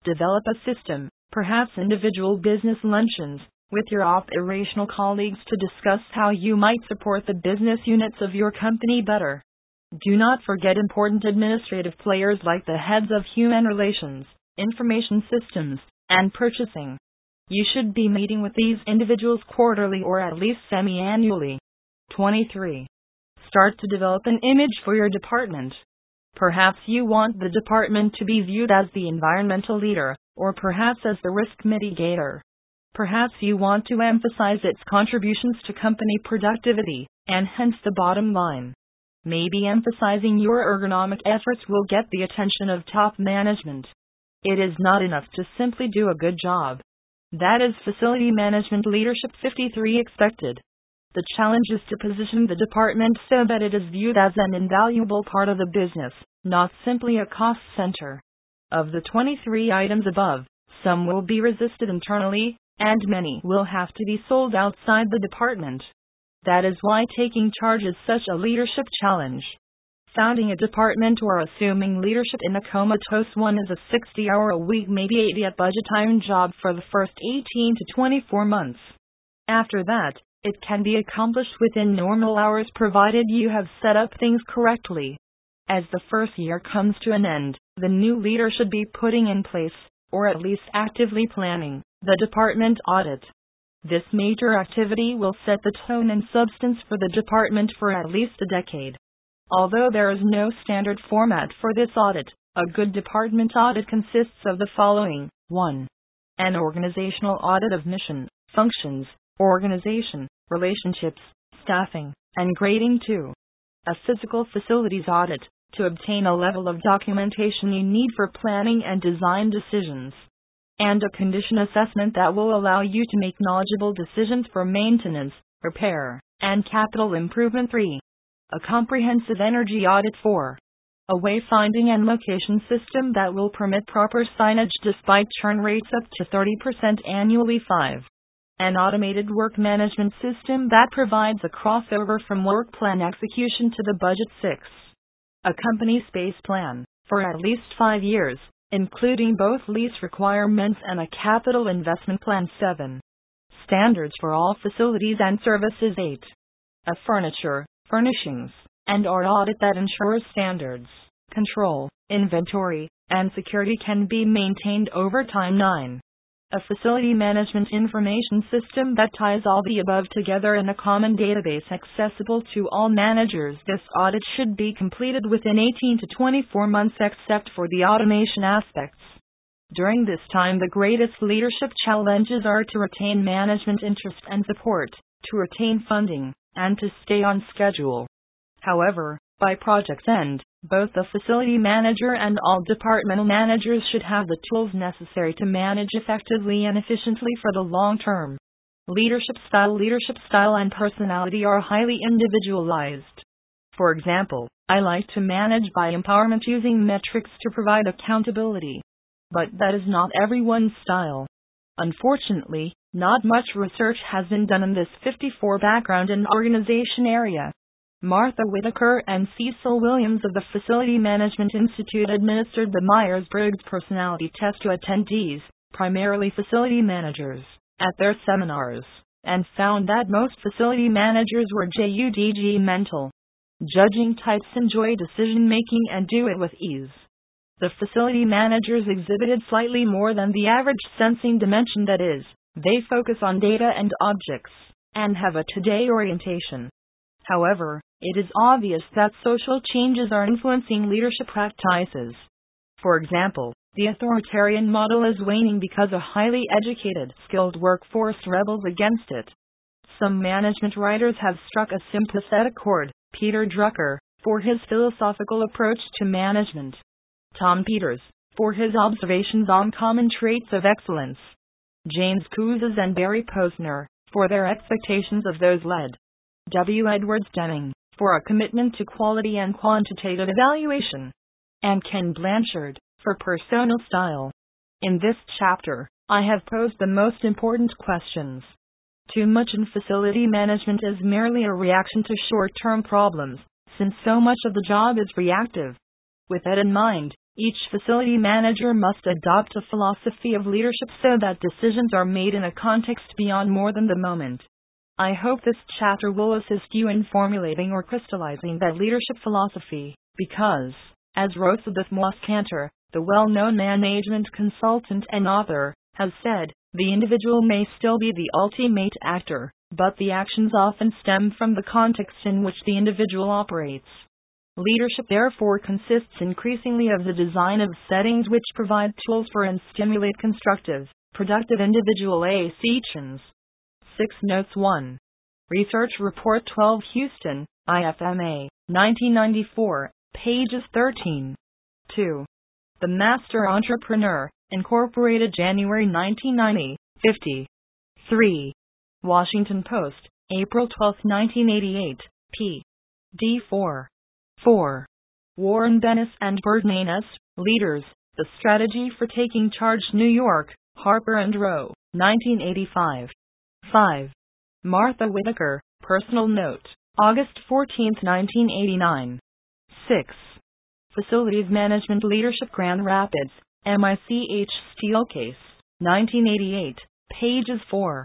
Speaker 1: Develop a system, perhaps individual business luncheons, with your operational colleagues to discuss how you might support the business units of your company better. Do not forget important administrative players like the heads of human relations, information systems, and purchasing. You should be meeting with these individuals quarterly or at least semi annually. 23. Start to develop an image for your department. Perhaps you want the department to be viewed as the environmental leader, or perhaps as the risk mitigator. Perhaps you want to emphasize its contributions to company productivity, and hence the bottom line. Maybe emphasizing your ergonomic efforts will get the attention of top management. It is not enough to simply do a good job. That is Facility Management Leadership 53 expected. The challenge is to position the department so that it is viewed as an invaluable part of the business, not simply a cost center. Of the 23 items above, some will be resisted internally, and many will have to be sold outside the department. That is why taking charge is such a leadership challenge. Founding a department or assuming leadership in a comatose one is a 60 hour a week, maybe 80 at budget time job for the first 18 to 24 months. After that, it can be accomplished within normal hours provided you have set up things correctly. As the first year comes to an end, the new leader should be putting in place, or at least actively planning, the department audit. This major activity will set the tone and substance for the department for at least a decade. Although there is no standard format for this audit, a good department audit consists of the following 1. An organizational audit of mission, functions, organization, relationships, staffing, and grading. 2. A physical facilities audit to obtain a level of documentation you need for planning and design decisions. And a condition assessment that will allow you to make knowledgeable decisions for maintenance, repair, and capital improvement. 3 a comprehensive energy audit for a wayfinding and location system that will permit proper signage despite churn rates up to 30% annually. 5. An automated work management system that provides a crossover from work plan execution to the budget. 6. A company space plan for at least 5 years, including both lease requirements and a capital investment plan. 7. Standards for all facilities and services. 8. A furniture, furnishings, and or audit that ensures standards, control, inventory, and security can be maintained over time. 9. A facility management information system that ties all the above together in a common database accessible to all managers. This audit should be completed within 18 to 24 months except for the automation aspects. During this time, the greatest leadership challenges are to retain management interest and support, to retain funding, and to stay on schedule. However, by project's end, both the facility manager and all departmental managers should have the tools necessary to manage effectively and efficiently for the long term. Leadership style, leadership style, and personality are highly individualized. For example, I like to manage by empowerment using metrics to provide accountability. But that is not everyone's style. Unfortunately, not much research has been done in this 54 background and organization area. Martha Whitaker and Cecil Williams of the Facility Management Institute administered the Myers Briggs personality test to attendees, primarily facility managers, at their seminars, and found that most facility managers were JUDG mental. Judging types enjoy decision making and do it with ease. The facility managers exhibited slightly more than the average sensing dimension that is, they focus on data and objects, and have a today orientation. However, it is obvious that social changes are influencing leadership practices. For example, The authoritarian model is waning because a highly educated, skilled workforce rebels against it. Some management writers have struck a sympathetic chord, Peter Drucker, for his philosophical approach to management. Tom Peters, for his observations on common traits of excellence. James Kouzes and Barry Posner, for their expectations of those led. W. Edwards Deming, for a commitment to quality and quantitative evaluation. And Ken Blanchard, for personal style. In this chapter, I have posed the most important questions. Too much in facility management is merely a reaction to short term problems, since so much of the job is reactive. With that in mind, each facility manager must adopt a philosophy of leadership so that decisions are made in a context beyond more than the moment. I hope this chapter will assist you in formulating or crystallizing that leadership philosophy, because, as Rosabeth Moss Kanter, the well known management consultant and author, has said, the individual may still be the ultimate actor, but the actions often stem from the context in which the individual operates. Leadership therefore consists increasingly of the design of settings which provide tools for and stimulate constructive, productive individual actions. 6 Notes 1. Research Report 12 Houston, IFMA, 1994, pages 13. 2. The Master Entrepreneur, Incorporated January 1990, 50. 3. Washington Post, April 12, 1988, p. D4. 4. Warren Bennis and Burt Nanus, Leaders, The Strategy for Taking Charge New York, Harper and Row, 1985. 5. Martha Whitaker, Personal Note, August 14, 1989. 6. Facilities Management Leadership Grand Rapids, MICH Steelcase, 1988, pages 4.